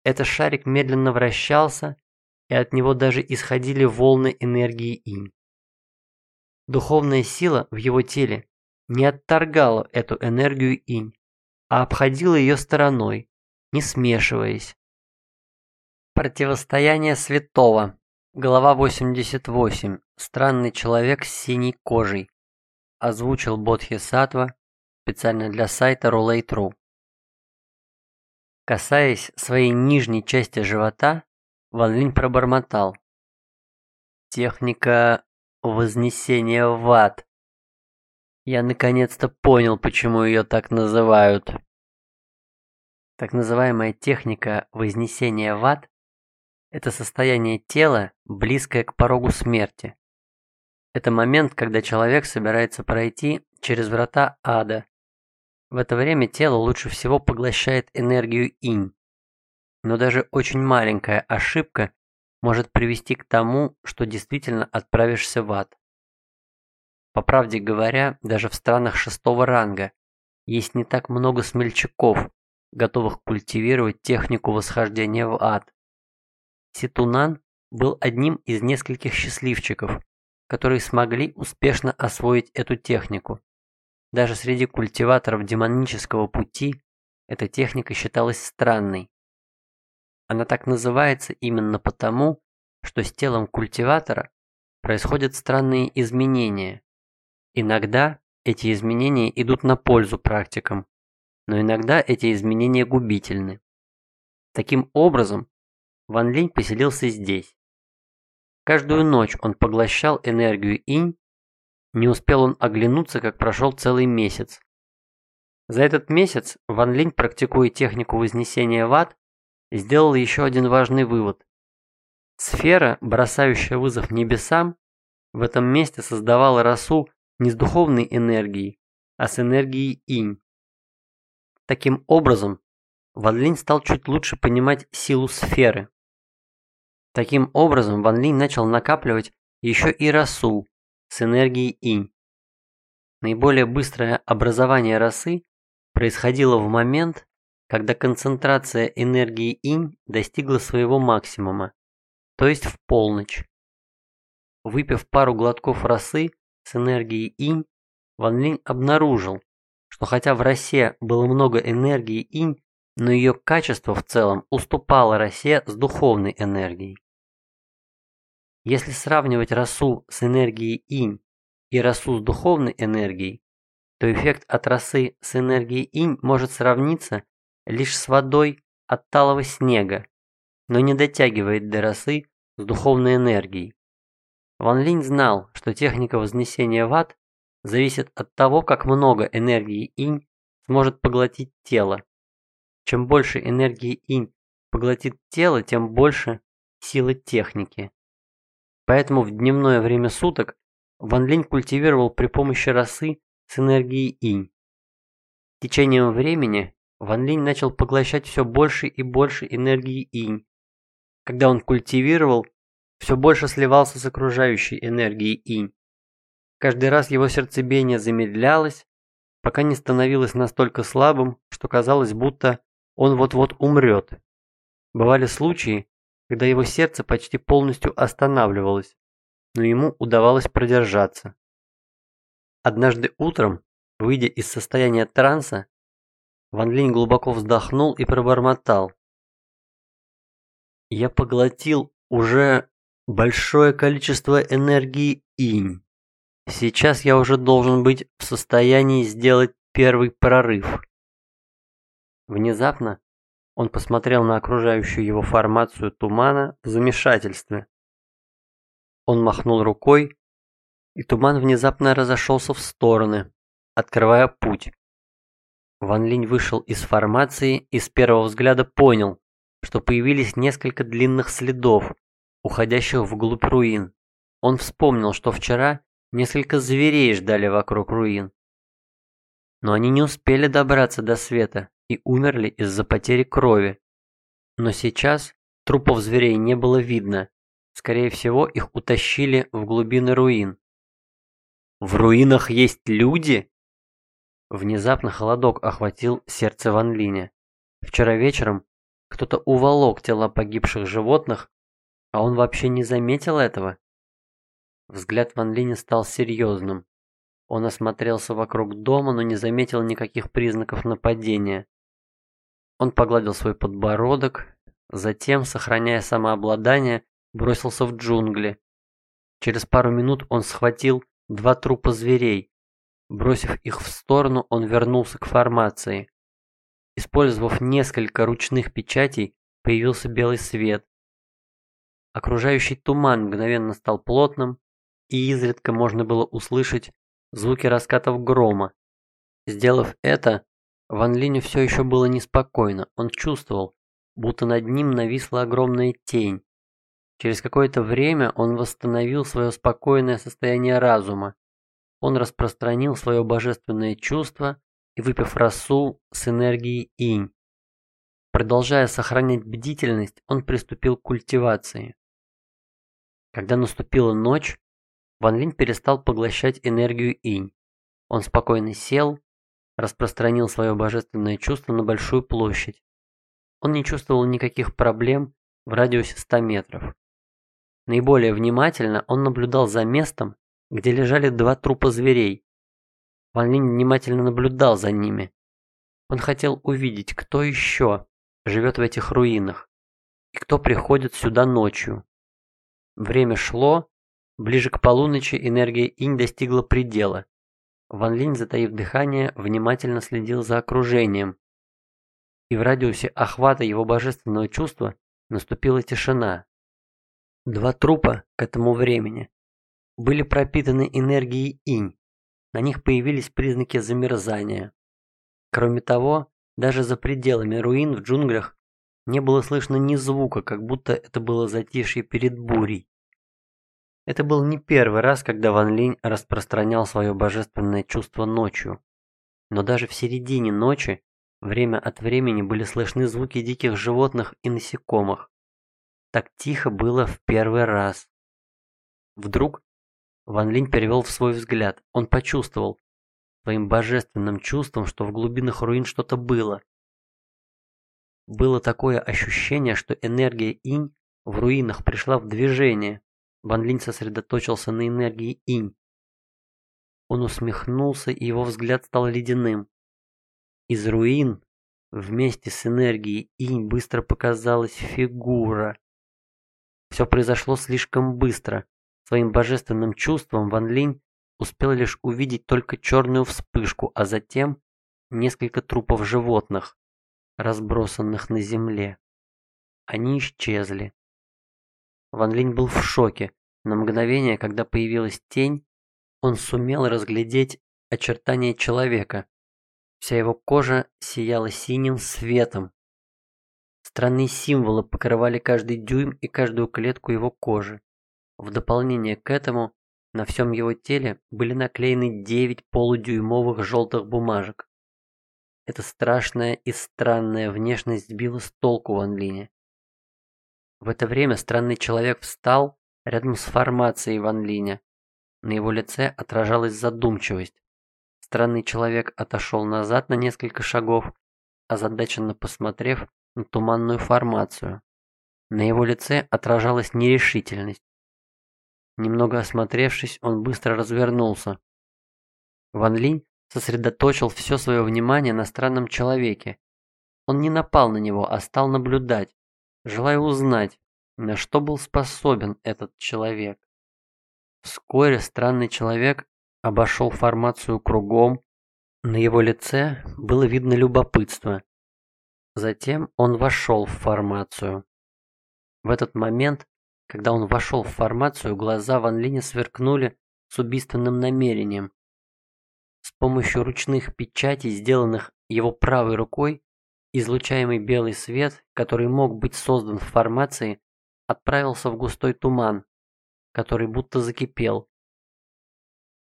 Этот шарик медленно вращался, и от него даже исходили волны энергии инь. Духовная сила в его теле не отторгала эту энергию инь, а обходила ее стороной, не смешиваясь. Противостояние святого. Глава 88. Странный человек с синей кожей. Озвучил Бодхи Сатва специально для сайта Roulette.ru. Касаясь своей нижней части живота, Ван Линь пробормотал. Техника вознесения в ад. Я наконец-то понял, почему ее так называют. Так называемая техника вознесения в ад – это состояние тела, близкое к порогу смерти. Это момент, когда человек собирается пройти через врата ада в это время тело лучше всего поглощает энергию инь. Но даже очень маленькая ошибка может привести к тому, что действительно отправишься в ад. По правде говоря, даже в странах шестого ранга есть не так много смельчаков, готовых культивировать технику восхождения в ад. Ситунан был одним из нескольких счастливчиков, которые смогли успешно освоить эту технику. Даже среди культиваторов демонического пути эта техника считалась странной. Она так называется именно потому, что с телом культиватора происходят странные изменения. Иногда эти изменения идут на пользу практикам, но иногда эти изменения губительны. Таким образом, Ван Линь поселился здесь. Каждую ночь он поглощал энергию инь не успел он оглянуться, как прошел целый месяц. За этот месяц Ван Линь, практикуя технику вознесения в ад, сделал еще один важный вывод. Сфера, бросающая вызов небесам, в этом месте создавала расу не с духовной энергией, а с энергией инь. Таким образом, Ван Линь стал чуть лучше понимать силу сферы. Таким образом, Ван Линь начал накапливать еще и расу, с энергией инь. Наиболее быстрое образование росы происходило в момент, когда концентрация энергии инь достигла своего максимума, то есть в полночь. Выпив пару глотков росы с энергией инь, Ван Линь обнаружил, что хотя в росе было много энергии инь, но ее качество в целом уступало росе с духовной энергией. Если сравнивать росу с энергией инь и росу с духовной энергией, то эффект от росы с энергией инь может сравниться лишь с водой от талого снега, но не дотягивает до росы с духовной энергией. Ван Линь знал, что техника вознесения в ад зависит от того, как много энергии инь сможет поглотить тело. Чем больше энергии инь поглотит тело, тем больше силы техники. Поэтому в дневное время суток Ван Линь культивировал при помощи росы с энергией инь. Течением времени Ван Линь начал поглощать все больше и больше энергии инь. Когда он культивировал, все больше сливался с окружающей энергией инь. Каждый раз его сердцебиение замедлялось, пока не становилось настолько слабым, что казалось, будто он вот-вот умрет. Бывали случаи, когда его сердце почти полностью останавливалось, но ему удавалось продержаться. Однажды утром, выйдя из состояния транса, Ван Линь глубоко вздохнул и пробормотал. «Я поглотил уже большое количество энергии инь. Сейчас я уже должен быть в состоянии сделать первый прорыв». Внезапно он посмотрел на окружающую его формацию тумана в замешательстве. Он махнул рукой, и туман внезапно разошелся в стороны, открывая путь. Ван Линь вышел из формации и с первого взгляда понял, что появились несколько длинных следов, уходящих вглубь руин. Он вспомнил, что вчера несколько зверей ждали вокруг руин. Но они не успели добраться до света, и умерли из-за потери крови. Но сейчас трупов зверей не было видно. Скорее всего, их утащили в глубины руин. В руинах есть люди? Внезапно холодок охватил сердце Ван Линя. Вчера вечером кто-то уволок тела погибших животных, а он вообще не заметил этого. Взгляд Ван Линя стал серьезным. Он осмотрелся вокруг дома, но не заметил никаких признаков нападения. Он погладил свой подбородок, затем, сохраняя самообладание, бросился в джунгли. Через пару минут он схватил два трупа зверей. Бросив их в сторону, он вернулся к формации. Использовав несколько ручных печатей, появился белый свет. Окружающий туман мгновенно стал плотным, и изредка можно было услышать звуки раскатов грома. Сделав это, Ван Линю все еще было неспокойно. Он чувствовал, будто над ним нависла огромная тень. Через какое-то время он восстановил свое спокойное состояние разума. Он распространил свое божественное чувство и, выпив росу с энергией инь. Продолжая сохранять бдительность, он приступил к культивации. Когда наступила ночь, Ван Линь перестал поглощать энергию инь. Он спокойно сел, распространил свое божественное чувство на большую площадь. Он не чувствовал никаких проблем в радиусе 100 метров. Наиболее внимательно он наблюдал за местом, где лежали два трупа зверей. Ван Линь внимательно наблюдал за ними. Он хотел увидеть, кто еще живет в этих руинах и кто приходит сюда ночью. Время шло, ближе к полуночи энергия инь достигла предела. Ван Линь, затаив дыхание, внимательно следил за окружением. И в радиусе охвата его божественного чувства наступила тишина. Два трупа к этому времени были пропитаны энергией инь. На них появились признаки замерзания. Кроме того, даже за пределами руин в джунглях не было слышно ни звука, как будто это было затишье перед бурей. Это был не первый раз, когда Ван Линь распространял свое божественное чувство ночью. Но даже в середине ночи время от времени были слышны звуки диких животных и насекомых. Так тихо было в первый раз. Вдруг Ван Линь перевел в свой взгляд. Он почувствовал своим божественным чувством, что в глубинах руин что-то было. Было такое ощущение, что энергия инь в руинах пришла в движение. Ван Линь сосредоточился на энергии инь. Он усмехнулся, и его взгляд стал ледяным. Из руин вместе с энергией инь быстро показалась фигура. Все произошло слишком быстро. Своим божественным чувством Ван Линь успел лишь увидеть только черную вспышку, а затем несколько трупов животных, разбросанных на земле. Они исчезли. Ван Линь был в шоке. На мгновение, когда появилась тень, он сумел разглядеть очертания человека. Вся его кожа сияла синим светом. Странные символы покрывали каждый дюйм и каждую клетку его кожи. В дополнение к этому, на всем его теле были наклеены девять полудюймовых желтых бумажек. Эта страшная и странная внешность сбила с толку Ван Линя. В это время странный человек встал рядом с формацией Ван Линя. На его лице отражалась задумчивость. Странный человек отошел назад на несколько шагов, озадаченно посмотрев на туманную формацию. На его лице отражалась нерешительность. Немного осмотревшись, он быстро развернулся. Ван Линь сосредоточил все свое внимание на странном человеке. Он не напал на него, а стал наблюдать, желая узнать, на что был способен этот человек. Вскоре странный человек обошел формацию кругом. На его лице было видно любопытство. Затем он вошел в формацию. В этот момент, когда он вошел в формацию, глаза Ван Линя сверкнули с убийственным намерением. С помощью ручных печатей, сделанных его правой рукой, излучаемый белый свет, который мог быть создан в формации, отправился в густой туман, который будто закипел.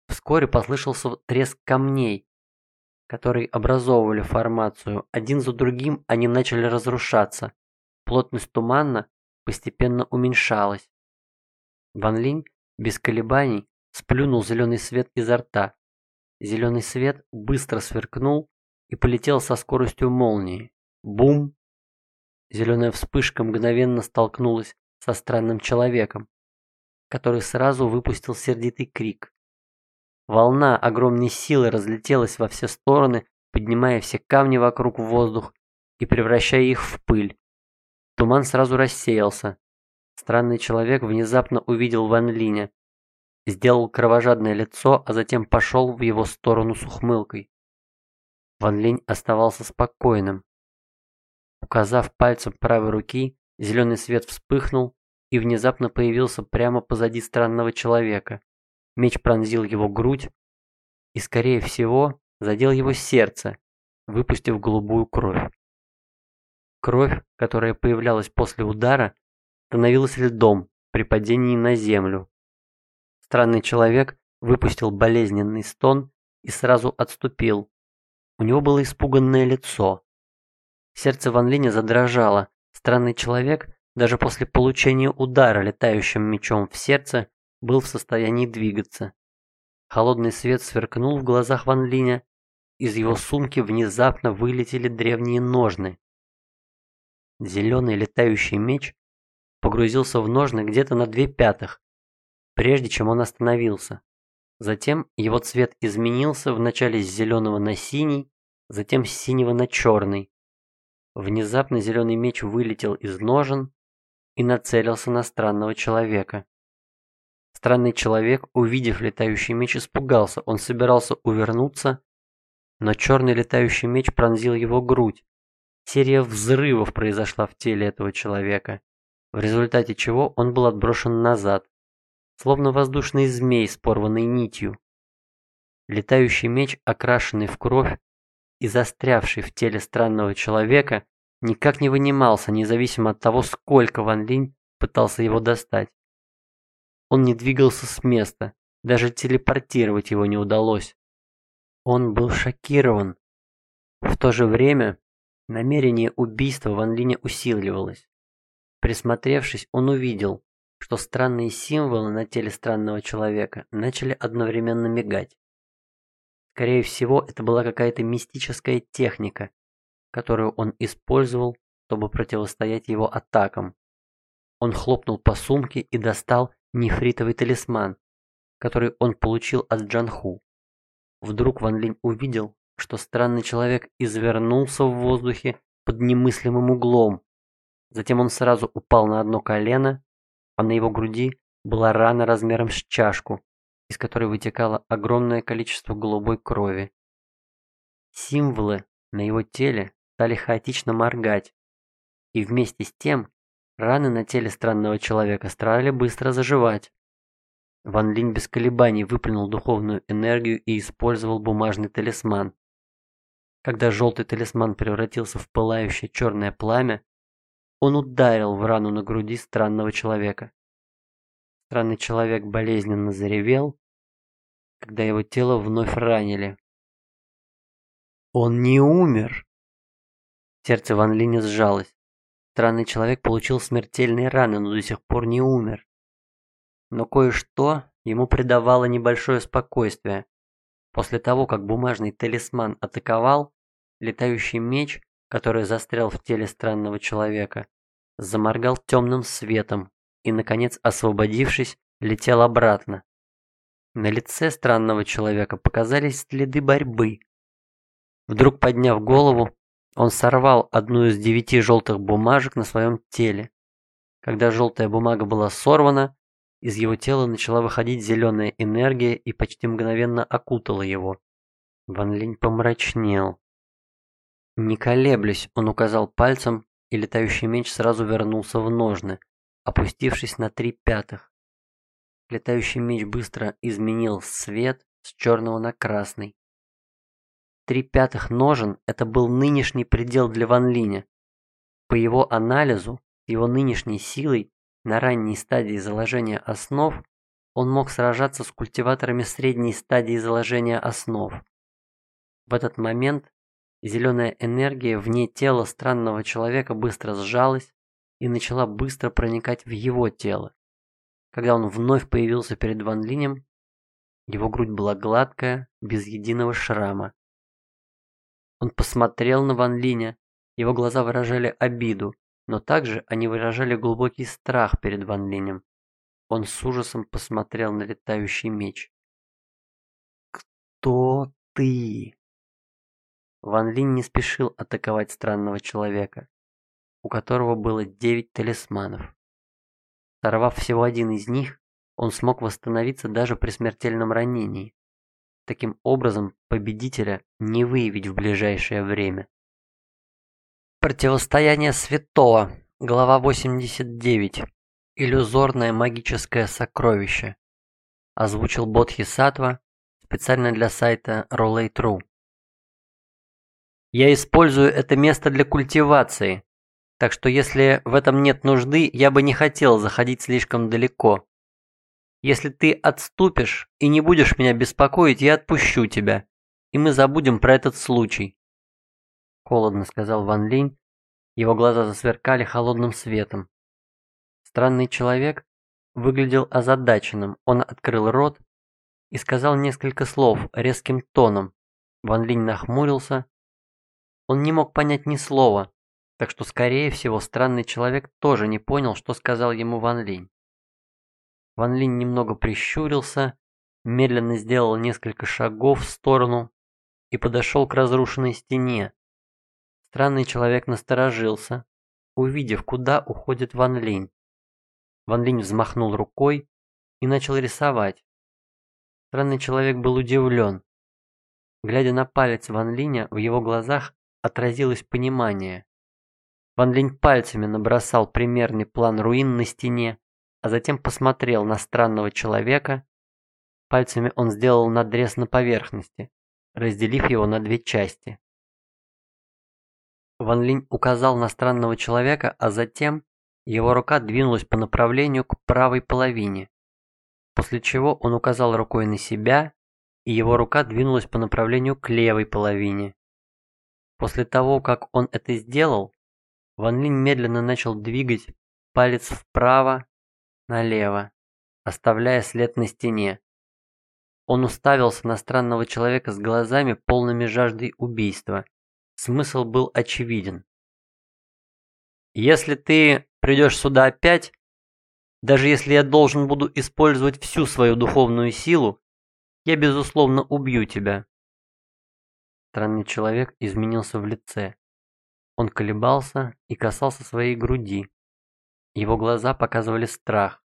Вскоре послышался треск камней, которые образовывали формацию. Один за другим они начали разрушаться. Плотность тумана постепенно уменьшалась. Ван Линь без колебаний сплюнул зеленый свет изо рта. Зеленый свет быстро сверкнул и полетел со скоростью молнии. Бум! Зеленая вспышка мгновенно столкнулась со странным человеком, который сразу выпустил сердитый крик. Волна огромной силы разлетелась во все стороны, поднимая все камни вокруг в воздух и превращая их в пыль. Туман сразу рассеялся. Странный человек внезапно увидел Ван Линя, сделал кровожадное лицо, а затем пошел в его сторону с ухмылкой. Ван Линь оставался спокойным. Указав пальцем правой руки, зеленый свет вспыхнул и внезапно появился прямо позади странного человека. Меч пронзил его грудь и, скорее всего, задел его сердце, выпустив голубую кровь. Кровь, которая появлялась после удара, становилась льдом при падении на землю. Странный человек выпустил болезненный стон и сразу отступил. У него было испуганное лицо. Сердце Ван Линя задрожало. Странный человек, даже после получения удара летающим мечом в сердце, был в состоянии двигаться. Холодный свет сверкнул в глазах Ван Линя. Из его сумки внезапно вылетели древние ножны. Зеленый летающий меч погрузился в ножны где-то на две пятых, прежде чем он остановился. Затем его цвет изменился вначале с зеленого на синий, затем с синего на черный. Внезапно зеленый меч вылетел из ножен и нацелился на странного человека. Странный человек, увидев летающий меч, испугался. Он собирался увернуться, но черный летающий меч пронзил его грудь. Серия взрывов произошла в теле этого человека, в результате чего он был отброшен назад словно воздушный змей с порванной нитью. Летающий меч, окрашенный в кровь и застрявший в теле странного человека, никак не вынимался, независимо от того, сколько Ван Линь пытался его достать. Он не двигался с места, даже телепортировать его не удалось. Он был шокирован. В то же время намерение убийства Ван Линя усиливалось. Присмотревшись, он увидел, что странные символы на теле странного человека начали одновременно мигать. Скорее всего, это была какая-то мистическая техника, которую он использовал, чтобы противостоять его атакам. Он хлопнул по сумке и достал нефритовый талисман, который он получил от Джанху. Вдруг Ван Линь увидел, что странный человек извернулся в воздухе под немыслимым углом. Затем он сразу упал на одно колено а на его груди была рана размером с чашку, из которой вытекало огромное количество голубой крови. Символы на его теле стали хаотично моргать, и вместе с тем раны на теле странного человека стали быстро заживать. Ван Линь без колебаний выплюнул духовную энергию и использовал бумажный талисман. Когда желтый талисман превратился в пылающее черное пламя, он ударил в рану на груди странного человека. Странный человек болезненно заревел, когда его тело вновь ранили. Он не умер. Сердце Ван Линя сжалось. Странный человек получил смертельные раны, но до сих пор не умер. Но кое-что ему придавало небольшое спокойствие. После того, как бумажный талисман атаковал, летающий меч который застрял в теле странного человека, заморгал темным светом и, наконец, освободившись, летел обратно. На лице странного человека показались следы борьбы. Вдруг подняв голову, он сорвал одну из девяти желтых бумажек на своем теле. Когда желтая бумага была сорвана, из его тела начала выходить зеленая энергия и почти мгновенно окутала его. Ван Линь помрачнел. Не колеблясь, он указал пальцем, и летающий меч сразу вернулся в ножны, опустившись на три пятых. Летающий меч быстро изменил цвет с черного на красный. Три пятых ножен – это был нынешний предел для Ван Линя. По его анализу, его нынешней силой на ранней стадии заложения основ он мог сражаться с культиваторами средней стадии заложения основ. В этот момент зеленая энергия вне тела странного человека быстро сжалась и начала быстро проникать в его тело. Когда он вновь появился перед Ван Линем, его грудь была гладкая, без единого шрама. Он посмотрел на Ван Линя, его глаза выражали обиду, но также они выражали глубокий страх перед Ван Линем. Он с ужасом посмотрел на летающий меч. «Кто ты?» Ван Линь не спешил атаковать странного человека, у которого было девять талисманов. Сорвав всего один из них, он смог восстановиться даже при смертельном ранении. Таким образом, победителя не выявить в ближайшее время. Противостояние святого. Глава 89. Иллюзорное магическое сокровище. Озвучил Бодхи Сатва специально для сайта Rollay.ru. Я использую это место для культивации, так что если в этом нет нужды, я бы не хотел заходить слишком далеко. Если ты отступишь и не будешь меня беспокоить, я отпущу тебя, и мы забудем про этот случай. Холодно сказал Ван Линь, его глаза засверкали холодным светом. Странный человек выглядел озадаченным, он открыл рот и сказал несколько слов резким тоном. Ван Линь нахмурился. Он не мог понять ни слова, так что, скорее всего, странный человек тоже не понял, что сказал ему Ван Линь. Ван Линь немного прищурился, медленно сделал несколько шагов в сторону и подошел к разрушенной стене. Странный человек насторожился, увидев, куда уходит Ван Линь. Ван Линь взмахнул рукой и начал рисовать. Странный человек был удивлен. Глядя на палец Ван Линя, в его глазах отразилось понимание. Ван Линь пальцами набросал примерный план руин на стене, а затем посмотрел на странного человека. Пальцами он сделал надрез на поверхности, разделив его на две части. Ван Линь указал на странного человека, а затем его рука двинулась по направлению к правой половине, после чего он указал рукой на себя, и его рука двинулась по направлению к левой половине. После того, как он это сделал, Ван Линь медленно начал двигать палец вправо, налево, оставляя след на стене. Он уставился на странного человека с глазами, полными жаждой убийства. Смысл был очевиден. «Если ты придешь сюда опять, даже если я должен буду использовать всю свою духовную силу, я, безусловно, убью тебя». Странный человек изменился в лице. Он колебался и касался своей груди. Его глаза показывали страх.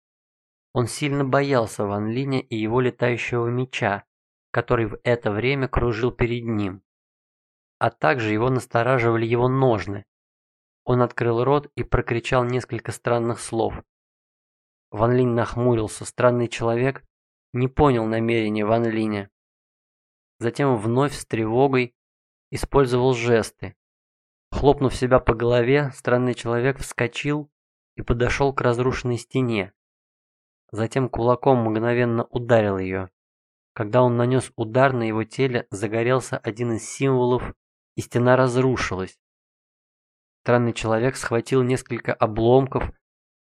Он сильно боялся Ван Линя и его летающего меча, который в это время кружил перед ним. А также его настораживали его ножны. Он открыл рот и прокричал несколько странных слов. Ван Линь нахмурился, странный человек не понял намерения Ван Линя. Затем вновь с тревогой использовал жесты, Хлопнув себя по голове, странный человек вскочил и подошел к разрушенной стене. Затем кулаком мгновенно ударил ее. Когда он нанес удар, на его теле загорелся один из символов, и стена разрушилась. Странный человек схватил несколько обломков,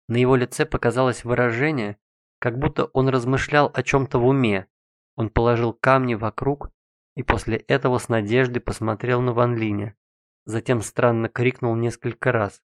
на его лице показалось выражение, как будто он размышлял о чем-то в уме. Он положил камни вокруг и после этого с надеждой посмотрел на Ван Линя. затем странно крикнул несколько раз.